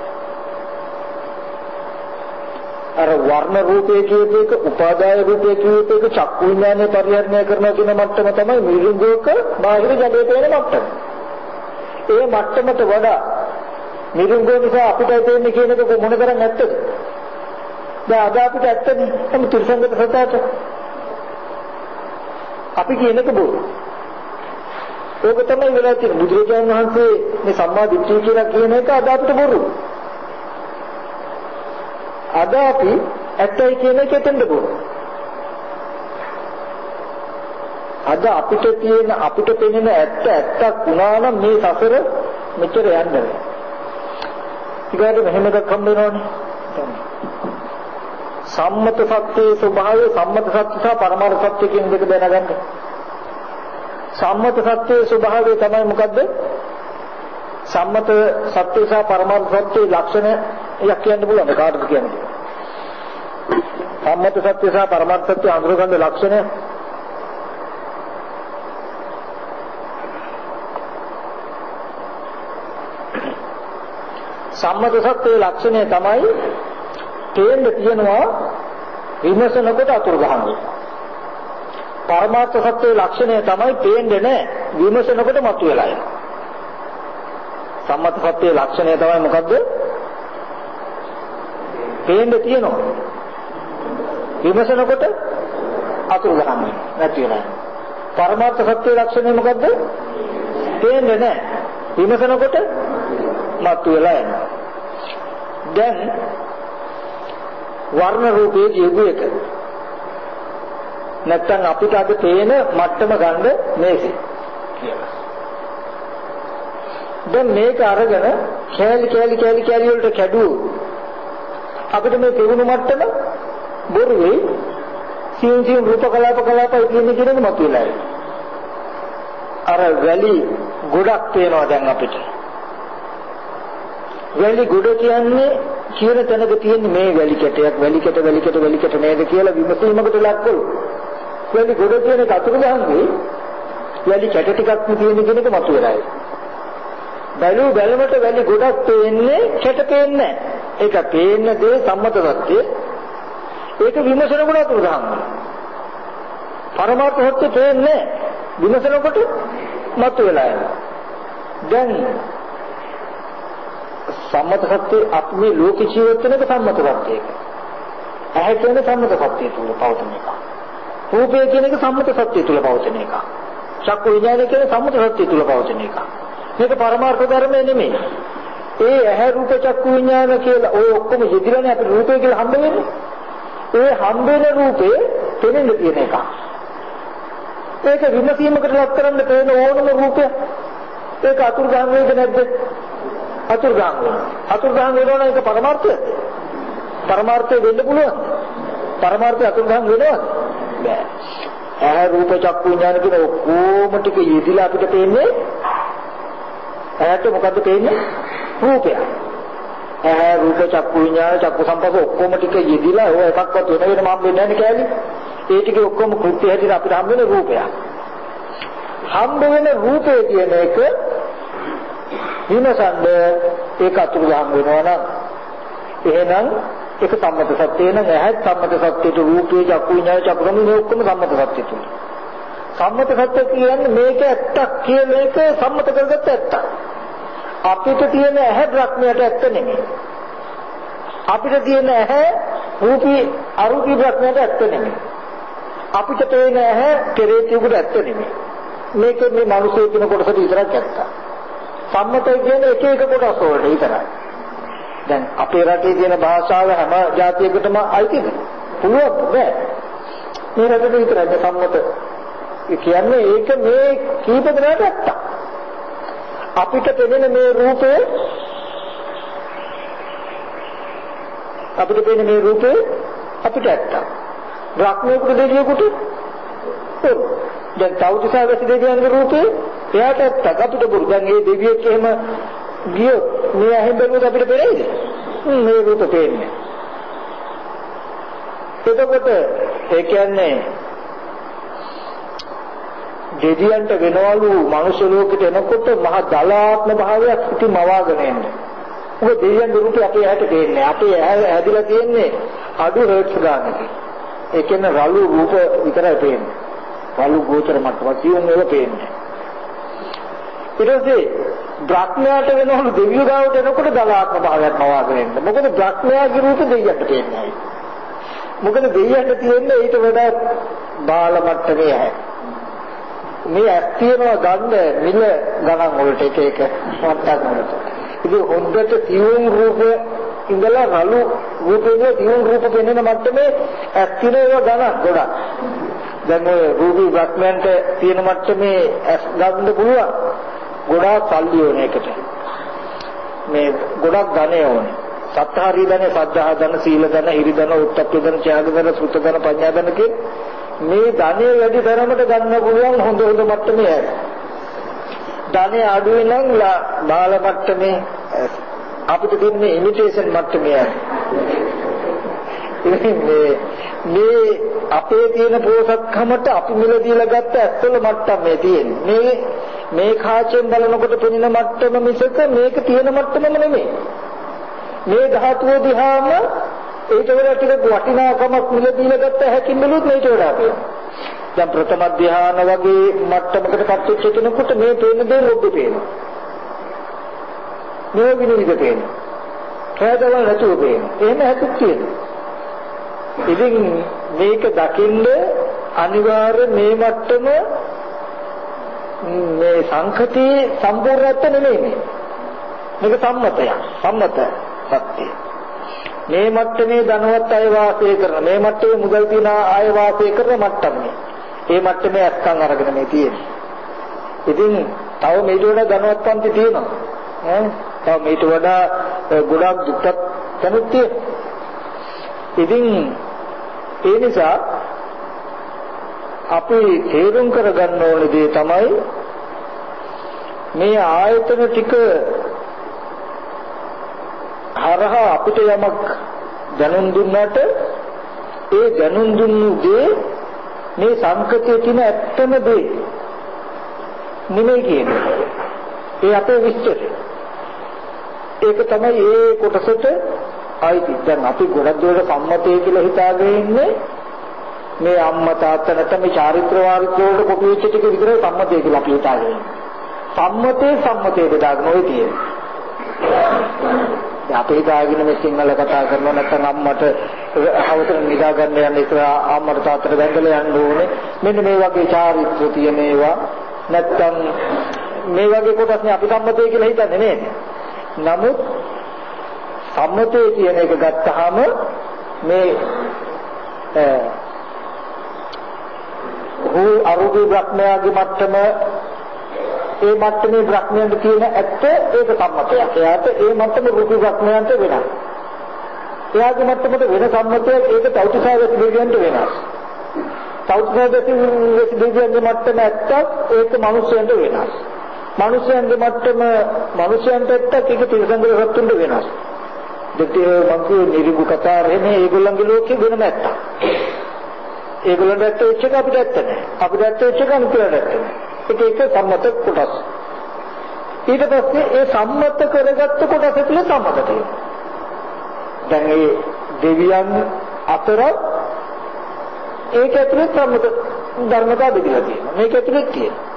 අර වර්ණ රූපයේ කියප එක උපාදාය රූපයේ කියප එක චක්කු විඥානය පරිහරණය කරනවා කියන මට්ටම තමයි මිරිඟුවක බාහිර ජඩේ පේන මට්ටම. ඒ මට්ටමට වඩා මිරිඟුව නිසා අපිට තේන්නේ කියන එක මොන තරම් ඇත්තද? දැන් අද අපිට ඇත්තනේ තම තිරසංගත සතාට අපි කියනක බොරු. ඒක තමයි වෙලා තියෙන්නේ. බුදුරජාණන් වහන්සේ මේ සම්මා දිට්ඨිය කියලා කියන එක අද අපිට බොරු. අද අපි ඇත්තයි කියන එක එතෙන්ද බොරු. අද අපිට තියෙන අපිට පෙනෙන ඇත්ත ඇත්තක් වුණා නම් මේ සසර මෙච්චර යන්නේ නැහැ. ඊගාට මෙහෙම එකක් හම්බ වෙනවනේ. සම්මත සත්‍යයේ ස්වභාවය සම්මත සත්‍ය සහ පරමාර්ථ සත්‍ය කියන දෙක දැනගන්න. සම්මත සත්‍යයේ ස්වභාවය තමයි මොකද්ද? සම්මත සත්‍ය සහ පරමාර්ථ සත්‍යයේ ලක්ෂණ යක් කියන්න පුළුවන් කාටද කියන්නේ? සම්මත සත්‍ය සහ පරමාර්ථ සත්‍ය අඳුරගන්න ලක්ෂණ සම්මත සත්‍යයේ ලක්ෂණය තමයි තේන්න තියනවා විමසනකොට අතුරු ගහන්නේ. පරමාර්ථ සත්‍යයේ ලක්ෂණය තමයි තේන්නේ නැහැ විමසනකොට මතුවලා එන. සම්මත සත්‍යයේ ලක්ෂණය තමයි මොකද්ද? තේන්න තියනවා. විමසනකොට අතුරු ගහන්නේ නැති වෙනවා. පරමාර්ථ සත්‍යයේ ලක්ෂණය මොකද්ද? තේන්නේ නැහැ. විමසනකොට මතුවලා එනවා. දැන් වර්ණ රූපයේ ජීවු එක. නැත්තම් අපිට අද පේන මට්ටම ගන්න මේක. දැන් මේක අරගෙන කෑලි කෑලි කෑලි කෑලි වලට කැඩුවෝ අපිට මේ පෙවුණු මට්ටම බොරු වෙයි. සියුම් සියුම් රූප කලාප කලාපයි කියන්නේ කියන මතුවලා අර වැලි ගොඩක් පේනවා දැන් අපිට. වැලි ගොඩ කියන්නේ කියන තැනක තියෙන මේ වැලි කැටයක් වැලි කැට වැලි කැට වැලි කැට නේද කියලා විමසීමකට ලක් කළොත් වැලි ගොඩ කියන එක අතුරු ගහන්නේ වැලි කැට ටිකක් තියෙන කියන එක මතුවලා බැලු බැලමට වැලි ගොඩක් පේන්නේ කැට පේන්නේ ඒක පේන දේ සම්මත සත්‍ය ඒක විමසනකොට අතුරු ගහන්නේ පරමාර්ථ සත්‍ය පේන්නේ විමසනකොට මතුවලා යනවා. දැන් සම්මත සත්‍ය අපි මේ ලෝක ජීවිත වෙනක සම්මත සත්‍යයක. ඇහැ කියන සම්මත සත්‍ය තුල පවතින එක. රූපය කියන එක සම්මත සත්‍ය තුල පවතින එක. චක්කු විඥානය කියන සම්මත සත්‍ය තුල පවතින එක. මේක පරමාර්ථ ධර්මය නෙමෙයි. ඒ ඇහැ රූප චක්කු විඥාන කියලා ඔය ඔක්කොම යෙදිලානේ අපි රූපය කියලා හම්බ වෙන්නේ. ඒ හම්බ වෙන රූපේ තෙරෙන්න තියෙන එක. ඒක විමසීමකට ලක් කරන්න තේන ඕනම රූපයක්. ඒක අතුරුගාම වේද නැද්ද? අතුරුගාම වෙනවා. අතුරුගාම වෙනවා නම් ඒක පරමාර්ථයද? පරමාර්ථය වෙන්න පුළුවන්. පරමාර්ථය අතුරුගාම වෙනවද? බෑ. ඇහැ රූප චක්කු විඥාන කියන ඔක්කොම ටික යෙදිලා අපිට පේන්නේ ඇහැට මොකද්ද පේන්නේ? රූපය. ඇහැ රූප චක්කු විඥාන චක්කු සම්පස්ස ඔක්කොම ටික යෙදිලා ඔය එකක්වත් වෙන වෙනම හම්බෙන්නේ නැහැ නේ කෑලි. ඒ ටික ඔක්කොම කෘත්‍ය හැටියට අපිට හම්බ වෙන රූපයක්. හම්බ වෙන රූපේ කියන එක විමසන්න ඒක අතුරු ගහන් වෙනවා නම් එහෙනම් ඒක සම්මත සත්‍ය නම් ඇහත් සම්මත සත්‍යයට රූපේ චක්කු විඤ්ඤාණ චක්කු මේ ඔක්කොම සම්මත සත්‍ය තුන. සම්මත සත්‍ය කියන්නේ මේක ඇත්තක් කියන එක සම්මත කරගත්ත ඇත්තක්. අපිට තියෙන ඇහැ බ්‍රහ්මයට ඇත්ත නෙමෙයි. අපිට තියෙන ඇහැ රූපී අරූපී බ්‍රහ්මයට ඇත්ත නෙමෙයි. අපිට පේන ඇහැ කෙරේතියකට ඇත්ත නෙමෙයි. මේක මේ මිනිස්සේ කියන කොටසට විතරක් ඇත්ත. සම්මතය කියන්නේ එක එක කොටස් වලට විතරයි. දැන් අපේ රටේ තියෙන භාෂාව හැම ජාතියකටම අයිතිද? පුළුවන් බෑ. මේ රටේ විතරයි සම්මත. ඒ කියන්නේ ඒක මේ කීප දෙනාට ඇත්ත. අපිට පෙනෙන මේ රූපේ අපිට පෙනෙන මේ රූපේ අපිට ඇත්ත. බ්‍රහ්මයෙකුට දෙවියෙකුට දැන් තවුතිසාවැසි දෙවියන්ගේ රූපේ එයාට ඇත්තක් අපිට බුරු. දැන් මේ දෙවියෙක් එහෙම ගියොත් මේ ඇහෙන් බැලුවොත් අපිට පේරෙයිද? මේ රූප පේන්නේ. එතකොට ඒ කියන්නේ දෙවියන්ට වෙනවලු මනුෂ්‍ය ලෝකෙට එනකොට මහ දලාත්ම භාවයක් ඉති මවාගෙන එන්නේ. මොකද දෙවියන්ගේ රූපේ අපේ ඇහැට පේන්නේ. අපේ ඇහැ හැදිලා තියෙන්නේ අඩු හර්ට්ස් ගන්නකින්. ඒ කියන්නේ රළු රූප විතරයි පේන්නේ. රළු ගෝචර මට්ටමක් සියුම් ඒවා පේන්නේ. ඊට පස්සේ බ්‍රහ්මයාට වෙනවලු දෙවියෝ ගාවට එනකොට දලාත්ම භාවයක් මවාගෙන එන්න. මොකද බ්‍රහ්මයාගේ රූප දෙවියන්ට පේන්නේ. මොකද දෙයියන්ට තියෙන්නේ ඊට වඩා බාල මට්ටමේ ඇහැ. මේ ඇස් තියනවා ගන්න මිල ගණන් වලට එක එක මට්ටම් වලට. ඉතින් හොඳට තියුම් රූප ඉඳලා රළු රූපේ තියුම් රූප පෙන්වන මට්ටමේ ඇස් තියනවා ගණන් ගොඩක්. දැන් ඔය රූපී බ්‍රහ්මයන්ට තියෙන මට්ටමේ ඇස් ගන්න පුළුවන්. ගොඩාක් සල්ලි ඕන එකට. මේ ගොඩක් ධනෙ ඕනේ. සත්‍තාහරි ධනෙ, සද්ධා ධන, සීල ධන, හිරි ධන, උත්තප්ප ධන, ත්‍යාග ධන, සුත ධන, පඤ්ඤා ධන මේ ධනෙ වැඩි තරමට ගන්න පුළුවන් හොඳ හොඳ මට්ටමේ ඇස්. ධනෙ අඩුයි නම් බාල මට්ටමේ අපිට දෙන්නේ ඉමිටේෂන් මට්ටමේ ඇස්. මේ මේ අපේ තියෙන පෝසත්කමට අපි මිල දීලා ගත්ත ඇත්තල මට්ටම් මේ තියෙන්නේ. මේ මේ කාචෙන් බලනකොට පෙනෙන මට්ටම මිසක මේක තියෙන මට්ටමම නෙමෙයි. මේ ධාතුව දිහාම ඒකට වඩා ටිකක් වටිනාකමක් මිල දීලා ගත්ත හැකින් බැලුවොත් මේට වඩා තියෙනවා. දැන් ප්‍රථම ධ්‍යාන වගේ මට්ටමකට පත් වෙච්ච කෙනෙකුට මේ පේන දේ ලොබ්බ පේනවා. මේ විනිවිද පේනවා. කයදවල් නැතුව පේනවා. එහෙම හැකුත් තියෙනවා. ඉතින් මේක දකින්න අනිවාර්ය මේ මට්ටම මේ සංකතී සම්පූර්ණත්ව නෙමෙයි මේ. මේක සම්මතයක්. සම්මත සත්‍යය. මේ මට්ටමේ ධනවත් අය වාසය කරන මේ මට්ටමේ මුදල් තියන අය වාසය කරන මට්ටම මේ. ඒ මට්ටමේ අස්කම් අරගෙන මේ තියෙන්නේ. ඉතින් තව මේට වඩා ධනවත් පන්ති තියෙනවා. ඈ තව මේට වඩා ගොඩක් දුක්ඛ තනුත් තියෙනවා. ඉතින් ඒ නිසා අපි තේරුම් කරගන්න ඕන දේ තමයි මේ ආයතන ටික හරහා අපිට යමක් දැනුම් දුන්නට ඒ දැනුම් දුන්නු දේ මේ සංකතයේ තියෙන ඇත්තම දේ නෙමෙයි කියන්නේ. ඒ අපේ විස්තරය. ඒක තමයි ඒ කොටසට ආයිති. දැන් අපි ගොඩක් දුරට සම්මතය කියලා හිතාගෙන ඉන්නේ මේ අම්මා තාත්තා නැත්නම් මේ චාරිත්‍ර වාරිත්‍ර වලට කොපි වෙච්ච ටික විතරයි සම්මතය කියලා අපි හිතාගෙන ඉන්නේ. සම්මතේ සම්මතේ බෙදාගෙන ඔය තියෙන්නේ. අපේ දාගෙන මේ සිංහල කතා කරනවා නැත්නම් අම්මට හවසට නිදා ගන්න යන ඉතල අම්මට තාත්තට වැඳලා යන්න ඕනේ. මෙන්න මේ වගේ චාරිත්‍ර තියෙන ඒවා නැත්නම් මේ වගේ කොටස් නේ අපි සම්මතය කියලා හිතන්නේ නේද? නමුත් සම්මතය කියන එක ගත්තාම මේ රූ අරූපී බ්‍රහ්මයාගේ මට්ටම ඒ මට්ටමේ බ්‍රහ්මයන්ට තියෙන ඇත්ත ඒක සම්මතයක්. එයාට ඒ මට්ටම රූපී බ්‍රහ්මයන්ට වෙනස්. එයාගේ මට්ටමට වෙන සම්මතයක් ඒක තෞතිසාවක දෙවියන්ට වෙනස්. තෞතිසාවක දෙවියන්ගේ මට්ටම ඇත්තක් ඒක මිනිස්යන්ට වෙනස්. මිනිස්යන්ගේ මට්ටම මිනිස්යන්ට ඇත්තක් ඒක තිරසංගල සත්තුන්ට වෙනස්. දෙකේ මංකු නිරිබු කතා රෙන්නේ ඒගොල්ලන්ගේ ලෝකේ වෙනම ඇත්තක්. ඒගොල්ලන්ට ඇත්ත වෙච්ච එක අපිට ඇත්ත නැහැ. අපිට ඇත්ත වෙච්ච එක අනිත් ඒවාට ඇත්ත නැහැ. ඒක එක සම්මත කොටස්. ඊට පස්සේ ඒ සම්මත කරගත්ත කොටස තුළ සම්මත තියෙනවා. දැන් මේ දෙවියන් අතර ඒක ඇතුලේ සම්මත ධර්මතා බෙදලා තියෙනවා. මේක ඇතුලේ තියෙනවා.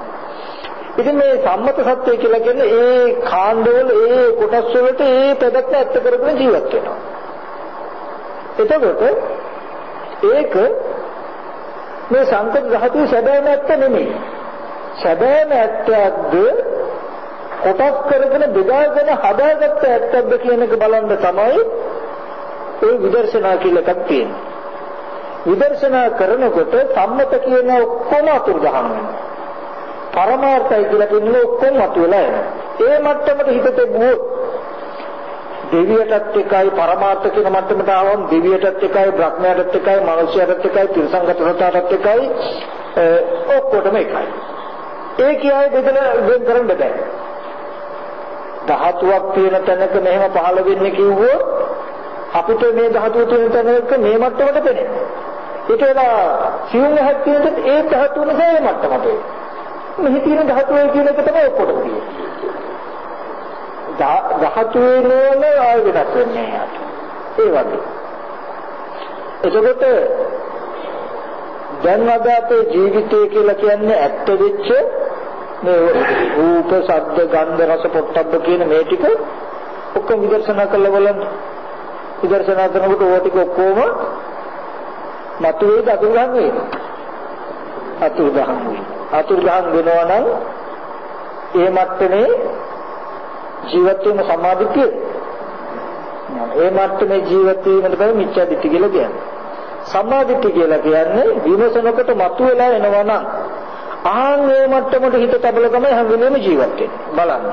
ඉතින් මේ සම්මත සත්‍ය කියලා කියන්නේ ඒ කාණ්ඩවල ඒ කොටස් වලට ඒ පැදක්ක ඇත්ත කරගෙන ජීවත් වෙනවා. එතකොට ඒක මේ සංකත ධාතුවේ සැබෑම ඇත්ත නෙමෙයි. සැබෑම ඇත්තක්ද කොටස් කරගෙන බෙදාගෙන හදාගත්ත ඇත්තක්ද කියන එක බලන්න තමයි ඒ විදර්ශනා කියලා එකක් තියෙන්නේ. විදර්ශනා කරනකොට සම්මත කියන ඔක්කොම අතුරුදහන් වෙනවා. පරමාර්ථය කියලා කියන්නේ ඔක්කොම මතුවලා එනවා. ඒ මට්ටමට හිත තෙබුවොත් දෙවියටත් එකයි පරමාර්ථ කියන මට්ටමට ආවම දෙවියටත් එකයි බ්‍රහ්මයාටත් එකයි මනුෂ්‍යයටත් එකයි තිරසංගත සත්‍යයටත් එකයි ඔක්කොටම එකයි. ඒ කියයි බෙදලා වෙන් කරන්න බෑ. ධාතුවක් තියෙන තැනක මෙහෙම පහළ වෙන්නේ කිව්වොත් අපිට මේ ධාතුව තියෙන තැනක මේ මට්ටමට පෙනෙනවා. ඒක ඒලා සියුම් හැක් තියෙනත් ඒ ධාතුව නිසා ඒ මට්ටමට එනවා. මෙහි තියෙන ධාතුවේ කියන එක තමයි ඔක්කොටම තියෙන්නේ. ධාතුවේ නෝන ආය වෙනස් වෙන්නේ නැහැ. ඒ වගේ. එතකොට දැන් අද අපේ ජීවිතය කියලා කියන්නේ ඇත්ත වෙච්ච මේ රූප, ශබ්ද, ගන්ධ, රස, පොට්ටබ්බ කියන මේ ටික ඔක්කොම විදර්ශනා කරලා බලන්න. විදර්ශනා කරනකොට ඕවා ටික ඔක්කොම මතුවේද අතුරුදහන් වේද? අතුරුදහන් වේ. අතුරුදහන් වෙනවා නම් ඒ මට්ටමේ ජීවත් වෙන සමාධිය ඒ මට්ටමේ ජීවත් වීමට තමයි මිච්ඡා දිට්ඨිය කියලා කියන්නේ. සම්මාදිට්ඨිය කියලා කියන්නේ විමසනකොට මතුවලා එනවා නම් ආන් ඒ මට්ටමට හිත තබල තමයි හැම වෙලෙම ජීවත් වෙන්නේ. බලන්න.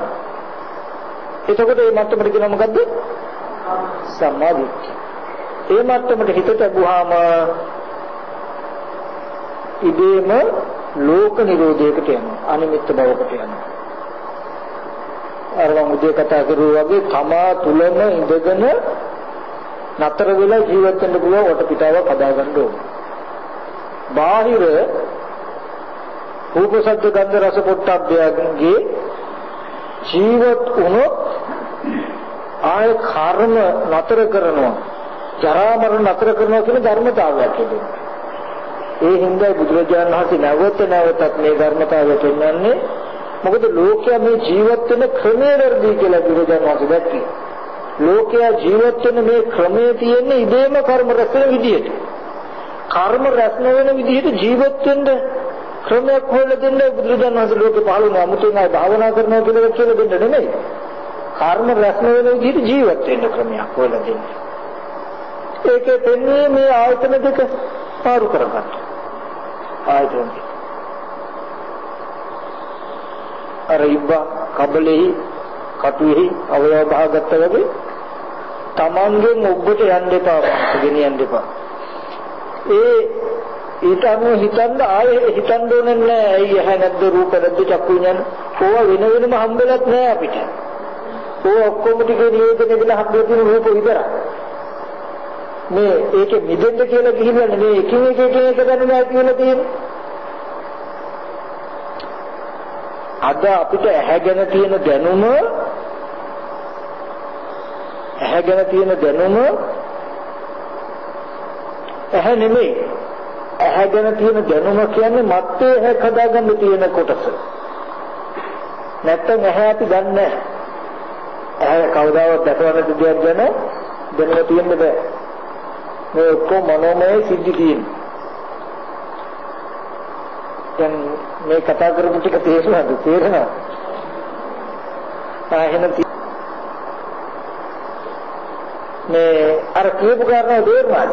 එතකොට මේ මට්ටමට කියන මොකද්ද? සම්මාදිට්ඨිය. ඒ මට්ටමට හිත තබුවාම ඉබේම ලෝක නිරෝධයකට යනවා. අනිමිත්ත භවකට යනවා. අර මම උදේ කතා කරුවා වගේ තමා තුලම ඉඳගෙන නතර වෙලා ජීවත් වෙන්න පුළුවන් වටපිටාවක් හදාගන්න ඕන. බාහිර රූප ශබ්ද ගන්ධ රස පොට්ටබ්බයන්ගේ ජීවත් වුණොත් ආය කර්ම නතර කරනවා. ජරා මරණ නතර කරනවා කියන ධර්මතාවයක් තිබෙනවා. ඒ හින්දා බුදුරජාණන් වහන්සේ නැවත නැවතත් මේ ධර්මතාවය පෙන්වන්නේ මොකද ලෝකයා මේ ජීවත් වෙන ක්‍රමය වැඩි කියලා බුදුරජාණන් වහන්සේ දැක්කේ. ලෝකයා ජීවත් වෙන මේ ක්‍රමයේ තියෙන ඉදේම කර්ම රැස් වෙන විදියට. කර්ම රැස් නොවන විදිහට ජීවත් වෙන්න ක්‍රමයක් හොයලා දෙන්න බුදුරජාණන් වහන්සේ ලෝකේ පහළ වුණා. 아무තෙන් ආය භාවනා කරනවා කියලා කියලා දෙන්න නෙමෙයි. කර්ම රැස් නොවන විදිහට ජීවත් වෙන්න ක්‍රමයක් හොයලා දෙන්න. ඒකේ දෙන්නේ මේ ආයතන දෙක පාරු කරගන්න. ආයතන දෙක. අර ඉබ්බා කබලෙහි කටුෙහි අවයව භාගත්ත වගේ තමන්ගෙන් ඔබට යන්න එපා ගෙනියන්න එපා. ඒ ඊට අනුව හිතන්න ආයේ හිතන්න ඕනේ නැහැ. ඇයි ඇහැ නැද්ද රූප නැද්ද චක්කු විඤ්ඤාණ ඕවා වෙන වෙනම හම්බෙලත් නැහැ අපිට. ඕවා ඔක්කොම ටික නියෝජනය වෙලා හම්බෙලා තියෙන රූප විතරයි. මේ ඒකෙ මිදෙන්න කියලා ගිහිල්ලා නෙමෙයි එකින් එක එක එක ගන්න කියලා තියෙන්නේ. අද අපිට ඇහැගෙන තියෙන දැනුම ඇහැගෙන තියෙන දැනුම ඇහැ නෙමෙයි. ඇහැගෙන තියෙන දැනුම කියන්නේ මත්තේ ඇහැ හදාගන්න තියෙන කොටස. නැත්තම් ඇහැ අපි ගන්න ඇහැ කවදාවත් දැකවන්න දෙයක් ගැන දැනුම තියෙන්න බෑ. මේ ඔක්කොම මනෝමය සිද්ධි තියෙන්නේ දැන් මේ කතා කරපු ටික තේරුණාද? තේරෙනවද? ආහෙන මේ අර කියපු කාරණා තේරුණාද?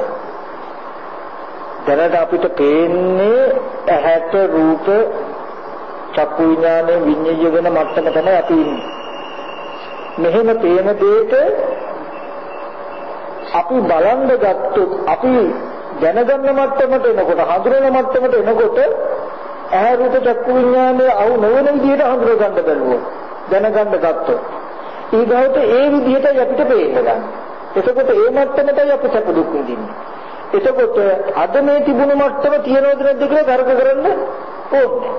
දැනට අපිට පේන්නේ ඇහැට රූප චක්කු විඥානේ විඤ්ඤාය වෙන මට්ටම තමයි අපි ඉන්නේ. මෙහෙම පේන දෙයට අපි බලන්න ගත්තොත් අපි දැනගන්න මට්ටමට එනකොට හඳුනන මට්ටමට එනකොට ඇහැ රූප චක්කු විඥානයේ අහු නොවන විදිහට හඳුනා ගන්න බැලුවොත් දැනගන්න ගත්තොත් ඊගොල්ලෝ ඒ විදිහටයි අපිට පේන්න ගන්න. එතකොට ඒ මට්ටමටයි අපි සැප දුක් විඳින්නේ. එතකොට අද මේ තිබුණු මට්ටම තියනවද නැද්ද කියලා තර්ක කරන්න ඕනේ.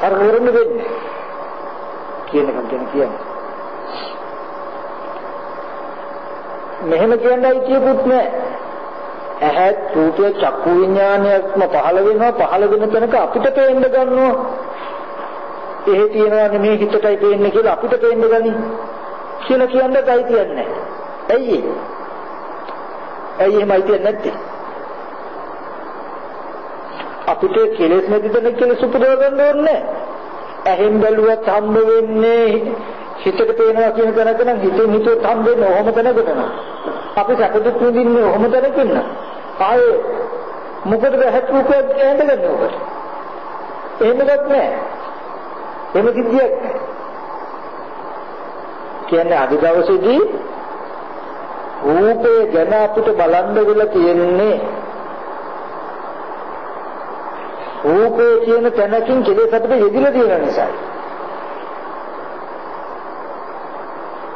තර්ක කරන්න වෙන්නේ. කියන එක ගැන කියන්නේ. මෙහෙම කියන්නයි කියපුත් නෑ. ඇහත් රූපය චක්කු විඥානයක්ම පහළ වෙනවා පහළ වෙන තැනක අපිට පේන්න ගන්නවා. එහෙ තියනවා නෙමේ හිතටයි පේන්නේ කියලා අපිට පේන්න ගනි. කියලා කියන්න කයි කියන්නේ ඇයි ඇයි එහෙමයි කියන්නේ නැත්තේ? අපිට කෙලෙස් නැති තැන කෙලෙස් උපදව ගන්න ඕනේ ඇහෙන් බැලුවත් හම්බ වෙන්නේ හිතට පේනවා කියන තැනක නම් හිතෙන් හිතුවත් හම්බ වෙන්නේ ඔහොම තැනකට නම් අපි සැප දුක් විඳින්නේ ඔහොම තැනකින් නම් ආයේ මොකටද හැත් රූපයක් ඇඳගන්නේ ඔබට? එහෙමවත් නැහැ. එහෙම සිද්ධියක් නැහැ. කියන්නේ අද දවසේදී රූපේ ගැන අපිට බලන්න වෙලා තියෙන්නේ රූපේ කියන තැනකින් කෙලෙස් අපිට යෙදිලා තියෙන නිසායි.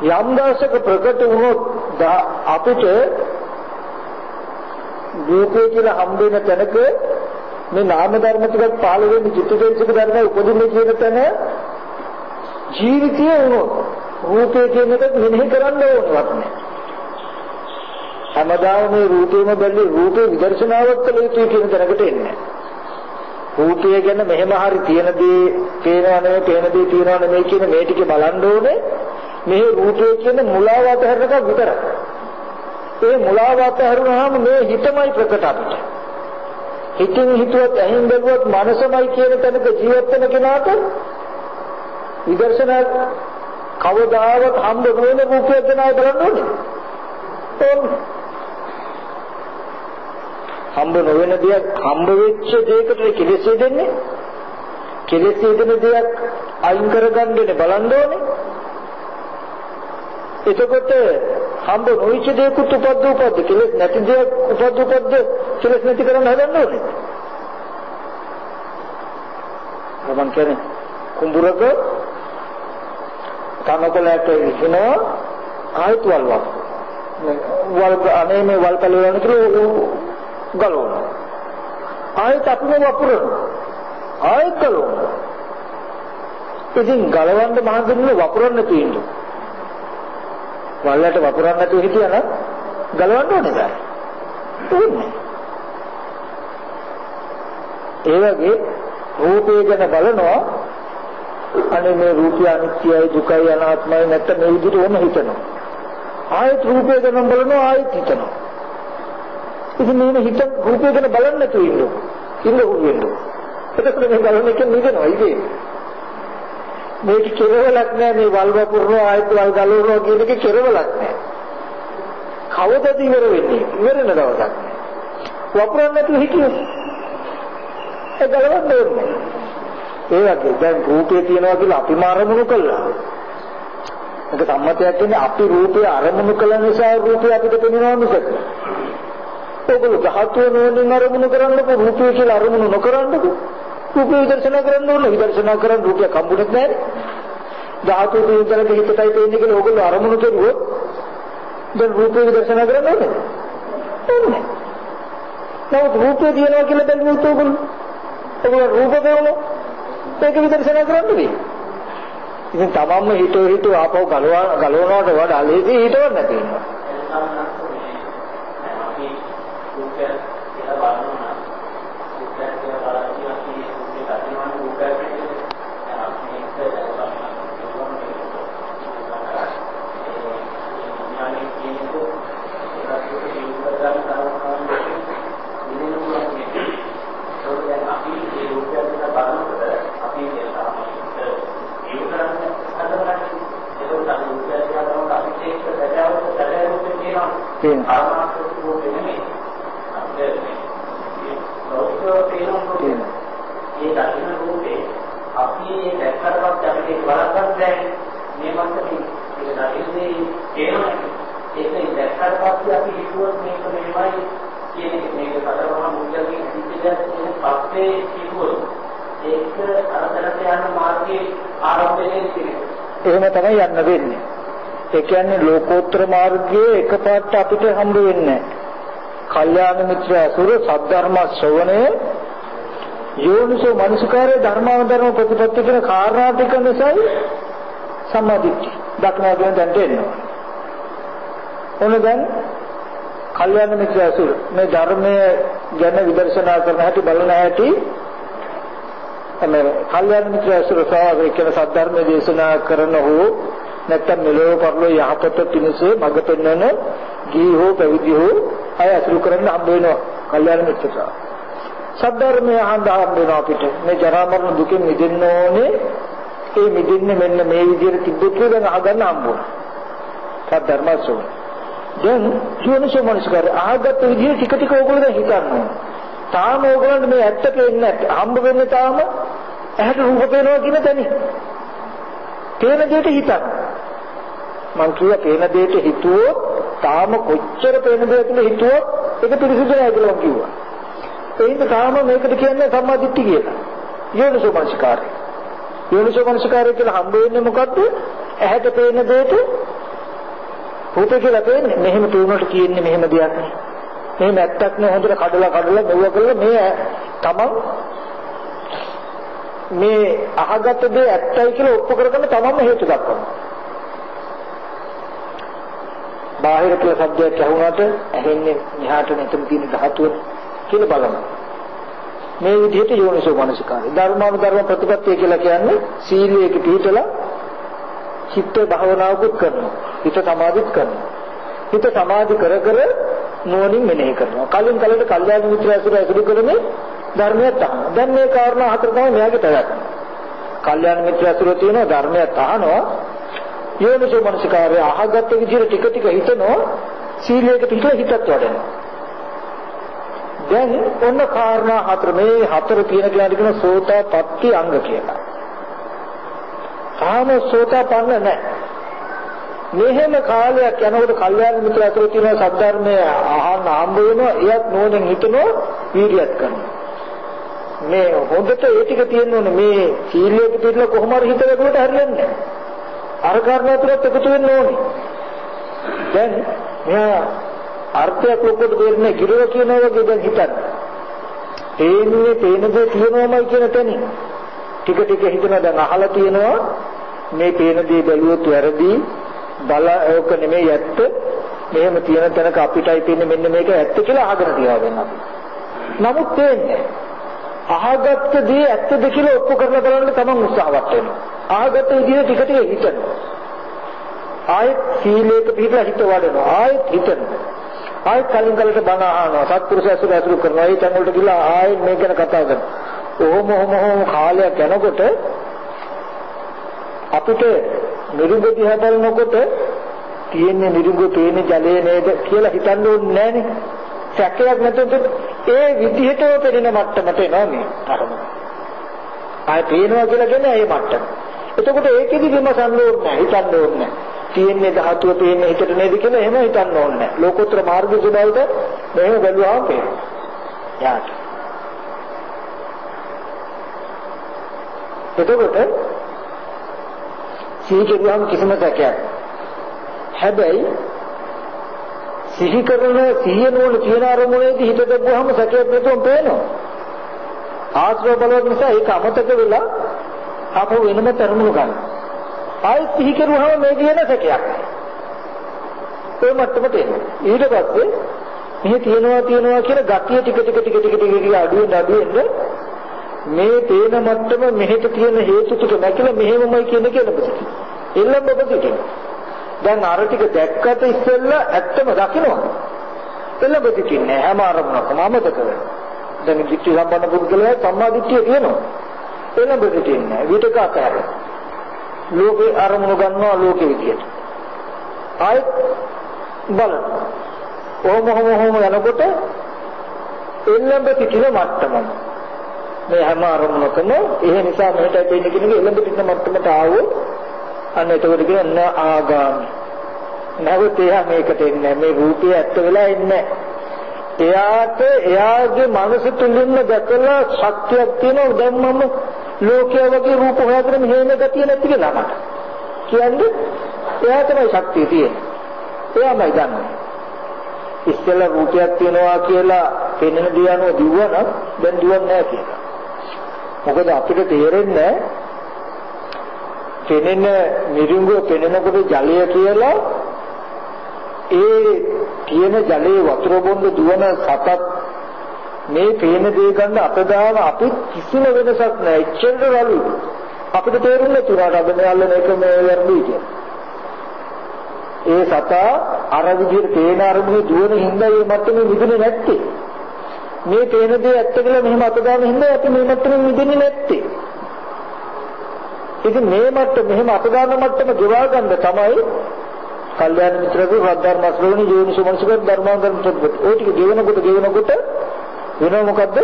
යම් දවසක ප්‍රකට වුණොත් අපිට රූපේ කියලා හම්බ වෙන තැනක මේ නාම ධර්ම ටිකක් පාළ වෙන්නේ චිත්තචෛතසික ධර්ම උපදින්නේ කියන තැන ජීවිතය වුණොත් රූපේ කියන එක මෙනෙහි කරන්න ඕනවත් නැහැ. හැමදාම මේ රූපේම බැලි රූපේ විදර්ශනාවක් කළ යුතුයි කියන තැනකට එන්නේ. රූපය ගැන මෙහෙම හරි තියෙන දේ පේනවා නෙමෙයි පේන දේ තියෙනවා නෙමෙයි කියන මේ ටික බලන්න ඕනේ. මේ රූපය කියන මුලාව අතහැරනක විතරයි. ඒ මුලාව අතහැරුණාම මේ හිතමයි ප්‍රකට අපිට. හිතින් හිතුවත් ඇහින් බැලුවත් මනසමයි කියන තැනක ජීවත් වෙන කෙනාට විදර්ශනා කවදාවත් හම්බ නොවන රූපයක් ගැන බලන්න ඕනේ. හම්බ නොවන දෙයක් හම්බ වෙච්ච දෙයකට කෙලෙස් දෙන්නේ. කෙලෙස් දෙන දෙයක් අයින් කරගන්නනේ බලන්න ඕනේ. එතකොට හම්බ නොවිච්ච දෙයකට උපද්ද උපද්ද කෙලෙස් නැති දෙයක් උපද්ද උපද්ද කෙලෙස් නැති කරන්න හදන්න ඕනේ. මම කියන්නේ කුඹුරක තනකොළයට ඉගෙනවා ආයත වල්වක්. වල් අනේ මේ වල් කලවන කියලා ගලවනවා. ආයත අපිම වපුරන. ආයත ගලවනවා. ඉතින් ගලවන්න මහන්සියන්නේ වපුරන්න තියෙන්නේ. වල්ලට වපුරන්න නැතුව හිටියා නම් ගලවන්න ඕනේ දැන්. ඕනේ. ඒ වගේ රූපය ගැන බලනවා අනේ මේ රූපය අනිත්‍යයි දුකයි අනාත්මයි නැත්නම් මේ විදිහට ඕන හිතනවා. ආයෙත් රූපය ගැන බලනවා ආයෙත් හිතනවා. ඉතින් මේ හිත රූපය ගැන බලන්න නැතුව ඉන්නවා. ඉන්න උගෙන්නේ. එතකොට මේ බලන එක නිදනවා ඉතින්. මේක කෙරවලක් නෑ මේ වල් වපුරනවා ආයෙත් වල් ගලවනවා කියන එක කෙරවලක් නෑ. කවදද ඉවර වෙන්නේ? ඉවර වෙන දවසක් නෑ. වපුරන්න නැතුව හිටියොත් ඒ ගලවන්න ඕනේ. ඒ වගේ දැන් රූපේ තියනවා කියලා අපිම අරමුණු කළා. ඒක සම්මතයක් කියන්නේ අපි රූපේ අරමුණු කළ නිසා රූපේ අපිට පෙනෙනවා මිසක. ඒගොල්ලෝ ධාතුව නෝනින් අරමුණු කරන්නකො රූපේ කියලා අරමුණු නොකරන්නකො. රූපේ විදර්ශනා කරන්න ඕනේ. විදර්ශනා කරන් රූපය කම්බුණෙත් නැහැ. ධාතුව විතරක හිතටයි පෙන්නේ කියලා ඕගොල්ලෝ අරමුණු කරුවොත් දැන් රූපේ විදර්ශනා කරන්න ඕනේ. ඕනේ. නමුත් රූපේ තියනවා කියලා බැලුවොත් ඕගොල්ලෝ ඒගොල්ලෝ රූප බලනවා ඒක විදර්ශනා කරන්න බෑ. ඉතින් තමන්ම හිතෝ හිතෝ ආපහු ගලවා ගලවනවට වඩා ලේසි හිතවන්න තියෙනවා. තියෙනවා. ඒ දකින්න රූපේ අපි ඒ දැක්කට පස්සේ අපිට වරක්වත් දැන් මේ මනසේ ඒක දකින්නේ තේරෙනවා. ඒක දැක්කට පස්සේ අපි හිතුවොත් මේක මෙහෙමයි කියන එක මේක සතරවම මුල්‍යකින් හිතෙද්දී කියන පස්සේ හිතුවොත් ඒක අරතරට යන මාර්ගයේ ආරම්භයේ තියෙනවා. එහෙම තමයි යන්න වෙන්නේ. ඒ කියන්නේ ලෝකෝත්තර මාර්ගයේ එකපාරට අපිට හම්බ වෙන්නේ නැහැ. කල්යාණ මිත්‍ර අසුර සද්ධර්ම ශ්‍රවණය යෝනිසෝ මනසකාරයේ ධර්මාවධර්ම ප්‍රතිපත්ති කියන කාරණා ටික නිසායි සම්මාදිට්ඨිය. දක්නා කියන දැන් දෙන්නවා. ඔන්න දැන් කල්යාණ මිත්‍ර අසුර මේ ධර්මයේ ගැන විදර්ශනා කරන හැටි බලන හැටි එමෙ කල්යාණ මිත්‍ර අසුර සාවක කියන සද්ධර්ම දේශනා කරන හෝ නැත්තම් මෙලොව පරලොව යහපත පිණිස මඟ පෙන්වන ගිහි හෝ පැවිදි හෝ අය අසුරු කරන්න හම්බ වෙනවා කල්යාණ මිත්‍රතා. සද්ධර්මය අහන්න හම්බ වෙනවා අපිට. මේ ජරා මරණ දුකෙන් මිදෙන්න ඕනේ. ඒ මිදෙන්නේ මෙන්න මේ විදිහට තිබ්බොත් කියලා අහගන්න හම්බ වෙනවා. සද්ධර්මසෝ. දැන් ජීවනසෝ මනසකාර අහගත්ත විදිහ ටික ටික ඕගොල්ලෝ දැන් හිතන්න තාම ඕගොල්ලන්ට මේ ඇත්ත පේන්නේ නැහැ. හම්බ වෙන්නේ තාම ඇහැට රූප පේනවා කියන තැනින්. පේන දෙයට හිතන්න. මං කියුවා පේන දෙයට හිතුවොත් තාම කොච්චර පේන දෙයක් කියලා හිතුවොත් ඒක පිරිසිදු නෑ කියලා මං කිව්වා. ඒින්ද තාම මේකට කියන්නේ සම්මාදිට්ඨිය කියලා. යෝනිසෝ මනසිකාරය. යෝනිසෝ මනසිකාරය කියලා හම්බ වෙන්නේ මොකද්ද? ඇහැට පේන දෙයට රූපේ කියලා පේන්නේ. මෙහෙම තුනට කියන්නේ මෙහෙම දෙයක් නේ. මෙහෙම ඇත්තක් නේ හොඳට කඩලා කඩලා මෙව කරලා මේ තමන් මේ අහගත දේ ඇත්තයි කියලා ඔප්පු කරගන්න තමන්ම හේතු දක්වනවා. බාහිර කියලා શબ્දයක් ඇහුණාට ඇහෙන්නේ මෙහාට මෙතන තියෙන ධාතුව කියලා බලනවා. මේ විදිහට යෝනිසෝ මනසිකාරය. ධර්මාව ධර්ම ප්‍රතිපත්තිය කියලා කියන්නේ සීලයක පිළිතලා චිත්ත භාවනාවකුත් කරනවා. හිත සමාධිත් කරනවා. හිත සමාධි කර කර නුවණින් මෙනෙහි කරනවා. කලින් කලට කල්යාණ මිත්‍ර ඇසුර ඇසුරු කරන්නේ ධර්මයක් අහනවා. දැන් මේ කාරණා හතර තමයි මෙයාගේ පැවැත්ම. කල්යාණ මිත්‍ර ඇසුර තියෙනවා ධර්මයක් අහනවා. යෝනිසෝ මනසිකාරය අහගත්ත විදිහට ටික ටික හිතනවා සීලයක පිට හිතත් වඩනවා. දැන් ඔන්න කාරණා හතර මේ හතර තියෙන කියලා කියන සෝතාපට්ටි අංග කියලා. තාම සෝතාපන්න නැහැ. මෙහෙම කාලයක් යනකොට කල්යාණ මිත්‍ර අතර තියෙන සද්ධර්මය අහන්න හම්බ වෙනවා එයත් නෝනෙන් හිතනවා වීර්යයක් කරනවා. මේ හොඳට ඒ ටික තියෙන්න ඕනේ මේ සීලයක පිටලා කොහොම හරි හිත වැදුවට හරියන්නේ නැහැ. අර කාරණා තුනත් එකතු වෙන්න ඕනේ. දැන් මෙයා අර්ථයක් ලොකුට දෙන්නේ කිරව කියනවා වගේ දැන් හිතන්න. තේන්නේ තේන දේ කියනවාමයි කියන තැන. ටික ටික හිතනවා දැන් අහලා තියෙනවා මේ තේන දේ බැලුවොත් වැරදි බල ඕක නෙමෙයි ඇත්ත. මෙහෙම තියෙන තැනක අපිටයි තියෙන්නේ මෙන්න මේක ඇත්ත කියලා අහගෙන තියාගෙන අපි. නමුත් තේන්නේ අහගත්ත දේ ඇත්තද කියලා ඔප්පු කරලා බලන්න තමන් උත්සාහවත් වෙනවා. අහගත්ත විදිහට ටික ටික හිතනවා. ආයෙත් සීලයක පිළිපලා හිත වඩනවා. ආයෙත් හිතනවා. ආයෙත් කලින් කලට බණ අහනවා. සත්පුරුෂ ඇසුර ඇසුරු කරනවා. ඒ තැන් වලට ගිහලා ආයෙත් මේක ගැන කතා කරනවා. ඔහොම ඔහොම ඔහොම කාලයක් යනකොට අපිට නිරුග දිහා බලනකොට තියෙන්නේ නිරුග පේන ජලයේ නේද කියලා හිතන්න ඕනේ නැහනේ. සැකයක් නැතුව ඒ විදිහටම පෙනෙන මට්ටමට එනවා මේ තරම. ආයෙ පේනවා කියලා කියන්නේ ඒ මට්ටම. එතකොට ඒකෙදි විමසන්න ඕනේ නැහැ, හිතන්න ඕනේ නැහැ. තියෙන්නේ ධාතුව පේන්නේ හිතට නේද කියලා එහෙම හිතන්න ඕනේ නැහැ. ලෝකෝත්තර මාර්ග සුභාවිත මෙහෙම බැලුවාම පේනවා. යාට. එතකොට සිහි කෙරුවාම කිසිම සැකයක්. හැබැයි සිහි කරන සිහිය නෝන තියෙන අරමුණේදී හිත දැබුවාම සැකයක් නැතුවම පේනවා. ආශ්‍රව බලවත් නිසා ඒක අමතක වෙලා අපෝ වෙනම තරමුණු ගන්නවා. ආයෙත් සිහි කරුවාම මේ කියන සැකයක්. ඒ මට්ටමට එනවා. ඊට පස්සේ මෙහි තියනවා තියනවා කියන ගතිය ටික ටික ටික ටික ටික ටික අඩු වෙන අඩු වෙන මේ තේන මට්ටම මෙහෙට තියෙන හේතු ටික නැකලා මෙහෙමමයි කියන කෙනෙකුට. එල්ලම ඔබට දැන් අර ටික දැක්කට ඉස්සෙල්ලා ඇත්තම දකින්නවා. එල්ලම පිටින්නේ හැම අරමුණක්ම අමතක වෙනවා. දැන් දිට්ඨි සම්බන්ධ පුද්ගලයා සම්මා දිට්ඨිය කියනවා. එල්ලම පිටින්නේ විතක අතහැරෙනවා. ලෝකේ අරමුණු ගන්නවා ලෝකෙ විදියට. ආයෙත් බලන්න. ඔහොම ඔහොම යනකොට එල්ලඹ පිටින මට්ටම. මේ හැම අරමුණකම ඒ නිසා මෙහෙට දෙන්නේ කෙනෙක් එල්ලඹ පිටින මට්ටමට ආවොත් අන්න එතකොට කියන්නේ ආගාමි. නැවත එයා මේකට එන්නේ මේ රූපය ඇත්ත වෙලා එන්නේ එයාට එයාගේ මනස තුලින්ම දැකලා ශක්තියක් තියෙනවා දැන් මම ලෝකයේ වගේ රූප හොයාගෙන මෙහෙම ගතිය නැති කියලා මට. කියන්නේ එයා තමයි ශක්තිය තියෙන්නේ. එයාමයි දන්නේ. ඉස්සෙල්ලා රූපයක් තියෙනවා කියලා පෙනෙන දේ අනුව දිවුවනම් දැන් දිවන්නේ නැහැ කියලා. මොකද අපිට තේරෙන්නේ පෙනෙන මිරිඟුව පෙනෙනකොට ජලය කියලා ඒ තියෙන ජලයේ වතුර බොන්න දුවන සතත් මේ පේන දේ ගන්න අප දාන අපි කිසිම වෙනසක් නැහැ. එච්චර රළු. අපිට තේරුන්නේ තුරාට අද මෙයල්ලන එක මේ වැරදි කියලා. ඒ සතා අර විදිහට පේන අරමුණේ දුවන හින්දා මේ මට්ටමේ මිදුනේ නැත්තේ. මේ පේන දේ ඇත්ත කියලා මෙහෙම අත දාන හින්දා අපි මේ මට්ටමේ මිදෙන්නේ නැත්තේ. ඉතින් මේ මට්ටම මෙහෙම අත දාන මට්ටම ගෙවා ගන්න තමයි කල්යාණ මිත්‍රකෝ සද්ධර්ම ශ්‍රවණි යෝනිසෝමනසික ධර්මාන්තර ප්‍රතිපද. ඔය ටික ගෙවනකොට ගෙවනකොට වෙනව මොකද්ද?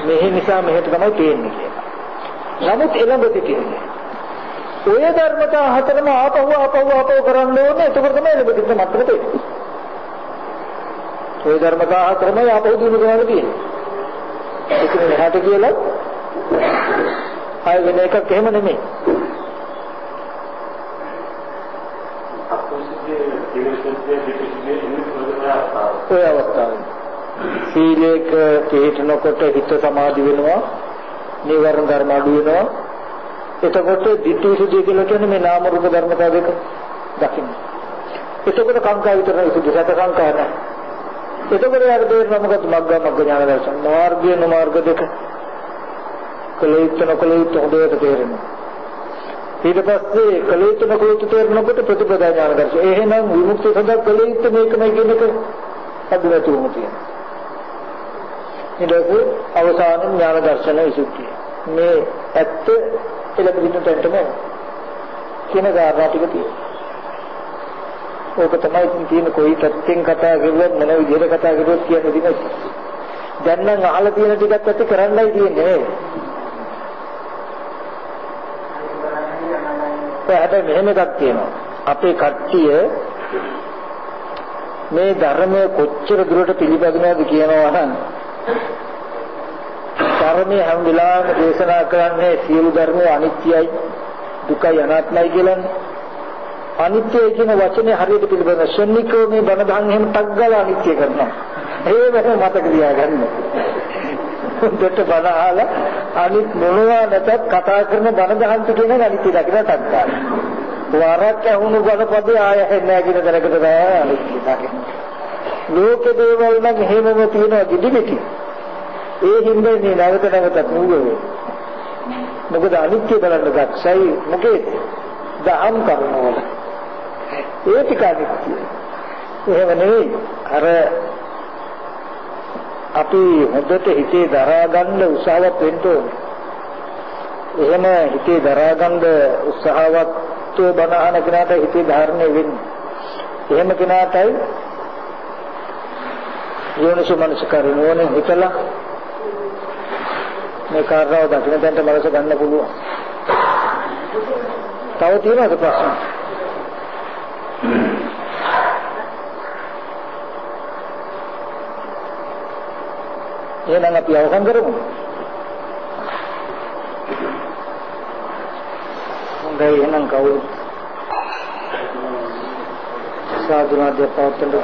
මෙහි නිසා මෙහෙට තමයි තියෙන්නේ කියලා. නමුත් එළඹ සිටින්නේ. ඔය ධර්මතා හතරම ආපහු ආපහු ආපහු කරන්න ඕනේ. එතකොට තමයි එළඹ සිටින මට්ටමට එන්නේ. ඔය ධර්මතා හතරම ආපහු දිනු කරන්න තියෙන්නේ. ඒක මෙහාට කියලා ආය වෙන එකක් එහෙම නෙමෙයි. ඔය අවස්ථාවේ. සීලේක පිළිටනකොට හිත සමාධි වෙනවා නීවරණ ධර්ම අඩු වෙනවා. එතකොට ditthi සුද්ධිය කියලා කියන්නේ මේ නාම රූප ධර්මතා දෙක දකින්න. එතකොට කාංකා විතරයි සුද්ධ සත කාංකා නැහැ. එතකොට යාර දෙන්න මොකද මග්ග මග්ග ඥාන දර්ශන මාර්ගය මාර්ග දෙක. කලෙයිත් නොකලෙයිත් හොඳට තේරෙනවා ඊට පස්සේ කලිතන කලිත තේරෙනකොට ප්‍රතිපදා ඥාන දර්ශනය. එහෙනම් විමුක්තිය සඳහා කලිත මේකමයි කියන එක අදුරතුම තියෙනවා. ඊට අවසාන ඥාන දර්ශන විසුද්ධිය. මේ ඇත්ත එළඹෙන්න තැනටම කියන කාරණා ටික තියෙනවා. ඕක තමයි තියෙන කොයි තත්ත්වෙන් කතා කරුවත් මොන විදිහට කතා කරුවත් කියන දේ. දැන් නම් අහලා තියෙන ටිකත් ඇත්ත කරන්නයි තියෙන්නේ. හැබැයි මෙහෙම එකක් තියෙනවා. අපේ කට්ටිය මේ ධර්මය කොච්චර දුරට පිළිපදිනවද කියනවා නම් ධර්මයේ හැම වෙලාවෙම දේශනා කරන්නේ සියලු ධර්ම අනිත්‍යයි දුකයි අනාත්මයි කියලානේ. අනිත්‍ය කියන වචනේ හරියට පිළිබඳ ශනිකෝ මේ බණ දහම් එහෙම ටක් ගාලා අනිත්‍ය කරනවා. ඒ වෙන මතක තියාගන්න. දෙට බණ අහලා අනිත් මොනවා නැතත් කතා කරන බණ දහම් කියන අනිත්‍ය දකින්න ටක් ගාලා. වරක් ඇහුණු බණපදේ ආය නැහැ කියන දැනකට තමයි අනිත්‍ය දකින්න. ලෝක දේවල් නම් එහෙමම තියෙනවා දිදිමිටි. ඒ හින්දා මේ නැවත නැවතත් නුඹේ. මොකද අනිත්‍ය බලන්න දක්ෂයි මොකේද? දහම් කරනවල. ඒ ටික අනිත්‍ය. එහෙම නෙවෙයි. අර අපි හොඳට හිතේ දරා ගන්න උත්සාහවත් වෙන්න ඕනේ. එහෙම හිතේ දරා ගන්න උත්සාහවත් බණහන කෙනාට හිතේ ධාරණය වෙන්නේ. එහෙම කෙනාටයි යෝනිසු මනසකාරී නෝනේ හිතලා මේ කාරණාව දකින්න දැන්ට මනස ගන්න පුළුවන්. තව තියෙනවද ප්‍රශ්න? එහෙනම් අපි අවසන් කරමු. හොඳයි එහෙනම් කවුරු? සාදුනාදී පවත්තට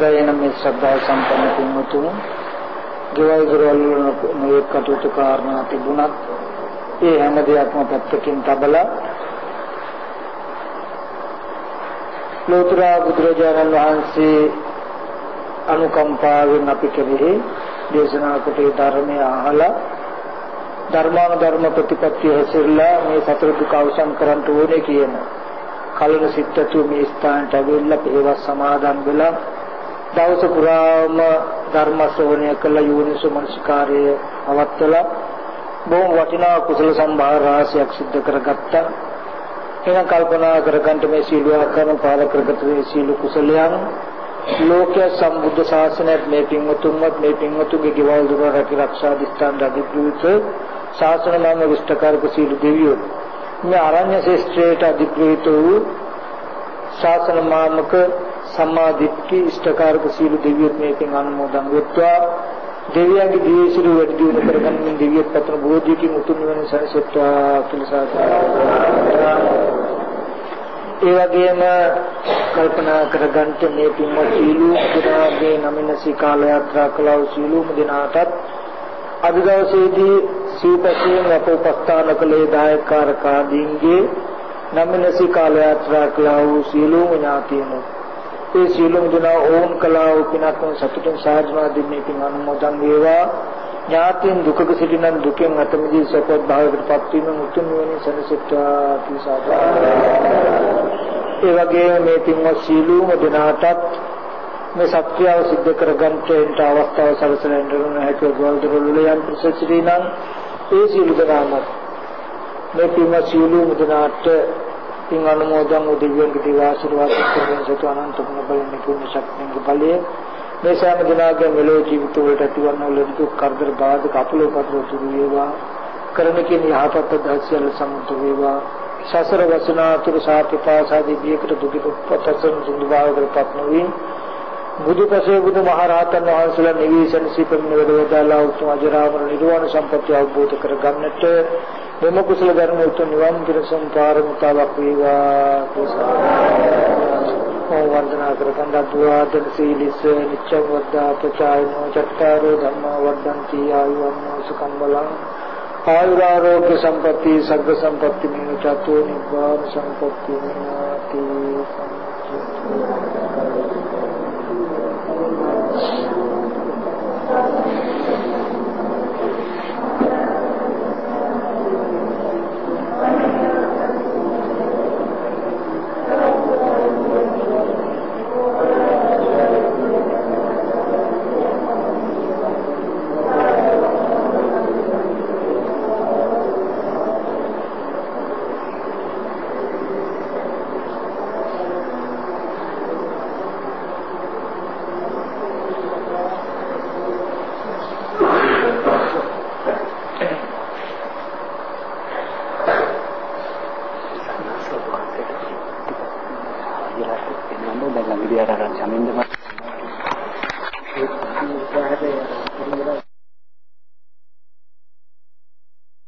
ගයන මේ ශ්‍රද්ධාව සම්පන්න පින්වතුන්. ගෙවල් දොරවල් මේ කටයුතු කාරණා තිබුණත් ඒ හැම දෙයක්ම පැත්තකින් තබලා ලෝතර බුදුරජාණන් වහන්සේ අනුකම්පාවෙන් අපි කෙරෙහි දේශනා කොට ධර්මය අහලා ධර්මානුධර්ම ප්‍රතිපත්තිය හැසිරලා මේ සතර දුක අවසන් කරන්න ඕනේ කියන කලින සිත්තු මේ ස්ථානට ඇවිල්ලා ඒවා සමාදන් වෙලා දවස පුරාම ධර්ම ශ්‍රවණය කළ යෝනිසු මනසිකාර්යය අවත්තලා බොහොම වටිනා කුසල සම්භාර රාශියක් සිද්ධ කරගත්තා. එනම් කල්පනා කරගන්න මේ සීල ආකාරන පාල කරගත මේ සීල කුසලයන් ලෝකයේ සම්බුද්ධ ශාසනයත් මේ පින්වතුන්වත් මේ පින්වතුන්ගේ ගෙවල් දොර රැකී දිස්ත්‍රාන්ත අධිකෘත ශාසන නාම විෂ්ඨකාරක සීල දෙවියෝ. මේ ආරණ්‍ය ශේෂ්ත්‍රයට අධිකෘත වූ ශාසන මාමක සම්මා දිට්ඨි ඉෂ්ඨකාරක සීල දෙවියොත් මේකෙන් අනුමෝදන් වෙත්වා. දෙවියන්ගේ දීසිරු වැඩි දියුණු කරගන්න දෙවියන් පතන බෝධියකින් උතුම් නිවන සැනසෙත්වා කියලා සාකච්ඡා ඒ වගේම කල්පනා කරගන්න මේ පින්ම සීලු දිනාගේ නමිනසී කාල යාත්‍රා කළා සීලුම දිනාටත් අද දවසේදී සීපසයෙන් අපෝපස්ථාන කළේ දායකකාරකාදීන්ගේ නමිනසී කාල යාත්‍රා කළා වූ සීලුම ඥාතියනෝ ඒ සීලම දෙනා ඕම් කළා වූ පිනක් සතුටින් සාධනා දෙන්නේ පින් අනුමෝදන් වේවා. ඥාතින් දුකක සිටිනන් දුකෙන් අත මිදී සපත් භාවයකටපත් වීම උතුම් නිවනින් සැනසෙත්වා කිසාදා ඒ වගේම මේ පින්වත් සීලුම දෙනාටත් මේ සත්‍යව සිද්ධ කරගන්නට එන්ට අවස්ථාව සැලසෙන්න දුන්න හැකිය ගෝල්දරුල යම් ප්‍රසසිරී නම් ඒ සීලු දනාම මේ පින්වත් සීලුම දෙනාට පින් අනුමෝදන් වූ දිව්‍යංග දිව ආශිර්වාද කරගෙන සතු අනන්ත ගුණ බලයෙන් පුණ්‍ය ශක්තියක බලය මේ සෑම දිනාගේ මෙලෝ ජීවිත වලට ඇතිවන වූ දුක් කරදර බාධක අපලෝපතර දුරු වේවා. කරන කින් යහපත් දහසියල සම්මුත වේවා. සසර වසනාතුරු සාපිපාසාදී දීකට දුකිත උපතසන සුදුභාවකටපත් නොවී බුදුපසේ බුදු මහරහතන් වහන්සේලා නිවේශන සිපමින වේදලා උතුම් අජරාමර නිර්වාණ සම්පත්‍ය අවබෝධ කර ගන්නට මෙම කුසල ධර්ම උතුම් නිවන් පිර සංකාරමුතාවක් වේවා. ඕ වන්දනා කර කන්දද්වාදන සීලිස නිච්ඡං වද්දා පචායනෝ චත්තාරෝ ධම්මා වද්දන්ති ආයුවන්නෝ සුඛං බලං ආයුරාෝග්‍ය සම්පatti සග්ග සම්පatti මේන චතෝ නිබ්බාන සම්පatti මේනාති